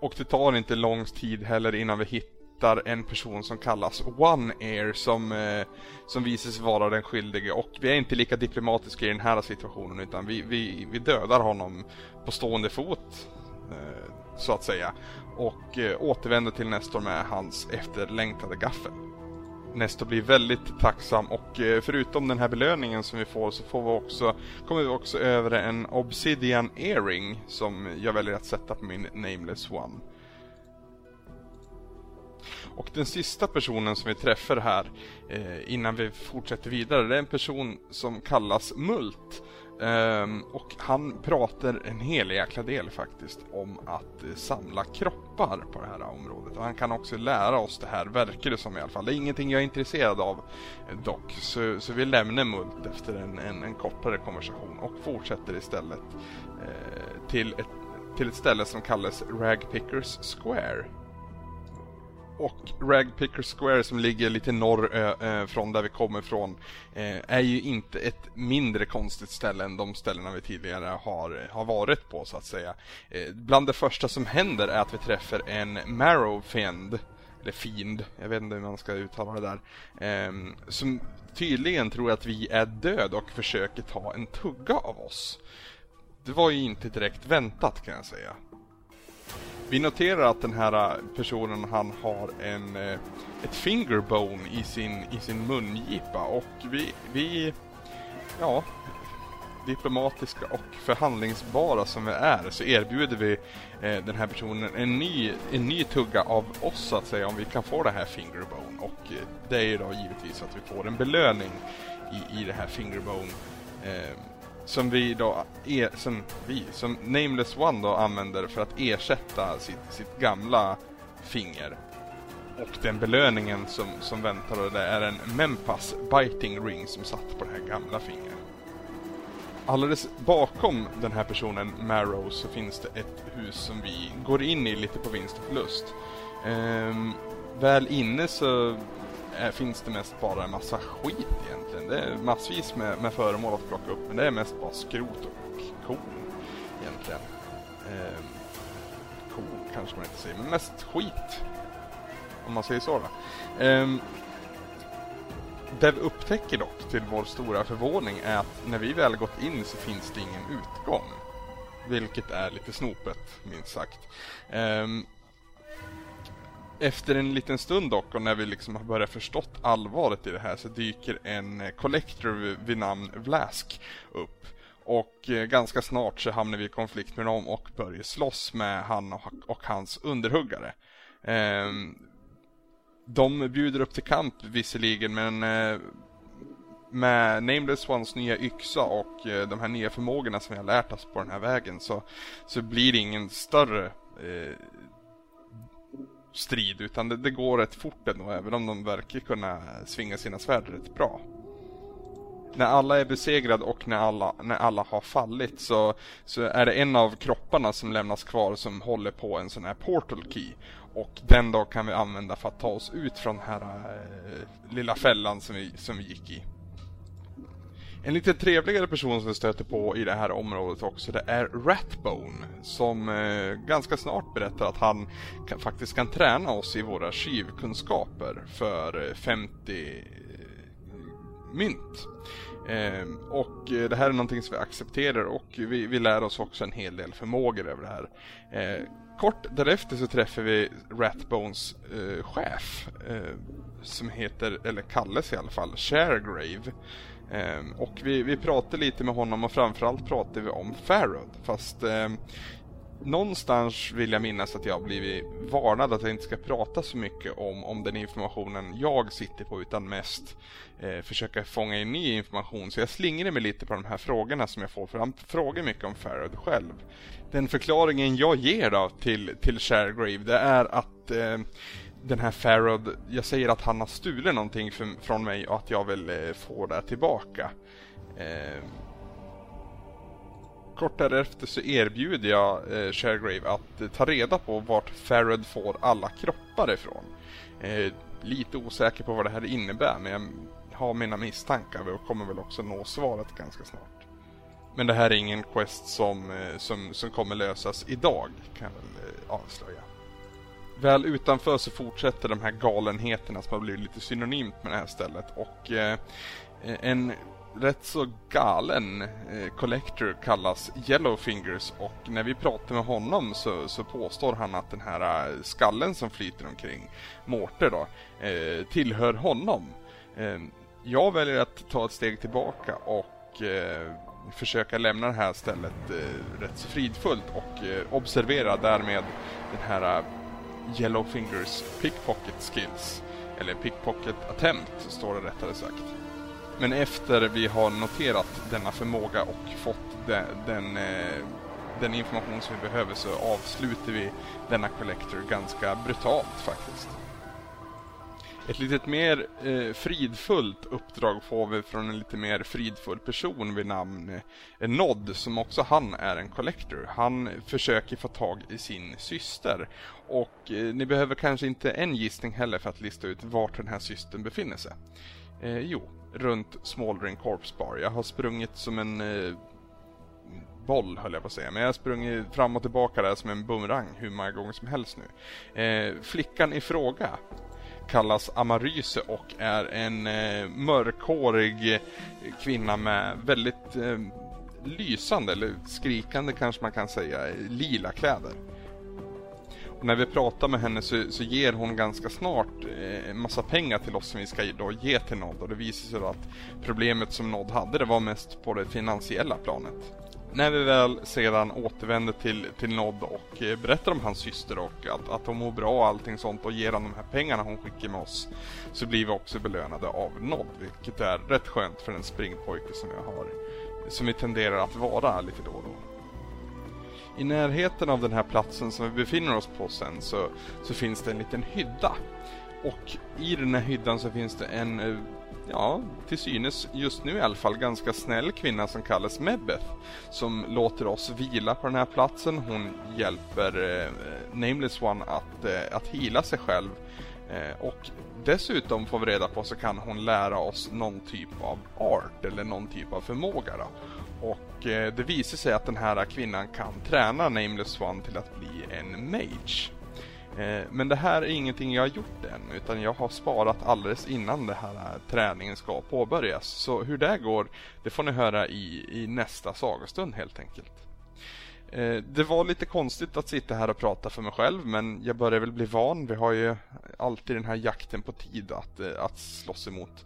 Och det tar inte lång tid heller innan vi hittar en person som kallas One Air som, eh, som visar sig vara den skyldige och vi är inte lika diplomatiska i den här situationen utan vi, vi, vi dödar honom på stående fot eh, så att säga och eh, återvänder till Nestor med hans efterlängtade gaffel. Nestor blir väldigt tacksam och eh, förutom den här belöningen som vi får så får vi också, kommer vi också över en Obsidian Earring som jag väljer att sätta på min Nameless One. Och den sista personen som vi träffar här eh, innan vi fortsätter vidare, det är en person som kallas Mult. Um, och han pratar en hel jäkla del faktiskt om att uh, samla kroppar på det här området. Och han kan också lära oss det här, verkar det som i alla fall. Det är ingenting jag är intresserad av uh, dock. Så, så vi lämnar Mult efter en, en, en kortare konversation och fortsätter istället uh, till, ett, till ett ställe som kallas Ragpickers Square och Ragpicker Square som ligger lite norr äh, från där vi kommer ifrån äh, eh, är ju inte ett mindre konstigt ställe än de ställena vi tidigare har, har varit på så att säga. Äh, bland det första som händer är att vi träffar en Marrowfiend eller fiend, jag vet inte hur man ska uttala det där, ehm, som tydligen tror att vi är död och försöker ta en tugga av oss. Det var ju inte direkt väntat kan jag säga. Vi noterar att den här äh, personen han har en, äh, ett fingerbone i sin, i sin mungipa och vi, vi, ja, diplomatiska och förhandlingsbara som vi är så erbjuder vi eh, den här personen en ny, en ny tugga av oss så att säga om vi kan få det här fingerbone. Och eh, det är ju då givetvis att vi får en belöning i, i det här fingerbone eh, som vi då, er, som vi, som Nameless One då använder för att ersätta sitt, sitt gamla finger. Och den belöningen som, som väntar då, det är en Mempas Biting Ring som satt på det här gamla fingret. Alldeles bakom den här personen, Marrow, så finns det ett hus som vi går in i lite på vinst och förlust. Ehm, väl inne så är, finns det mest bara en massa skit egentligen. Det är massvis med, med föremål att plocka upp, men det är mest bara skrot och korn egentligen. Eh, korn kanske man inte säger, men mest skit. Om man säger så då. Eh, det vi upptäcker dock till vår stora förvåning är att när vi väl gått in så finns det ingen utgång. Vilket är lite snopet, minst sagt. Eh, efter en liten stund dock och när vi liksom har börjat förstått allvaret i det här så dyker en eh, collector vid namn Vlask upp. Och eh, ganska snart så hamnar vi i konflikt med dem och börjar slåss med han och, hans underhuggare. Ehm, de bjuder upp till kamp visserligen men eh, med Nameless Ones nya yxa och de här nya förmågorna som vi har lärt oss på den här vägen så, så blir det ingen större eh, strid utan det, det går rätt fort ändå även om de verkar kunna svinga sina svärd rätt bra. När alla är besegrade och när alla, när alla har fallit så, så är det en av kropparna som lämnas kvar som håller på en sån här portal key. Och den då kan vi använda för att ta oss ut från den här äh, lilla fällan som vi, som vi gick i. En lite trevligare person som vi stöter på i det här området också det är Ratbone som eh, ganska snart berättar att han kan, faktiskt kan träna oss i våra skivkunskaper för eh, 50 eh, mynt. Ehm, eh, och det här är någonting som vi accepterar och vi, vi lär oss också en hel del förmågor över det här. Eh, kort därefter så träffar vi Ratbones eh, chef eh, som heter, eller kallas i alla fall, Sharegrave. Eh, och vi, vi pratade lite med honom och framförallt pratade vi om Farrod. Fast eh, någonstans vill jag minnas att jag blivit varnad att jag inte ska prata så mycket om, om den informationen jag sitter på utan mest eh, försöka fånga in ny information. Så jag slingrar mig lite på de här frågorna som jag får för han frågar mycket om Farrod själv. Den förklaringen jag ger då till, till Sharegrave det är att eh, den här Farrod, jag säger att han har stulit någonting för, från mig och att jag vill eh, få det tillbaka. Eh, kort därefter så erbjuder jag eh, Sharegrave att eh, ta reda på vart Farrod får alla kroppar ifrån. Eh, lite osäker på vad det här innebär men jag har mina misstankar och kommer väl också nå svaret ganska snart. Men det här är ingen quest som, eh, som, som kommer lösas idag kan jag väl eh, avslöja. Väl utanför så fortsätter de här galenheterna som har blivit lite synonymt med det här stället och eh, en rätt så galen eh, collector kallas Yellowfingers och när vi pratar med honom så, så påstår han att den här eh, skallen som flyter omkring, Mårter då, eh, tillhör honom. Eh, jag väljer att ta ett steg tillbaka och eh, försöka lämna det här stället eh, rätt så fridfullt och eh, observera därmed den här eh, Yellowfingers pickpocket skills. Eller pickpocket attempt, står det rättare sagt. Men efter vi har noterat denna förmåga och fått den, den, den information som vi behöver så avslutar vi denna Collector ganska brutalt faktiskt. Ett lite mer eh, fridfullt uppdrag får vi från en lite mer fridfull person vid namn eh, Nod som också han är en collector. Han försöker få tag i sin syster och eh, ni behöver kanske inte en gissning heller för att lista ut vart den här systern befinner sig. Eh, jo, runt Smoldering Corpse Bar. Jag har sprungit som en eh, boll höll jag på att säga. Men jag har sprungit fram och tillbaka där som en bumerang hur många gånger som helst nu. Eh, flickan i fråga kallas Amaryse och är en eh, mörkhårig kvinna med väldigt eh, lysande, eller skrikande kanske man kan säga, lila kläder. Och när vi pratar med henne så, så ger hon ganska snart eh, en massa pengar till oss som vi ska då ge till Nod och det visar sig då att problemet som Nod hade det var mest på det finansiella planet. När vi väl sedan återvänder till, till Nod och eh, berättar om hans syster och att, att hon mår bra och allting sånt och ger honom de här pengarna hon skickar med oss så blir vi också belönade av Nod vilket är rätt skönt för en springpojke som jag har som vi tenderar att vara lite då och då. I närheten av den här platsen som vi befinner oss på sen så, så finns det en liten hydda. Och i den här hyddan så finns det en, eh, ja, till synes just nu i alla fall ganska snäll kvinna som kallas Mebbeth. Som låter oss vila på den här platsen. Hon hjälper eh, Nameless One att, eh, att hila sig själv. Eh, och dessutom får vi reda på så kan hon lära oss någon typ av art eller någon typ av förmåga. Då. Och eh, det visar sig att den här kvinnan kan träna Nameless One till att bli en mage. Eh, men det här är ingenting jag har gjort än utan jag har sparat alldeles innan den här eh, träningen ska påbörjas. Så hur det går, det får ni höra i, i nästa sagostund helt enkelt. Eh, det var lite konstigt att sitta här och prata för mig själv men jag börjar väl bli van. Vi har ju alltid den här jakten på tid att, att slåss emot.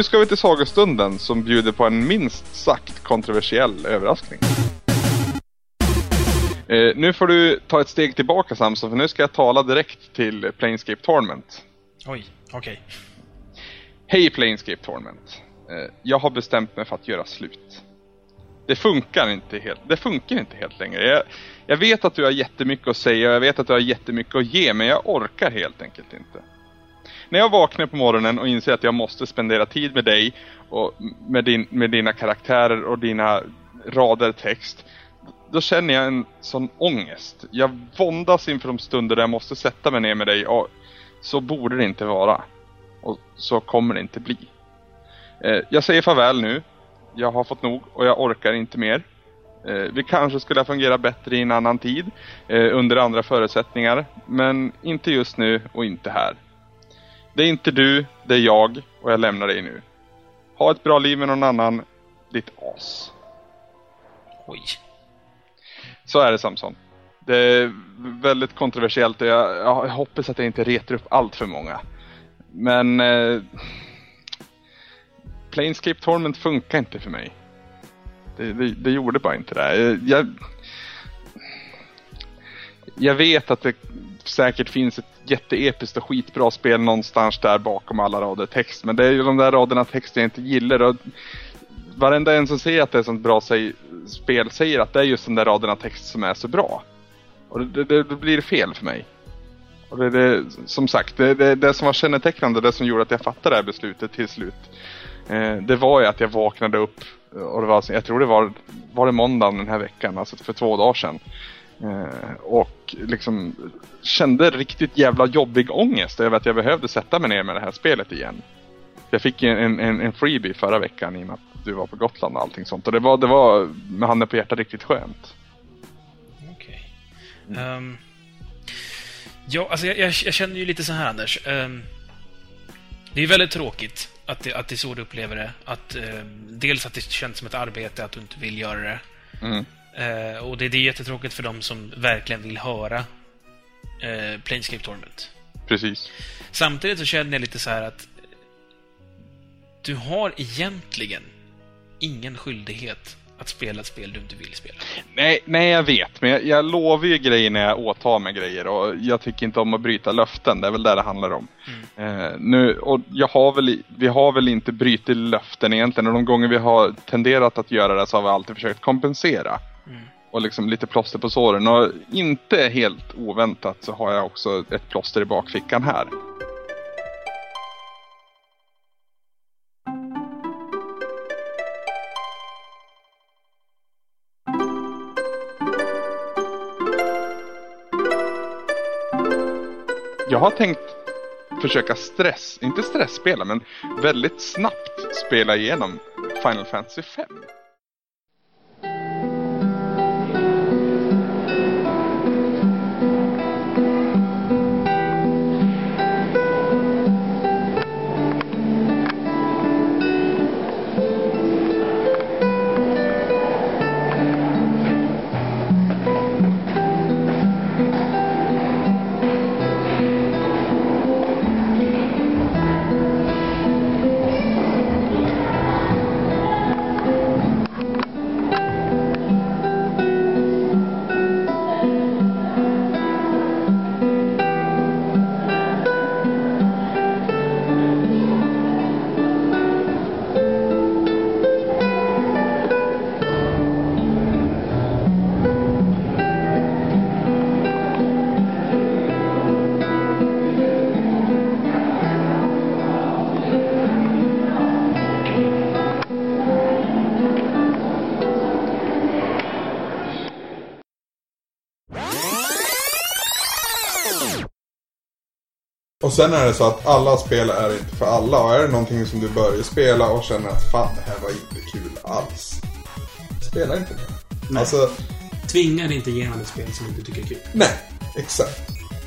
Nu ska vi till sagostunden som bjuder på en minst sagt kontroversiell överraskning. Eh, nu får du ta ett steg tillbaka Samson, för nu ska jag tala direkt till Planescape Torment. Oj, okej. Okay. Hej Planescape Torment. Eh, jag har bestämt mig för att göra slut. Det funkar inte helt, det funkar inte helt längre. Jag, jag vet att du har jättemycket att säga och jag vet att du har jättemycket att ge, men jag orkar helt enkelt inte när jag vaknar på morgonen och inser att jag måste spendera tid med dig och med, din, med dina karaktärer och dina rader text då känner jag en sån ångest. Jag våndas inför de stunder där jag måste sätta mig ner med dig och så borde det inte vara. Och så kommer det inte bli. Eh, jag säger farväl nu. Jag har fått nog och jag orkar inte mer. Eh, vi kanske skulle ha fungerat bättre i en annan tid, eh, under andra förutsättningar, men inte just nu och inte här. Det är inte du, det är jag och jag lämnar dig nu. Ha ett bra liv med någon annan, ditt as. Oj. Så är det Samson. Det är väldigt kontroversiellt och jag, jag hoppas att jag inte retar upp allt för många. Men eh, Planescape Torment funkar inte för mig. Det, det, det gjorde bara inte det. Jag, jag vet att det säkert finns ett jätteepiskt och skitbra spel någonstans där bakom alla rader text. Men det är ju de där raderna text jag inte gillar. Och varenda en som säger att det är ett sånt bra spel säger att det är just de där raderna text som är så bra. Och det, det, det blir fel för mig. Och det, det som sagt, det, det, det som var kännetecknande, det som gjorde att jag fattade det här beslutet till slut. Eh, det var ju att jag vaknade upp och det var, jag tror det var, var det måndagen den här veckan, alltså för två dagar sedan. Eh, och liksom kände riktigt jävla jobbig ångest över att jag behövde sätta mig ner med det här spelet igen. Jag fick en, en, en freebie förra veckan i och med att du var på Gotland och allting sånt. Och det var, det var med handen på hjärtat riktigt skönt. Okej. Okay. Um, ja, alltså jag, jag, jag, känner ju lite så här Anders. Um, det är väldigt tråkigt att det, att det är så du upplever det. Att, um, dels att det känns som ett arbete, att du inte vill göra det. Mm. Uh, och det, det är jättetråkigt för dem som verkligen vill höra uh, Planescape Tournament. Precis. Samtidigt så känner jag lite så här att du har egentligen ingen skyldighet att spela ett spel du inte vill spela. Nej, nej jag vet. Men jag, jag lovar ju grejer när jag åtar mig grejer och jag tycker inte om att bryta löften. Det är väl det det handlar om. Mm. Eh, nu, och jag har väl, vi har väl inte brutit löften egentligen och de gånger vi har tenderat att göra det så har vi alltid försökt kompensera. Mm. Och liksom lite plåster på såren och inte helt oväntat så har jag också ett plåster i bakfickan här. Jag har tänkt försöka stress, inte stressspela, men väldigt snabbt spela igenom Final Fantasy 5. Sen är det så att alla spel är inte för alla. Och är det någonting som du börjar spela och känner att fan det här var inte kul alls. Spela inte. Nej. Alltså, Tvinga dig inte igenom ett spel som du inte tycker är kul. Nej, exakt.